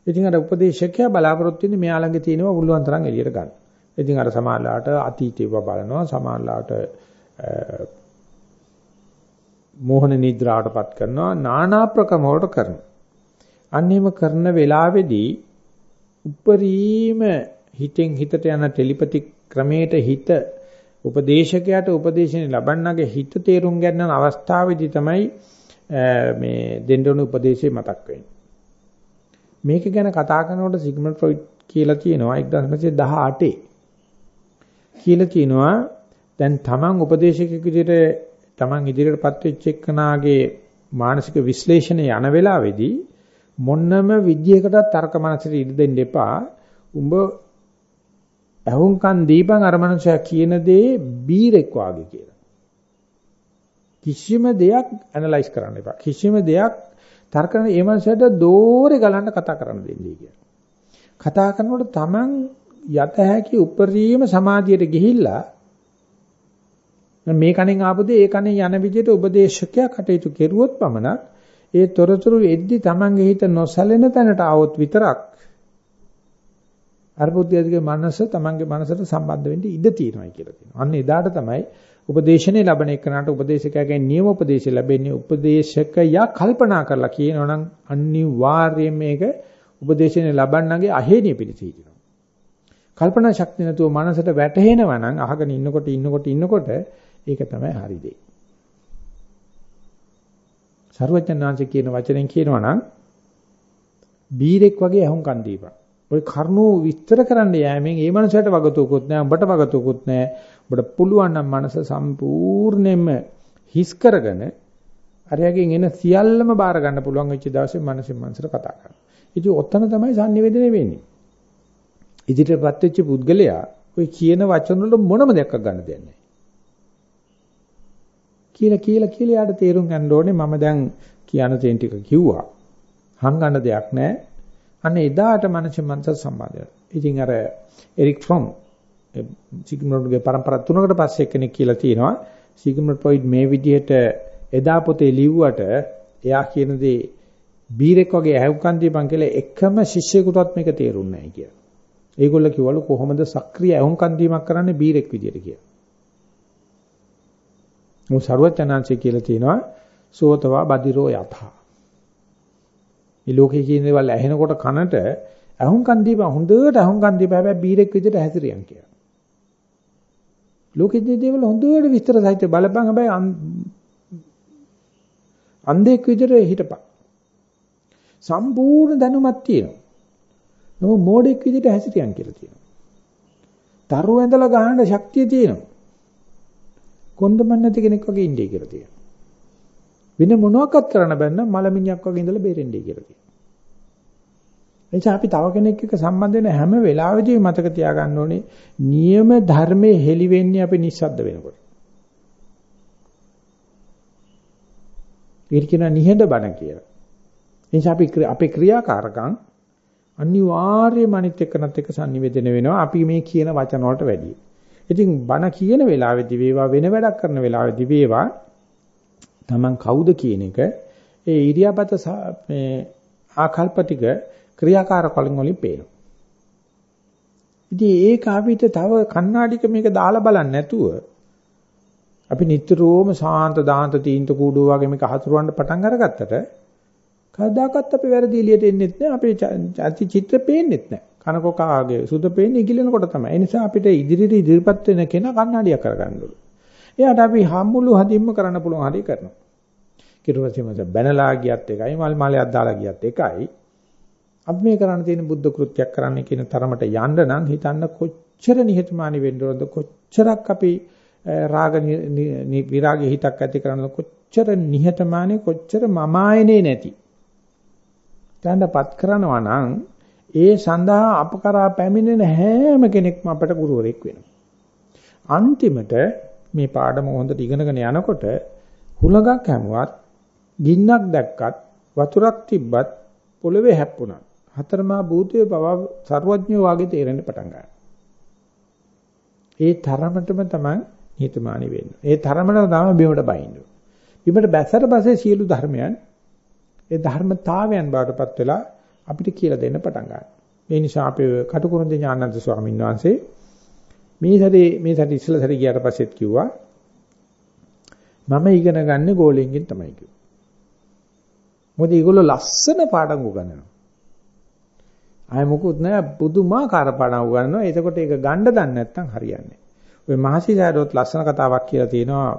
ඉතින් අර උපදේශකයා බලාපොරොත්තු වෙන්නේ මෙයා ළඟ තියෙනවා උල්ලුවන් තරම් එළියට ගන්න. ඉතින් අර සමාජලාට අතීතේව බලනවා සමාජලාට මෝහන නිද්‍රාවටපත් කරනවා නානා ප්‍රකම වලට කරනවා. අන්නේම කරන වෙලාවේදී උපරිම හිතෙන් හිතට යන ටෙලිපති ක්‍රමයට හිත උපදේශකයාට උපදේශනේ ලබන්නගේ හිත තේරුම් ගන්න අවස්ථාවේදී තමයි මේ දෙන්න ඕන උපදේශය මතක් වෙන්නේ. මේක ගැන කතා කරනකොට සිග්මන්ඩ් ෆ්‍රොයිඩ් කියලා තියෙනවා 1918 කියලා තියෙනවා දැන් තමන් උපදේශකෙක් විදිහට තමන් ඉදිරියටපත් වෙච්ච එක්කනාගේ මානසික විශ්ලේෂණය යන වෙලාවේදී මොන්නම විද්‍යයකටත් තර්ක මනසට ඉඩ දෙන්න එපා. උඹ අහුම්කන් දීපන් අර මනුස්සයා කියන දේ බීරෙක් වාගේ කියලා. කිසිම දෙයක් ඇනලයිස් කරන්න එපා. කිසිම දෙයක් තර්ක කරන ඒ මනුස්සයාට දෝරේ ගලන්න කතා කරන්න දෙන්නේ කියලා. කතා කරනකොට Taman යත හැකි උපරිම සමාධියට ගිහිල්ලා මේ කණෙන් ආපු දේ ඒ කණෙන් යන විදිහට උපදේශකයා කටයුතු කෙරුවොත් පමණක් ඒ තොරතුරු එද්දි Tamanගේ හිත නොසැලෙන තැනට આવොත් විතරක් අර බුද්ධයාගේ මනස තමන්ගේ මනසට සම්බන්ධ වෙන්න ඉඩ තියෙනවා කියලා කියනවා. අන්න එදාට තමයි උපදේශනේ ලැබෙන එකනට උපදේශකයාගෙන් නියම උපදේශය ලැබෙන්නේ උපදේශකයා කල්පනා කරලා කියනවනම් අනිවාර්යයෙන් මේක උපදේශනේ ලබන්නගේ අහේනිය පිළිසිනවා. කල්පනා ශක්තිය නැතුව මනසට වැටහෙනවා නම් අහගෙන ඉන්නකොට ඉන්නකොට ඉන්නකොට ඒක තමයි හරි දේ. සර්වඥාන්සේ කියන වචනෙන් කියනවා නම් බීරෙක් වගේ අහුම්කන් දීපන්. ඔය කරුණු විස්තර කරන්න යෑමෙන් ඒ මනසට වගතුකුත් නෑ උඹට වගතුකුත් නෑ උඹට පුළුවන් නම් මනස සම්පූර්ණයෙන්ම හිස් කරගෙන අරයගෙන් එන සියල්ලම බාර ගන්න පුළුවන් වෙච්ච දවසේ මනසෙන් මනසට කතා කරනවා. ඉතින් ඔතන තමයි sannivedana වෙන්නේ. ඉදිරියටපත් වෙච්ච පුද්ගලයා ඔය කියන වචන වල මොනම දෙයක් ගන්න දෙයක් නෑ. කියලා කියලා කියලා යාට තේරුම් ගන්න ඕනේ මම දැන් කියන තේන් ටික කිව්වා. හංගන්න දෙයක් නෑ. අන්න එදාට මනස මනස සම්බන්ධ ඉතින් අර එරික් ෆ්‍රොම් සිග්මන්ඩ්ගේ પરම්පරා තුනකට පස්සේ කෙනෙක් කියලා තියෙනවා සිග්මන්ඩ් ෆ්‍රොයිඩ් මේ විදිහට එදා පොතේ ලිව්වට එයා කියන දේ බීරෙක් වගේ ඇහුම්කන් දීපන් කියලා එකම ශිෂ්‍යයෙකුටවත් මේක තේරුන්නේ නැහැ කියලා. ඒගොල්ලෝ කිව්වලු කොහොමද සක්‍රීය ඇහුම්කන් දීමක් කරන්නේ බීරෙක් විදියට කියලා. මොහු ਸਰවඥාන්සේ කියලා තියෙනවා සෝතවා බදිරෝ යථා මේ ලෝකේ කියන දේවල් ඇහෙනකොට කනට අහුම්කන් දීපන් හොඳට අහුම්කන් දීපන් හැබැයි බීරෙක් විදිහට හැසිරියන් කියලා. ලෝකෙදී දේවල් හොඳට විස්තර සහිත බලපන් හැබැයි අන්ධෙක් විදිහට හිටපන්. සම්පූර්ණ දැනුමක් තියෙනවා. නෝ මෝඩෙක් විදිහට හැසිරියන් කියලා තියෙනවා. තරු ඇඳලා ගහන්න ශක්තිය තියෙනවා. කොන්දමන් නැති කෙනෙක් වගේ ඉන්නේ කියලා තියෙනවා. වෙන මොනවාක්වත් කරන්න බැන්න මලමිණියක් වගේ ඉඳලා බේරෙන්නේ කියලා තියෙනවා. එනිසා අපි තව කෙනෙක් එක්ක සම්බන්ධ වෙන හැම වෙලාවෙදීම මතක තියාගන්න ඕනේ නියම ධර්මයේ හෙලි වෙන්නේ අපි නිස්සද්ද වෙනකොට. ඒක කියන නිහඬ බණ කියලා. එනිසා අපි අපේ ක්‍රියාකාරකම් අනිවාර්යයෙන්ම අනිත් එක්කනත් එක්ක sannivedana වෙනවා අපි මේ කියන වචන වලට වැඩියි. ඉතින් බණ කියන වෙලාවේදී වේවා වෙන වැඩක් කරන වෙලාවේදී වේවා Taman කවුද කියන එක ඒ ඉරියාපත මේ ආකල්ප ටික ක්‍රියාකාරකම් වලින් පේනවා. ඉතින් ඒක අපිට තව කණ්ණාඩික මේක දාලා බලන්න නැතුව අපි නිතරම සාන්ත දාන්ත තීන්ත කූඩුව වගේ මේක හසුරවන්න පටන් අරගත්තට කවදාකවත් අපි වැරදි එළියට එන්නෙත් නැහැ. අපේ අති චිත්‍ර පේන්නෙත් නැහැ. කනකොකාගේ සුද පේන්නේ ඉගිලෙනකොට තමයි. ඒ නිසා අපිට ඉදිරියට ඉදිරිපත් වෙන කෙනා කන්නඩියක් කරගන්න ඕනේ. එයාට අපි හම්මුළු හදින්ම කරන්න පුළුවන් හරිය කරනවා. කිරුවසීමස බැනලා ගියත් එකයි මල් මාලයක් දාලා ගියත් එකයි. අපි මේ කරන්න තියෙන බුද්ධ කෘත්‍යයක් කරන්න කියන තරමට යන්න නම් හිතන්න කොච්චර නිහතමානී වෙන්න ඕනද කොච්චරක් අපි රාග විරාගී හිතක් ඇති කරනද කොච්චර නිහතමානී කොච්චර මමායනේ නැති තැනටපත් කරනවා නම් ඒ සඳහා අප කරා පැමිණෙන හැම කෙනෙක්ම අපට ගුරුවරයෙක් වෙනවා. අන්තිමට මේ පාඩම හොඳට ඉගෙනගෙන යනකොට හුලඟක් හැමුවත් ගින්නක් දැක්කත් වතුරක් තිබ්බත් පොළවේ හැප්පුණා. හතරමා භූතයේ බව ਸਰවඥෝ වාගේ තේරෙන්න පටන් ගන්නවා. ඒ තරමටම තමයි හිතමානි වෙන්නේ. ඒ තරමටම තමයි බිමට බහින්නේ. බිමට බැසට පස්සේ සියලු ධර්මයන් ඒ ධර්මතාවයන් බාටපත් වෙලා අපිට කියලා දෙන්න පටන් ගන්නවා. මේ නිසා අපේ කටුකුරුන්ද ඥානන්ත ස්වාමීන් වහන්සේ මේ සැරේ මේ සැරේ ඉස්සලා සැරේ ගියාට පස්සෙත් කිව්වා මම ඉගෙන ගන්න ගෝලෙන්ගෙන් තමයි කිව්වා. මොකද ඒගොල්ලෝ ලස්සන පාඩම් උගන්වනවා. ආය මොකුත් නෑ පුදුමාකාර පාඩම් උගන්වනවා. එතකොට ඒක ගන්න දන්නේ නැත්නම් හරියන්නේ. ඔය මහසිසාරොත් ලස්සන කතාවක් කියලා තියෙනවා.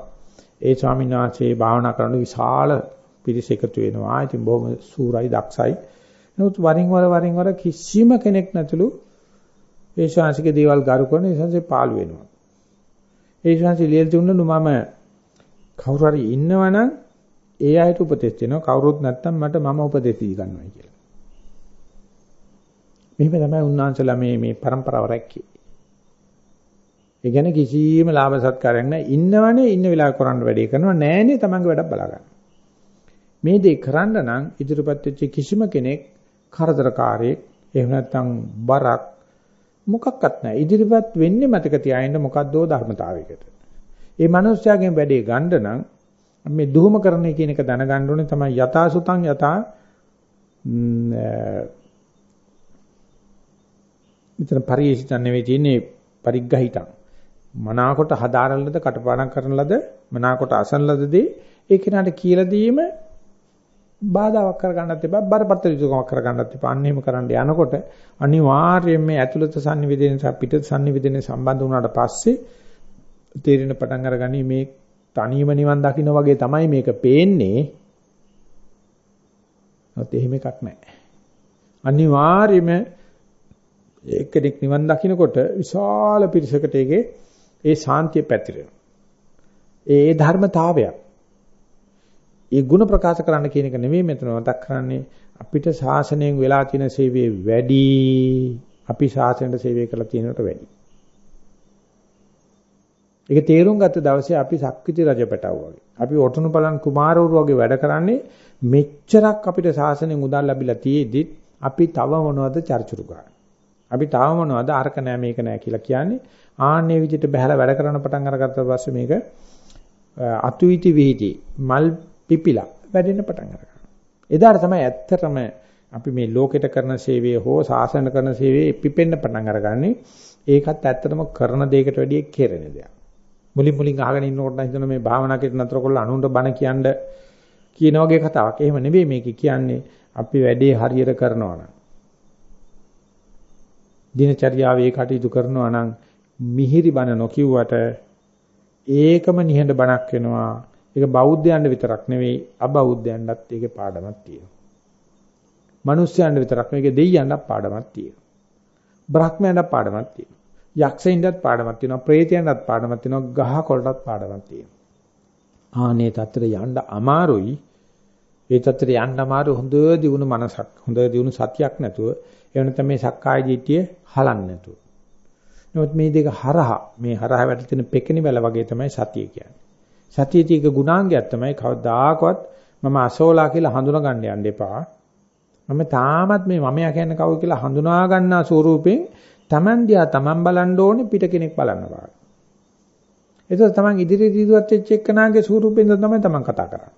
ඒ ස්වාමීන් වහන්සේ භාවනා කරන විශාල පිරිස එකතු වෙනවා. ඉතින් බොහොම සූරයි දක්ෂයි. නමුත් වරින් වර වරින් වර කිසිම කෙනෙක් නැතුළු ඒ ශාන්සික දේවල් ගරු කරන ඉතින්සේ පාළු වෙනවා. ඒ ශාන්සි ලියලා දුන්නු මම කවුරු හරි ඉන්නවනම් ඒ අයට උපදෙස් දෙනවා. කවුරුත් නැත්තම් මට මම උපදෙස් දී ගන්නවා කියලා. මෙහෙම තමයි උන්වහන්සේලා මේ මේ પરම්පරාව රැක්කේ. ඒ කියන්නේ කිසිම ලාභ සත්කාරයක් නැහැ. ඉන්නවනේ ඉන්න වෙලාව කරන්න වැඩේ කරනවා. නෑනේ තමන්ගේ වැඩක් බලා ගන්න. මේ දේ කරන්න නම් ඉදිරිපත් වෙච්ච කිසිම කෙනෙක් කරදරකාරයෙක් එහෙම නැත්නම් බරක් මොකක්වත් නැහැ. ඉදිරිපත් වෙන්නේ මතක තියාගන්න මොකද්දෝ ධර්මතාවයකට. ඒ මනුස්සයාගෙන් වැඩේ ගන්න නම් මේ දුහමකරණය කියන එක දැනගන්න ඕනේ. තමයි යථාසුතං යථා මෙතන පරිේශිතන් නෙවෙයි තියෙන්නේ පරිග්‍රහිතං. මනාකොට හදාරන ලද කටපාඩම් කරන ලද මනාකොට අසන ලද දේ ඒ කෙනාට කියලා දීම බාධාවක් කරගන්නත් එපා බරපතල යුතුකමක් කරගන්නත් එපා. අන්න එහෙම කරන්න යනකොට අනිවාර්යයෙන් මේ ඇතුළත sannivedana සහ පිටත sannivedana සම්බන්ධ වුණාට පස්සේ තේරෙන පටන් අරගනි මේ තනියම නිවන් දකින්න වගේ තමයි මේක පේන්නේ. නැත් එහෙම එකක් නැහැ. අනිවාර්යයෙන්ම එක්කෙනෙක් නිවන් දකින්නකොට විශාල පිරිසකට ඒකේ ඒ ශාන්තිය පැතිරෙනවා. ඒ ධර්මතාවයක්. ඒ ಗುಣ ප්‍රකාශ කරන්න කියන එක නෙමෙයි මෙතන මතක් කරන්නේ. අපිට ශාසනයෙන් වෙලා තියෙන සේවයේ වැඩි. අපි ශාසනයට සේවය කරලා තියෙනකට වැඩි. ඒක තේරුම් ගත්ත දවසේ අපි සක්විති රජපටව වගේ. අපි ඔටුනු බලන් කුමාරවරු වගේ වැඩ කරන්නේ මෙච්චරක් අපිට ශාසනයෙන් උදා ලැබිලා තියෙද්දි අපි තව මොනවද චර්චුරු ගන්න. අපි තව මොනවද අරක නෑ මේක නෑ කියලා කියන්නේ ආන්නේ විදිහට බහැලා වැඩ කරන පටන් අරගත්ත පස්සේ මේක අතුයිති විහිටි මල් පිපිලා වැඩෙන්න පටන් ගන්නවා. එදාට තමයි ඇත්තටම අපි මේ ලෝකෙට කරන සේවය හෝ සාසන කරන සේවය පිපෙන්න පටන් අරගන්නේ. ඒකත් ඇත්තටම කරන දෙයකට වැඩිය කෙරෙන දෙයක්. මුලින් මුලින් අහගෙන ඉන්නකොට හිතන මේ භාවනා කරන නතර කොල්ල අනුන්ට බණ කියන්න කියන වගේ කතාවක්. එහෙම නෙවෙයි මේක කියන්නේ අපි වැඩේ හරියට කරනවා නම්. දිනචර්යාවේ කටයුතු කරනවා නම් මිහිරි බණ නොකියුවට ඒකම නිහඬ බණක් වෙනවා. ඒක බෞද්ධයන්ට විතරක් නෙවෙයි අබෞද්ධයන්ටත් ඒකේ පාඩමක් තියෙනවා. මිනිස්යන්ට විතරක් නෙවෙයි දෙයියන්ටත් පාඩමක් තියෙනවා. බ්‍රහ්මයන්ටත් පාඩමක් තියෙනවා. යක්ෂයින්ටත් පාඩමක් තියෙනවා. ප්‍රේතයන්ටත් පාඩමක් තියෙනවා. ගහ කොළටත් පාඩමක් තියෙනවා. ආනේ තත්තර යන්න අමාරුයි. ඒ තත්තර යන්න අමාරු හොඳ දියුණු මනසක්, හොඳ දියුණු සතියක් නැතුව, ඒ වෙනතම මේ සක්කාය දිට්ඨිය හලන්නේ නැතුව. නමුත් මේ දෙක හරහා මේ හරහා වැටෙන පෙකණි බැල වගේ තමයි සතිය කියන්නේ. සතියේ තියෙක ගුණාංගයක් තමයි කවදාකවත් මම අසෝලා කියලා හඳුනා ගන්න යන්න එපා. මම තාමත් මේ මමයා කියන්නේ කවුද කියලා හඳුනා ගන්නා ස්වරූපෙන් Taman දිහා Taman බලන්න ඕනේ පිට කෙනෙක් බලන්න බෑ. ඒක තමයි ඉදිරියට ඉදිරියට වෙච්ච එක්කනාගේ ස්වරූපෙන් තමයි Taman කතා කරන්නේ.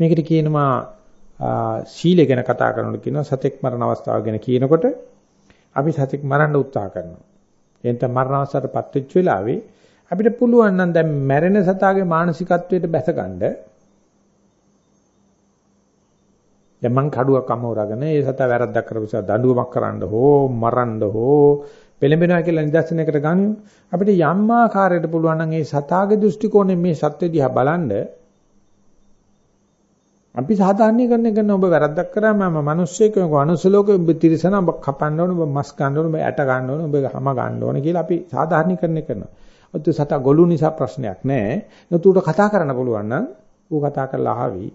මේකට කියනවා සීලය ගැන කතා කරනකොට කියනවා සතෙක් මරණ අවස්ථාව ගැන කියනකොට අපි සතෙක් මරන්න උත්සාහ කරනවා. එතන මරණ අවස්ථාවටපත් වෙච්ච වෙලාවේ අපිට පුළුවන් නම් දැන් මැරෙන සතාගේ මානසිකත්වයට බැසගන්න දැන් මං කඩුවක් අමෝරගෙන ඒ සතා වැරද්දක් කරපු නිසා දඬුවමක් කරන්න හෝ මරන්න හෝ පෙළඹෙනවා කියලා නිදර්ශනයකට ගනිමු අපිට යම් ආකාරයකට පුළුවන් නම් ඒ සතාගේ දෘෂ්ටි කෝණයෙන් මේ සත්‍ය දිහා බලන්න අපි සාධාරණීකරණය කරන ඔබ වැරද්දක් කරාම මම මිනිස්සෙක් ඔබ මනුස්ස ලෝකෙ ඔබ තිරසන ඔබ කපන්න ඕන ඔබ මස් ගන්න ඕන ඔබ ඇට ගන්න ඕන ඔබ හැම ගන්න ඕන කියලා අපි සාධාරණීකරණය කරනවා. ඔත් සතා ගොළු නිසා ප්‍රශ්නයක් නැහැ. නතුට කතා කරන්න පුළුවන් නම් ඌ කතා කරලා ආවි.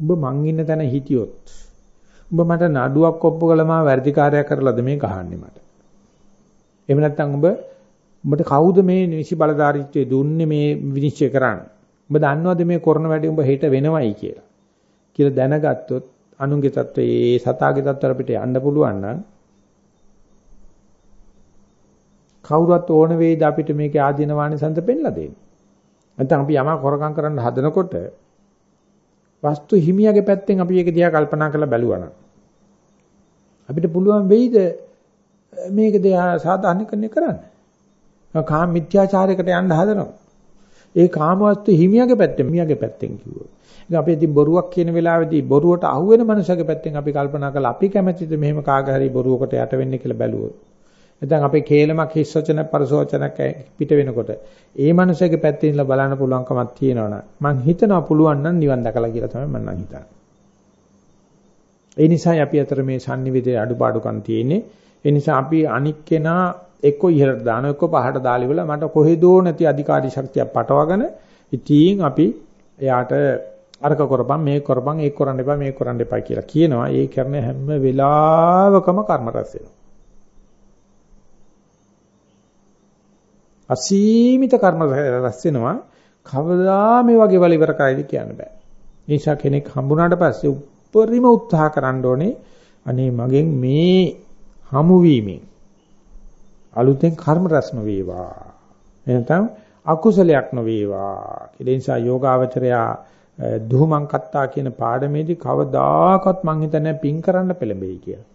උඹ මං ඉන්න තැන හිටියොත් උඹ මට නඩුවක් ඔප්පු කළා මා වැඩිකාරයක් කරලාද මේ ගහන්නේ මට. එහෙම නැත්නම් උඹ උඹට කවුද මේ නිසි බලධාරීත්වයේ දුන්නේ මේ විනිශ්චය කරන්න? උඹ දන්නවද මේ කරන වැඩේ උඹ හෙට වෙනවයි කියලා? කියලා දැනගත්තොත් අනුන්ගේ தত্ত্বයේ ඒ සතාගේ தত্ত্বර අපිට යන්න පුළුවන් නම් කවුරුත් ඕන වේද අපිට මේකේ ආධිනවානි සම්ත පෙන්ලා දෙන්න. නැත්නම් අපි යමක් හොරකම් කරන්න හදනකොට වස්තු හිමියාගේ පැත්තෙන් අපි ඒක දිහා කල්පනා කරලා බැලුවා නම් අපිට පුළුවන් වෙයිද මේක දිහා සාධාරණීකරණය කරන්න. කාම මිත්‍යාචාරයකට යන්න හදනවා. ඒ කාම වස්තු හිමියාගේ පැත්තෙන් මියාගේ පැත්තෙන් කිව්වොත් ඉතින් අපි ඉතින් බොරුවක් කියන වෙලාවේදී බොරුවට අහු වෙන මනුස්සයගේ පැත්තෙන් අපි කල්පනා කරලා අපි කැමැතිද මෙහෙම කාගේ හරි බොරුවකට යට වෙන්න කියලා බැලුවොත්. නැත්නම් අපේ කේලමක් හිස් වචන පරසවචනක් පිට වෙනකොට ඒ මනුස්සයගේ පැත්තෙන් ඉඳලා බලන්න පුළුවන්කමක් තියෙනවනම් මං හිතනවා පුළුවන් නම් නිවන් දැකලා කියලා තමයි මම නම් හිතන්නේ. ඒ නිසායි අපි අතර මේ sannivedaya අඩුපාඩුකම් තියෙන්නේ. ඒ නිසා අපි අනික් කෙනා එක්ක ඉහළට දාන එක්ක පහට දාලිවල මට කොහෙදෝ නැති අධිකාරී ශක්තියක් පටවගෙන ඉතින් අපි එයාට අරක කරපන් මේක කරපන් ඒක කරන්න එපා මේක කරන්න එපා කියලා කියනවා. ඒ කරන හැම වෙලාවකම කර්ම රැස් වෙනවා. අසීමිත කර්ම රැස් වෙනවා. කවදා මේ වගේ වල ඉවර කරයිද කියන්න බෑ. නිසා කෙනෙක් හම්බුනාට පස්සේ උපරිම උත්සාහ කරන්න ඕනේ අනේ මගෙන් මේ හමු වීමෙන් අලුතෙන් කර්ම රැස් නොවේවා. එනතම් අකුසලයක් නොවේවා. ඒ නිසා යෝගාවචරයා දුහමං කත්තා කියන පාඩමේදී කවදාකවත් මං හිතන්නේ පින් කරන්න පෙළඹෙයි කියලා.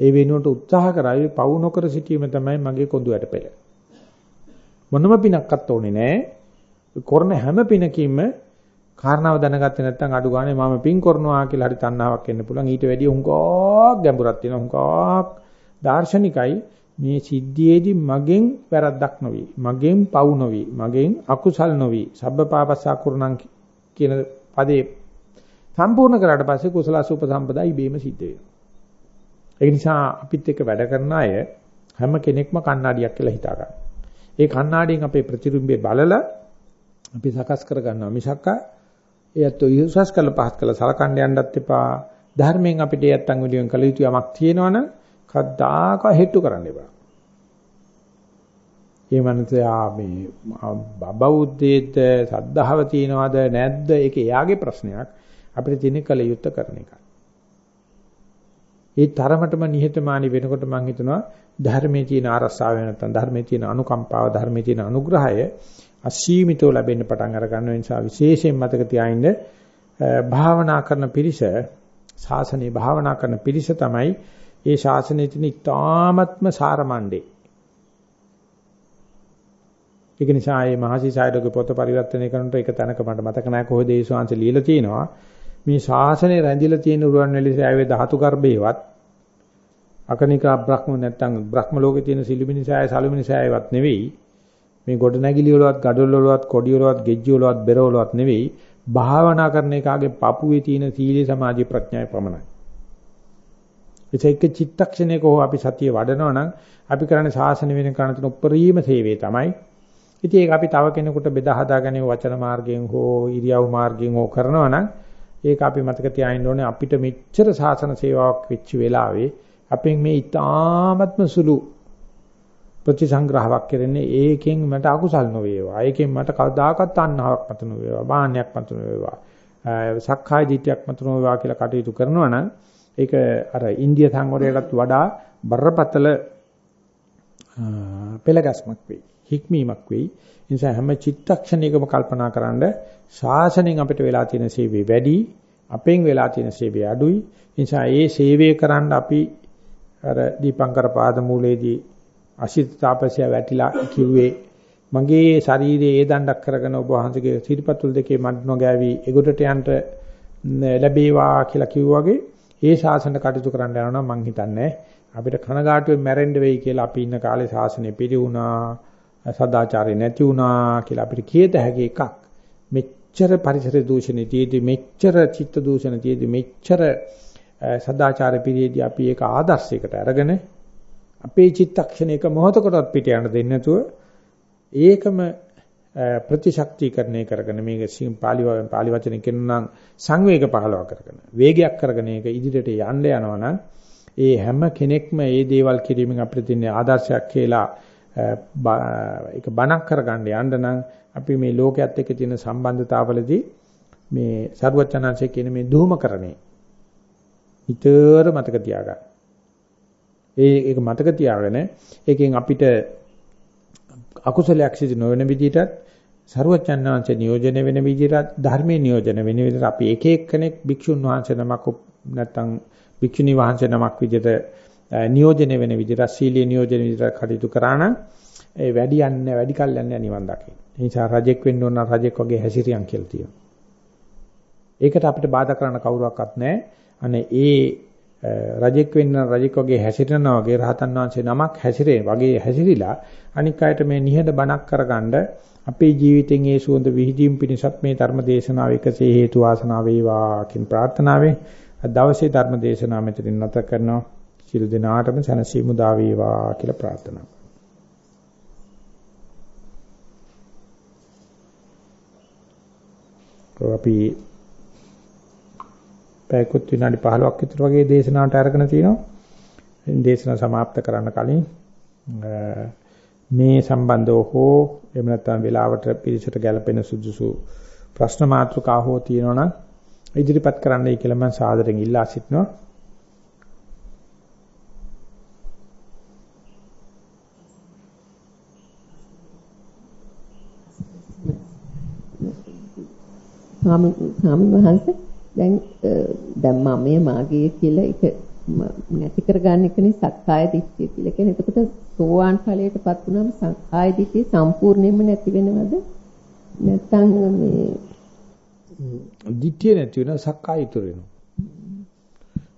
ඒ වෙනුවට උත්සාහ කරાવી පවු නොකර සිටීම තමයි මගේ කොඳුයට පෙළ. මොනම පිනක්වත් ඕනේ නැහැ. කරන හැම පිනකින්ම කාරණාව දැනගත්තේ නැත්නම් අඩු ගානේ මම පින් කරනවා කියලා හරි තණ්හාවක් එන්න පුළුවන්. ඊට වැඩිය හුඟක් ගැඹුරක් තියෙනවා. හුඟක් දාර්ශනිකයි මේ සිද්ධියේදී මගෙන් වැරද්දක් නොවේ. මගෙන් පවු නොවේ. මගෙන් අකුසල් නොවේ. සබ්බපාපස්සා කුරුණං කියන පදේ සම්පූර්ණ කරාට පස්සේ කුසල අසුප සම්පදා ඉබේම සිද්ධ වෙනවා. ඒ නිසා අපිත් එක්ක වැඩ කරන අය හැම කෙනෙක්ම කණ්ණාඩියක් කියලා හිතා ගන්න. ඒ කණ්ණාඩියෙන් අපේ ප්‍රතිබිම්බේ බලලා අපි සකස් කර ගන්නවා මිසක් එයත් උසස් කළ පහත් කළ සලකන්න යන්නත් එපා. ධර්මයෙන් අපිට යත්තන් විලියෙන් කළ යුතු යමක් තියෙනවනම් කද්දාක හෙට්ටු කරන්න එපා. ඒ මනසයා මේ බබෞද්ධයේද සද්ධාව තියනවද නැද්ද ඒක එයාගේ ප්‍රශ්නයක් අපිට තියෙන කල යුත්තේ කරන එක. ඒ තරමටම නිහතමානී වෙනකොට මම හිතනවා ධර්මයේ තියෙන ආරස්සාව නැත්නම් ධර්මයේ තියෙන අනුකම්පාව ධර්මයේ තියෙන අනුග්‍රහය අසීමිතව ලැබෙන්න පටන් අර ගන්න නිසා විශේෂයෙන් මතක තියාගන්න භාවනා කරන පිරිස ශාසනයේ භාවනා කරන පිරිස තමයි ඒ ශාසනයේ තියෙන ඉතාමත්ම සාරමණ්ඩේ ඒක නිසා මේ මහසි සායඩගේ පොත පරිවර්තනය කරනකොට එක තැනක මට මතක නැහැ කොහෙද ඒ ශාංශ ලියලා තියෙනවා. මේ ශාසනය රැඳිලා තියෙන රුවන්වැලි සෑයේ ධාතු ගර්භේවත් අකනිකා බ්‍රහ්ම නැත්තම් බ්‍රහ්ම ලෝකේ තියෙන සිළුමිනිසාය සලුමිනිසායවත් නෙවෙයි. මේ ගොඩ නැගිලි වලවත්, gadol වලවත්, කොඩි වලවත්, ගෙජ්ජි වලවත්, බෙර වලවත් නෙවෙයි. භාවනා කරන එකාගේ පපුවේ තියෙන සීල සමාධි ප්‍රඥාය පමණයි. ඒක චිත්තක්ෂණයක හෝ අපි සතිය වඩනවා නම් අපි කරන්නේ ශාසන වෙන කරන තුන උපරිම සේවය තමයි. ඉතින් ඒක අපි තව කෙනෙකුට බෙදා හදාගන්නේ වචන මාර්ගයෙන් හෝ ඉරියව් මාර්ගයෙන් හෝ කරනවා නම් ඒක අපි මතක තියාගන්න ඕනේ අපිට මෙච්චර ශාසන සේවාවක් වෙච්ච වෙලාවේ අපෙන් මේ ඊ타ත්ම සුළු ප්‍රතිසංග්‍රහයක් කරන්නේ ඒකෙන් මට අකුසල් නොවේවා. ඒකෙන් මට කවදාකවත් අන්නහාවක් මත නොවේවා. බාහනයක් මත නොවේවා. සක්කාය දිට්ඨියක් මත නොවේවා කියලා කටයුතු කරනවා නම් ඒක අර ඉන්දිය සංවරයටත් වඩා බරපතල පෙළගස්මක් වෙයි. හික්මීමක් වෙයි. ඒ නිසා හැම චිත්තක්ෂණයකම කල්පනා කරන්ඩ ශාසනයෙන් අපිට වෙලා තියෙන සේවය වැඩි, අපෙන් වෙලා තියෙන සේවය අඩුයි. ඒ නිසා ඒ සේවය කරන්න අපි අර දීපංකර පාදමූලයේදී අසිත තාපසය වැටිලා කිව්වේ මගේ ශරීරයේ ඒ දණ්ඩක් කරගෙන ඔබ වහන්සේගේ සිරිපතුල් දෙකේ මඩ නොගෑවි එගොඩට යන්න ලැබේවා කියලා කිව්වාගේ ඒ ශාසන කටයුතු කරන්න යනවා මං හිතන්නේ අපිට කනගාටුවෙන් මැරෙන්න වෙයි කියලා අපි ඉන්න කාලේ ශාසනය පිළි වුණා සදාචාරය නැති වුණා කියලා අපිට කියත හැකි එකක්. මෙච්චර පරිසර දූෂණයේදී මෙච්චර චිත්ත දූෂණයේදී මෙච්චර සදාචාර පිළියේදී අපි ඒක ආදර්ශයකට අරගෙන අපේ චිත්තක්ෂණයක මොහොතකටවත් පිට යන්න දෙන්නේ නැතුව ඒකම ප්‍රතිශක්තිකරණය කරගෙන මේක පාලි පාලි වචනෙන් කියනනම් සංවේග පහලව කරගෙන වේගයක් කරගෙන ඒක ඉදිරියට යන්න යනවා නම් ඒ හැම කෙනෙක්ම මේ දේවල් කිරීමෙන් අපිට තියෙන ආදර්ශයක් කියලා ඒක බණක් කරගන්න යන්න නම් අපි මේ ලෝකයේත් එක්ක තියෙන සම්බන්ධතාවවලදී මේ සරුවචනාංශයේ කියන මේ ධූමකරණේ හිතර මතක තියාගන්න. ඒ ඒක මතක තියාගෙන ඒකෙන් අපිට අකුසලයක් සිදු නොවන විදිහටත් සරුවචනාංශ නියෝජනය වෙන විදිහට ධර්මයේ නියෝජන වෙන විදිහට අපි එක එක්කෙනෙක් භික්ෂුන් වහන්සේ නමක් නැත්නම් භික්ෂුණී වහන්සේ නමක් විදිහට නියෝජනය වෙන විදිහට සීලීය නියෝජන විදිහට කටයුතු කරා නම් ඒ වැඩි යන්නේ වැඩි කල් යන්නේ නිවන් දකින්න. ඒ නිසා රජෙක් වෙන්න ඕන රජෙක් වගේ හැසිරියන් කියලා තියෙනවා. ඒකට අපිට බාධා කරන්න කවුරක්වත් නැහැ. අනේ ඒ රජෙක් වෙන්න රජෙක් වගේ හැසිරෙනවා වගේ රහතන් වහන්සේ නමක් හැසිරේ වගේ හැසිරිලා අනික් අයට මේ නිහඬ බණක් කරගන්න අපේ ජීවිතෙන් ඒ සුවඳ විහිදීම් පිණිසත් මේ ධර්ම දේශනාව එකසේ හේතු වාසනා වේවා කියන ප්‍රාර්ථනාවෙන් දවසේ ධර්ම දේශනාව මෙතනින් නැත කරනවා. සියලු දෙනාටම සැනසීම උදා වේවා කියලා ප්‍රාර්ථනා අපි පැයකුත් විනාඩි 15ක් විතර වගේ දේශනාවට අරගෙන තිනවා. දේශනාව સમાપ્ત කරන්න කලින් මේ සම්බන්ධව හෝ එහෙම නැත්නම් වෙලාවට පිළිසට ගැලපෙන සුදුසු ප්‍රශ්න මාතෘකා හෝ තියෙනවා නම් ඉදිරිපත් කරන්නයි කියලා මම සාදරයෙන් ඉල්ලා සිටිනවා. ස්වාමීන් වහන්සේ දැන් දැන් මමයේ මාගේ කියලා එක නැති කරගන්න එකනේ සක්කාය දිට්ඨිය කියලා කියන්නේ. එතකොට සෝවාන් ඵලයටපත් වුණාම සක්කාය දිට්ඨිය සම්පූර්ණයෙන්ම නැති වෙනවද? නැත්නම් මේ දිට්ඨිය නැති වෙනවා සක්කාය ඉතුරු වෙනවා.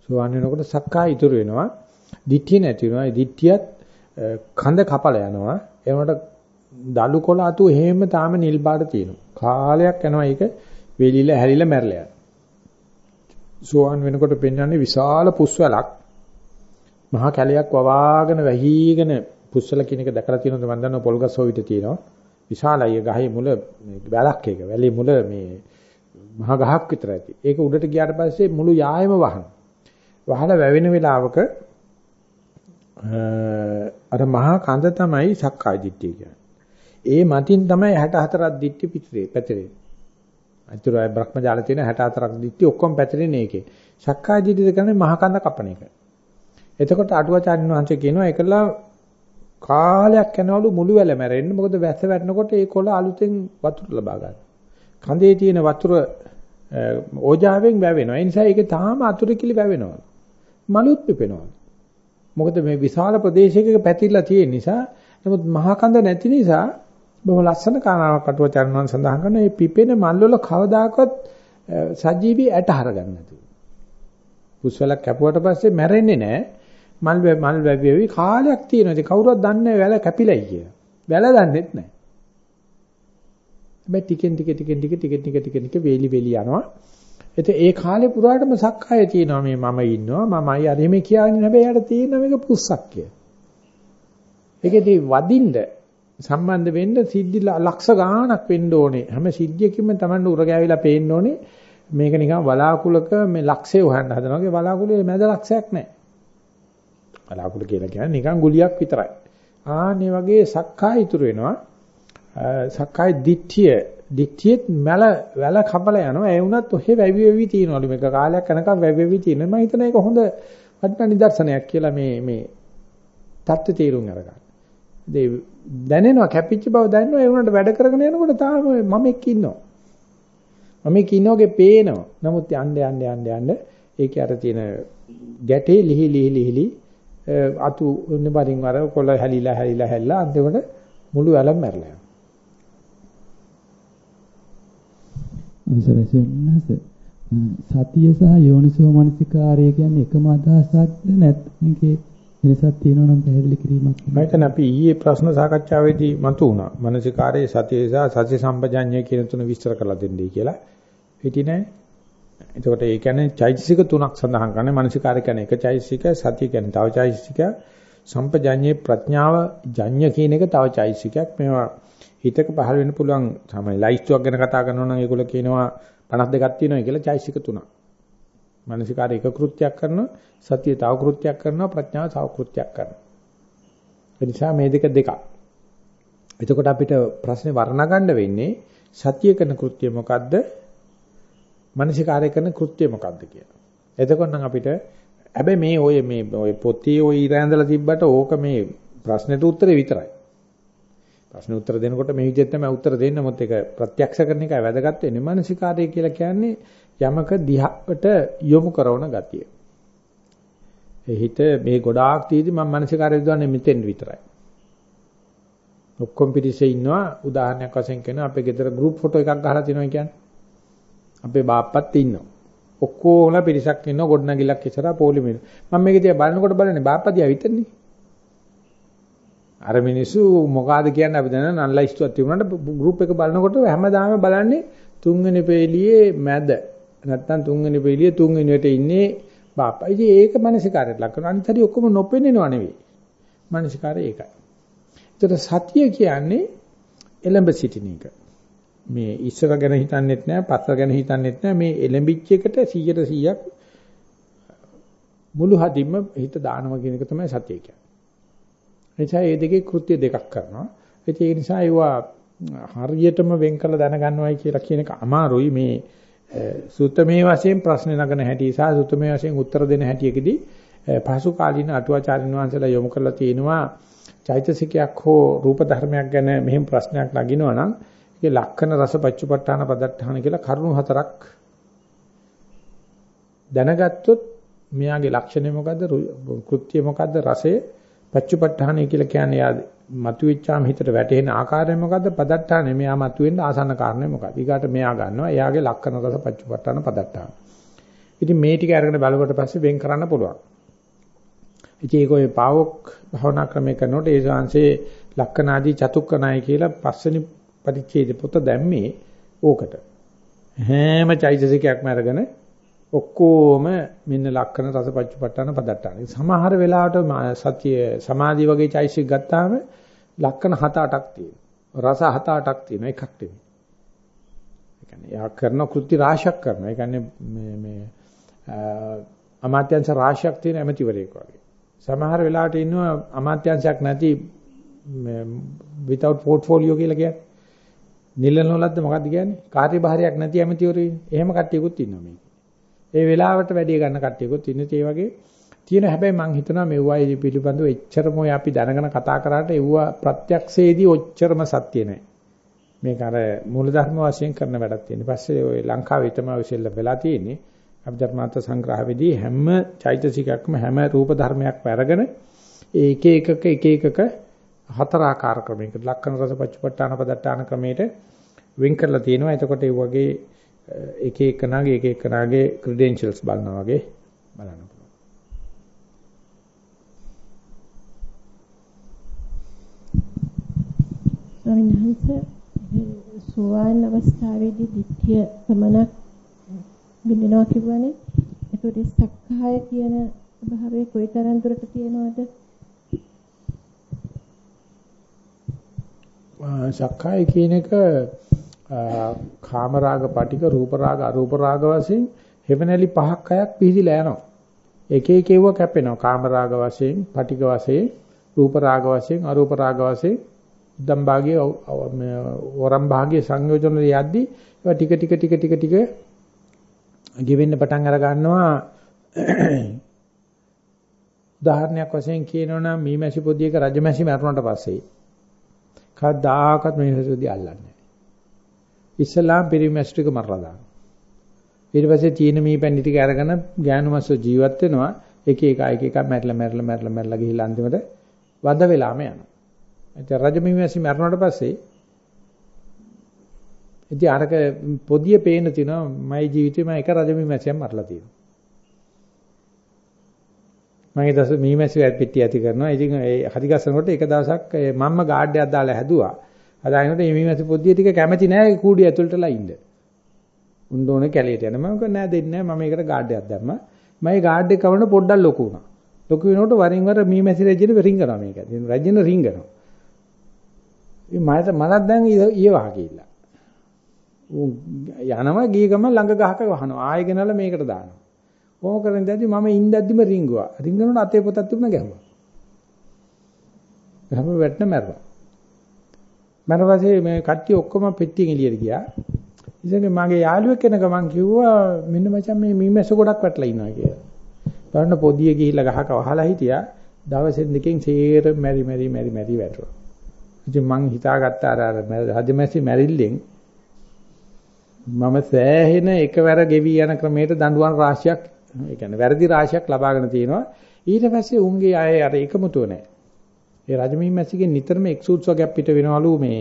සෝවාන් වෙනකොට සක්කාය ඉතුරු වෙනවා. දිට්ඨිය නැති වෙනවා. ඒ දිට්ඨියත් කඳ කපල යනවා. එනකොට දලු කොළ අතු එහෙම තාම නිල් බාඩ තියෙනවා. කාලයක් යනවා ඒක වෙලිලා හැරිලා මැරලා යනවා. සෝවන් වෙනකොට පෙන්වන්නේ විශාල පුස්වලක් මහා කැලයක් වවාගෙන වැහිගෙන පුස්වල කියන එක දැකලා තියෙනවද මම දන්නවා පොල්ගස් හොවිත තියෙනවා. විශාලයි ගහේ මුල වැලක් එක. වැලේ මුල මේ මහා ගහක් විතර ඇති. ඒක උඩට ගියාට පස්සේ මුළු යායම වහන. වහලා වැවෙන වෙලාවක අර මහා කඳ තමයි සක්කාය දිට්ඨිය කියන්නේ. ඒ මතින් තමයි 64ක් දිට්ඨි පිටරේ පැතිරෙන්නේ. අතුරු අය බ්‍රහ්මජාල තියෙන 64ක් දිට්ටි ඔක්කොම පැතිරෙන්නේ ඒකේ. සක්කාය දිට්ඨිද කරන්නේ මහ කඳ කපන එක. එතකොට අටුවාචාර්යන් වහන්සේ කියනවා ඒකලා කාලයක් යනවලු මුළු වැල මැරෙන්න. මොකද වැස්ස වැටෙනකොට ඒ කොළ අලුතෙන් වතුර ලබා ගන්න. කඳේ තියෙන වතුර ඕජාවෙන් වැවෙනවා. ඒ නිසා ඒකේ තාම අතුරු කිලි වැවෙනවා. මලුත් පිපෙනවා. මොකද මේ විශාල ප්‍රදේශයක පැතිරලා තියෙන නිසා නමුත් මහා කඳ නැති නිසා බොහොම ලස්සන කාරණාවක් අටුව චරණවන් සඳහන් කරන මේ පිපෙන මල් වල කවදාකවත් සජීවී ඇට හරගන්න නැතුව. පුස්වලක් කැපුවට පස්සේ මැරෙන්නේ නැහැ. මල් මල් වැවි කාලයක් තියෙනවා. ඉතින් කවුරුවත් දන්නේ නැහැ වැල කැපිලයි කියලා. වැල දන්නෙත් නැහැ. හැබැයි ටිකෙන් ටික ටිකෙන් ටික ටික ටික ටික ටික වේලි වේලි යනවා. එතකොට ඒ කාලේ පුරාටම සක්කාය තියෙනවා මේ මම ඉන්නවා මමයි අර මේ කියන්නේ හැබැයි යාට තියෙන මේක පුස්සක් කිය. ඒකේදී වදින්න සම්බන්ධ වෙන්න සිද්ධි ලක්ෂ ගාණක් වෙන්න ඕනේ. හැම සිද්ධියකින්ම Tamanne උර ගෑවිලා පේන්න ඕනේ. මේක නිකන් බලාකුලක මේ ලක්ෂය හොයන්න හදනවා. ඒ බලාකුලේ මැද ලක්ෂයක් නැහැ. බලාකුල කියලා කියන්නේ නිකන් ගුලියක් විතරයි. ආන්නේ වගේ සක්කාය ඉතුරු වෙනවා. සක්කාය දිට්ඨිය දිට්ඨියෙත් මල වැල කපල යනවා. ඒ වුණත් ඔහෙ වැවි වැවි තියනවලු. මේක කාලයක් යනකම් වැවි වැවි තියෙනවා. මම හිතන එක හොඳ වටිනා නිදර්ශනයක් කියලා මේ මේ தත්ත්ව තීරුම් අරගන්න. ඒ දැනෙනවා කැපිච්ච බව දැනෙනවා. ඒ වුණාට වැඩ කරගෙන යනකොට තාම මම එක්ක ඉන්නවා. මම එක්ක ඉන්නෝගේ පේනවා. නමුත් යන්න යන්න යන්න යන්න ඒකේ අර තියෙන ගැටේ ලිහි ලිහි ලිහි අතු නිබරින් වර කොළ හැලිලා හැලිලා හැල්ලා අන්තිමට මුළු වැලම මැරලා යනවා. අන්සරයි සෙන්නස සතිය සහ යෝනිසෝ මනසිකාරය කියන්නේ එකම අදහසක්ද නැත්නම් මේකේ වෙනසක් තියෙනවා නම් පැහැදිලි කිරීමක් මම හිතන්නේ අපි ඊයේ ප්‍රශ්න සාකච්ඡාවේදී මතු වුණා මනසිකාරයේ සතිය සහ සති සම්පජඤ්ඤය කියන තුන විස්තර කරලා දෙන්නයි කියලා. හිටියේ නෑ. එතකොට ඒ කියන්නේ චෛතසික තුනක් සඳහන් කරන්නේ. මනසිකාරය කියන්නේ එක චෛතසික සතිය කියන්නේ තව චෛතසික සම්පජඤ්ඤේ ප්‍රඥාව ජඤ්ඤ කියන එක තව චෛතසිකයක්. මේවා හිතක පහළ වෙන්න පුළුවන්. තමයි ලයිස්තුවක් ගැන කතා කරනවා නම් ඒගොල්ලෝ කියනවා 52ක් තියෙනවා කියලා චෛසික තුනක්. මානසිකාර එක කෘත්‍යයක් කරනවා සතිය තව කෘත්‍යයක් කරනවා ප්‍රඥාව තව කෘත්‍යයක් කරනවා. ඒ නිසා මේ දෙක දෙකක්. එතකොට අපිට ප්‍රශ්නේ වර්ණ ගන්න වෙන්නේ සතිය කරන කෘත්‍ය මොකද්ද? මානසිකාරය කරන කෘත්‍ය මොකද්ද කියලා. එතකොට නම් අපිට හැබැයි මේ ඔය මේ ඔය පොතේ ඔය ඉර ඇඳලා තිබ්බට ඕක මේ ප්‍රශ්නෙට උත්තරේ විතරයි. ප්‍රශ්න උත්තර දෙනකොට මේ විදිහට තමයි උත්තර දෙන්න මොකද ඒක ප්‍රත්‍යක්ෂ කරන එකයි වැදගත් වෙන්නේ. මානසිකාරය කියලා කියන්නේ යමක දිහාට යොමු කරන ගතිය. ඒ හිත මේ ගොඩාක් තීදි මම මානසිකාරය දුවන්නේ මෙතෙන් විතරයි. ඔක්කොම පිටිසේ ඉන්නවා උදාහරණයක් වශයෙන් කියන අපේ ගෙදර ගෲප් ෆොටෝ එකක් ගහලා තිනවා කියන්නේ. අපේ බාප්පත් ඉන්නවා. ඔක්කොමලා පිරිසක් ඉන්නවා ගොඩනැගිල්ලක් ඉස්සරහා පොලිමේ. මම මේක දිහා බලනකොට බලන්නේ බාප්පා දිහා විතරනේ. අර මිනිස්සු මොකಾದ කියන්නේ අපි දැන නන්ලයිස්ට්ුවක් තිබුණාට ගෲප් එක බලනකොට හැමදාම බලන්නේ තුන්වෙනි පේලියේ මැද නැත්තම් තුන්වෙනි පේලියේ තුන්වෙනියට ඉන්නේ බාප්පා. ඉතින් ඒක මානසිකාරයට ලක් කරනවා. අනිත් හරි ඔක්කොම නොපෙන්නේනව නෙවෙයි. මානසිකාරය ඒකයි. ඒතර සතිය කියන්නේ එළඹ සිටින එක. මේ ඉස්සර ගැන හිතන්නෙත් නෑ, පස්ස ගැන හිතන්නෙත් නෑ. මේ එළඹිච්ච එකට 100ට 100ක් මුළු හදින්ම හිත දානවා කියන එක තමයි සතිය කියන්නේ. නිසා මේ දෙකේ කෘත්‍ය දෙකක් කරනවා. ඒ නිසා ඒවා හරියටම වෙන් කළ දැනගන්නවයි කියලා කියන එක අමාරුයි මේ සුත්තමේ වශයෙන් ප්‍රශ්න නගන හැටි සහ සුත්තමේ වශයෙන් උත්තර දෙන හැටියකදී පහසු කාලීන අටුවාචාරින් වහන්සේලා යොමු කරලා තියෙනවා චෛතසිකයක් හෝ රූප ධර්මයක් ගැන මෙහෙම ප්‍රශ්නයක් නගිනවා නම් ඒකේ ලක්ෂණ රස පච්චුපට්ඨාන පදට්ඨාන කියලා කරුණු හතරක් දැනගත්තොත් මෙයාගේ ලක්ෂණය මොකද්ද? කෘත්‍ය මොකද්ද? රසය? පච්චුපට්ඨානය කියලා කියන්නේ යා මතුවෙච්චාම හිතට වැටෙන ආකාරය මොකද්ද? පදට්ඨානය මෙයා මතුවෙන්න ආසන්න කාරණේ මොකක්ද? ඊගාට මෙයා ගන්නවා. එයාගේ ලක්ෂණ රස පච්චුපට්ඨාන පදට්ඨාන. ඉතින් මේ ටික අරගෙන බලකොට පස්සේ වෙන් කරන්න පුළුවන්. ඉතින් ඒක ඔය පාවොක් භවනා ක්‍රමයේ කරනකොට ඒ ශාංශේ ලක්කනාදී චතුක්කනායි කියලා පස්වෙනි පරිච්ඡේද පොත දැම්මේ ඕකට. හැම චෛතසිකයක්ම අරගෙන ඔක්කොම මෙන්න ලක්කන රසපච්චපට්ඨාන පදට්ටාන. සමහර වෙලාවට සත්‍ය සමාධි වගේ චෛසික ගත්තාම ලක්කන 7-8ක් තියෙනවා. රස 7-8ක් තියෙනවා එකක් නෙමෙයි. ඒ කියන්නේ යා කරන කෘත්‍ය රාශියක් කරනවා. ඒ කියන්නේ මේ මේ අමාත්‍යංශ රාශියක් තියෙන ඇමතිවරයෙක් වගේ. සමහර වෙලාවට ඉන්නවා අමාත්‍යංශයක් නැති without portfolio කියලා කියන්නේ. නිල නොලද්ද මොකද්ද කියන්නේ? කාර්යභාරයක් නැති ඇමතිවරු ඉන්නේ. එහෙම කට්ටියකුත් ඉන්නවා මේක. ඒ වෙලාවට වැඩි ගන්න කට්ටියකුත් ඉන්නේ ඒ වගේ තියෙන හැබැයි මම හිතනවා මෙව්වයි පිළිබඳව එච්චරම ඔය අපි දැනගෙන කතා කරාට එව්ව ප්‍රත්‍යක්ෂයේදී ඔච්චරම සත්‍ය නැහැ. මේක අර මූලධර්ම වශයෙන් කරන වැඩක් තියෙන. ඊපස්සේ ඔය ලංකාවේ තමයි විශ්ෙල්ල වෙලා තියෙන්නේ. අභිධර්මාර්ථ සංග්‍රහවේදී හැම චෛතසිකයක්ම හැම රූප ධර්මයක්ම අරගෙන ඒක එකක එක එකක හතර ආකාර ක්‍රමයකට ලක්කන රස පච්චපට්ඨාන පදට්ඨාන ක්‍රමයට වෙන් කරලා තියෙනවා. එතකොට ඒ වගේ එක එකනාගේ එක එකනාගේ ක්‍රෙඩෙන්ෂල්ස් බලනවා වගේ බලන්න පුළුවන්. ස්වාමීන් වහන්සේ සුවාන් අවස්ථාවේදී ditthිය සමනක් බින්දනවා කියවනේ. ඒතකොට සක්කාය කියන ස්වභාවය කොයිතරම් දුරට තියෙනවද? සක්කාය කියන එක කාමරාග පටික රූපරාග අරූපරාග වශයෙන් හෙවණලි පහක් හයක් පිහිදිලා යනවා. එක එක ඒවා කැපෙනවා. කාමරාග වශයෙන්, පටික වශයෙන්, රූපරාග වශයෙන්, අරූපරාග වශයෙන් උද්දම් භාගයේ වරම් භාගයේ සංයෝජන යද්දී ඒවා ටික ටික ටික ටික ටික ගෙවෙන්න පටන් අර ගන්නවා. උදාහරණයක් වශයෙන් කියනවනම් මීමැසි පොදියක රජමැසි මැරුණාට පස්සේ කවදාකවත් මීමැසි අල්ලන්නේ නැහැ. ඉස්ලාම් පිරිමැසි ටික මරලා දානවා. ඊට පස්සේ තීන මීපැණි ටික අරගෙන ගෑනුමස්ස ජීවත් වෙනවා. එක එක එක එක මැරලා මැරලා මැරලා මැරලා ගිහිල්ලා අන්තිමට වද වෙලාම යනවා. ඉතින් රජ මීමැසි මැරුණාට පස්සේ ඉතින් අරක පොදිය පේන තිනවා මගේ ජීවිතේ මම එක රජ මීමැසියක් මරලා තියෙනවා. මම ඒ දවස් මීමැසි වැත් පෙට්ටිය ඇති කරනවා. ඉතින් ඒ හරි ගස්සනකොට එක දවසක් මම්ම ගාඩ් එකක් දාලා හැදුවා. අදාගෙනට මේ මීමැසි පොදිය ටික කැමති නෑ කූඩිය ඇතුළටලා ඉන්න. උන් ඕනේ කැලේට යන මම කිව්වා නෑ දෙන්නේ නෑ මම ඒකට ගාඩ් එකක් දැම්මා. මම ඒ ගාඩ් එක කවන පොඩ්ඩක් ලොකු වුණා. ලොකු වෙනකොට වරින් වර මීමැසි රජින රින්ගනවා මේක. ඉතින් රජින රින්ගනවා. ඉතින් මට මලක් දැන් ඊවහ කියලා. යනවා ගිය ගම ළඟ ගහක වහනවා. ආයෙ ගෙනල්ලා මේකට දානවා. කොහොම කරන්නේ දැද්දි මම ඉඳද්දිම රිංගුවා. රිංගනකොට අතේ පොතක් තිබුණා ගැහුවා. ගහම වැටෙන මැරුවා. මැරුවාසේ මේ කට්ටිය ඔක්කොම පෙට්ටියෙන් එළියට ගියා. ඉතින් මගේ යාළුවෙක් කෙනෙක් මං කිව්වා මෙන්න මචං මේ මීමැස්ස ගොඩක් වැටලා ඉන්නවා කියලා. බලන්න පොදිය ගිහිල්ලා ගහක වහලා හිටියා. දවසෙන් දෙකෙන් සේර මැරි මැරි මැරි මැරි වැටුණා. ඉතින් මං හිතාගත්ත අර අර හදමැසි මැරිල්ලෙන් මම සෑහෙන එකවර ගෙවි යන ක්‍රමයට දඬුවම් රාශියක් ඒ කියන්නේ වැරදි රාශියක් ලබාගෙන තියෙනවා. ඊට පස්සේ උන්ගේ අය අර එකමුතුව නැහැ. ඒ රජමී මැස්සිගෙන් නිතරම එක්සූට්ස් වගේක් පිට වෙනවලු මේ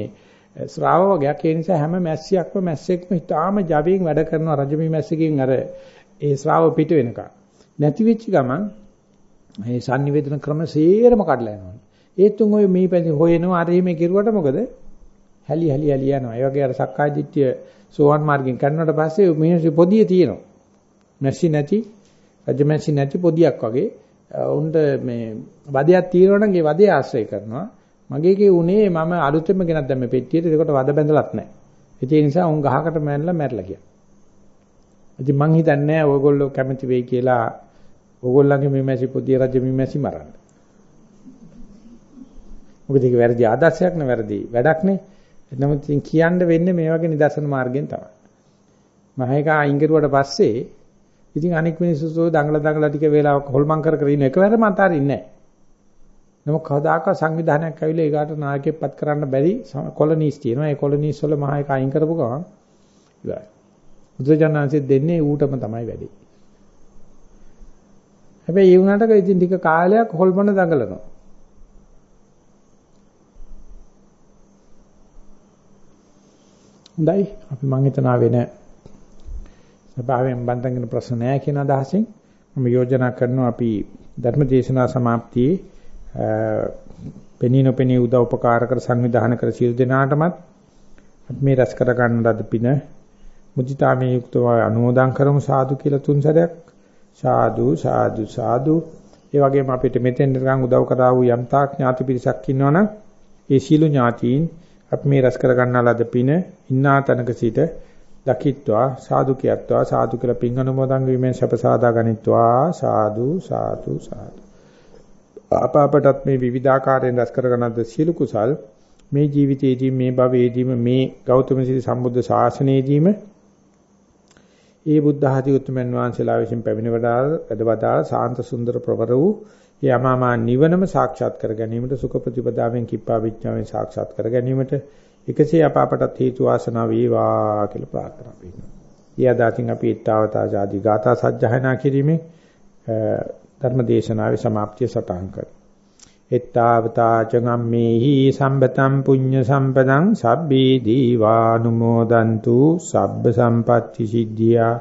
ශ්‍රාව වගේක් ඒ නිසා හැම මැස්සියක්ම මැස්සෙක්ම ඊටාම ජවයෙන් වැඩ කරනවා රජමී මැස්සිගෙන් අර ඒ ශ්‍රාව පිට වෙනකන්. නැති වෙච්ච ගමන් මේ sannivedana ක්‍රම සේරම කඩලා යනවා. ඒත් උන් ඔය මේ පැති හොයනවා අර මේ කෙරුවට මොකද? හැලි හැලි හැලි යනවා. ඒ වගේ අර සක්කාය දිට්ඨිය සෝවන් මාර්ගෙන් කරනකොට පස්සේ මේ පොදිය තියෙනවා. මැස්සි නැති රජමැසි නැති පොදියක් වගේ උන්ට මේ වදයක් තියෙනවා නම් ඒ වදේ ආශ්‍රය කරනවා. මගේ කේ උනේ මම අලුතෙන්ම ගෙනත් දැම්මේ පෙට්ටියට ඒකට වද බැඳලත් නැහැ. ඒ නිසා උන් ගහකට මැනලා මැරලා ගියා. ඉතින් මං හිතන්නේ ඔයගොල්ලෝ කැමති වෙයි කියලා ඕගොල්ලන්ගේ මේ මැසි පොදිය රජ මේ මැසි මරන්න. මොකද ඒක වැරදි ආදර්ශයක් නේ වැරදි වැඩක් නේ. නමුත් ඉතින් කියන්න වෙන්නේ මේ වගේ නිදර්ශන මාර්ගයෙන් තමයි. මහේක අයින් කරුවට පස්සේ ඉතින් අනික් මිනිස්සු සෝ දඟල දඟල ටික වේලාවක් හොල්මන් කර කර ඉන්න එකවරම අතාරින්නේ නැහැ. නමුත් කවදාකවත් සංවිධානයක් ඇවිල්ලා ඒකට නායකයෙක්පත් කරන්න බැරි කොලනීස් තියෙනවා. ඒ කොලනීස් වල මහා එක අයින් කරපු ගමන් ඉවරයි. බුදුජානනාංශෙ දෙන්නේ ඌටම තමයි වැඩි. හැබැයි ඒ වුණාට ඉතින් ටික කාලයක් හොල්මන දඟලනවා. හොඳයි අපි මං හිතනවා වෙන ස්වභාවයෙන් බඳගෙන ප්‍රශ්න නැහැ කියන අදහසින් මම යෝජනා කරනවා අපි ධර්ම දේශනා સમાප්තියේ පෙනී නොපෙනී උදව් උපකාර කර සංවිධානය කර සියලු දෙනාටමත් මේ රැස් කර ගන්න ලද පින මුදිතාමේ යුක්තව අනුමෝදන් කරමු සාදු කියලා තුන් සැරයක්. සාදු සාදු සාදු. ඒ වගේම අපිට මෙතෙන් නිකන් උදව් කරා වූ යම් තාක් ඥාති පිරිසක් ඉන්නවනම් ඒ සීල ඥාතීන් අපි මේ රැස් කර ගන්නා ලද පින ඉන්නා තැනක සිට දකිත්වා සාදු කියත්වා සාදු කියලා පින් අනුමෝදන් වීමෙන් සැප සාදා ගනිත්වා. සාදු සාදු සාදු. ආපාපටත් මේ විවිධාකාරයෙන් රැස් කරගන්නද සියලු කුසල් මේ ජීවිතයේදී මේ භවයේදීම මේ ගෞතම සීල සම්බුද්ධ ශාසනයේදීම ඒ බුද්ධ ආදී උතුම්යන් වහන්සේලා විසින් පැමිණ වදාළ වැඩවදාළ සාන්ත සුන්දර ප්‍රවර වූ යමාමා නිවනම සාක්ෂාත් කර ගැනීමට සුඛ ප්‍රතිපදාවෙන් කිප්පා විඥාවෙන් සාක්ෂාත් කර ගැනීමට එකසේ අප අපටත් හේතු වාසනා වේවා කියලා ප්‍රාර්ථනා කරනවා. ඊයදාකින් අපි ඊත්තාවතා ආදී ගාථා සජ්ජහායනා කිරීමේ ධර්ම දේශනාවේ સમાප්තිය සටහන් කරනවා. ඊත්තාවතා චගම්මේහි සම්බතම් පුඤ්ඤ සම්පදං සබ්බේ දීවානුමෝදන්තු සබ්බ සම්පatti සිද්ධියා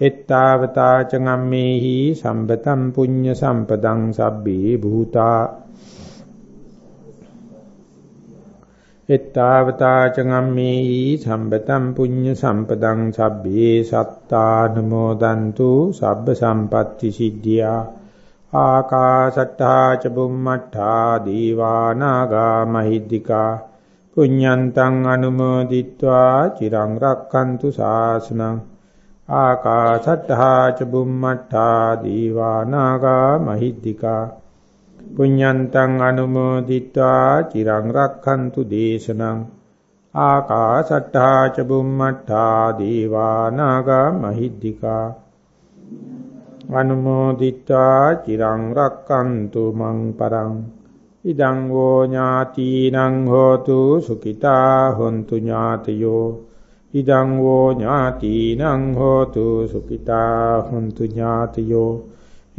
ඊත්තාවතා චගම්මේහි සම්බතම් පුඤ්ඤ සම්පදං සබ්බේ භූතා එත්තාවතා චගම්මේහි සම්බතම් පුඤ්ඤ සම්පදං සබ්බේ සත්තා නමෝදන්තු සබ්බ සම්පත්‍ති සිද්ධියා ආකාශට්ටා ච බුම්මට්ටා දීවානාගා මහිද්దికා පුඤ්ඤන්තං අනුමෝදිත්වා චිරං රක්칸තු ශාසනං ආකාශට්ටා ච බුම්මට්ටා දීවානාගා මහිද්దికා පුඤ්ඤන්තං අනුමෝදිත්වා චිරං රක්ඛන්තු දේශනං ආකාශට්ටා ච බුම්මට්ටා දීවා නාග මහිද්దికා අනුමෝදිත්වා චිරං රක්칸තු මං පරං ඉදං වෝ ඥාතිනං හෝතු සුඛිතා හොන්තු ඥාතයෝ ඉදං වෝ ඥාතිනං හෝතු සුඛිතා හොන්තු ඥාතයෝ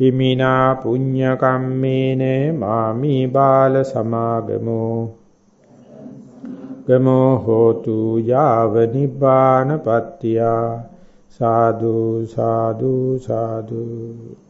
හිමිනා පුඤ්ඤ කම්මේන මාමි බාල සමාගමෝ. ගමෝ හෝතු යාව නිබ්බාන පත්‍තිය. සාදු සාදු සාදු.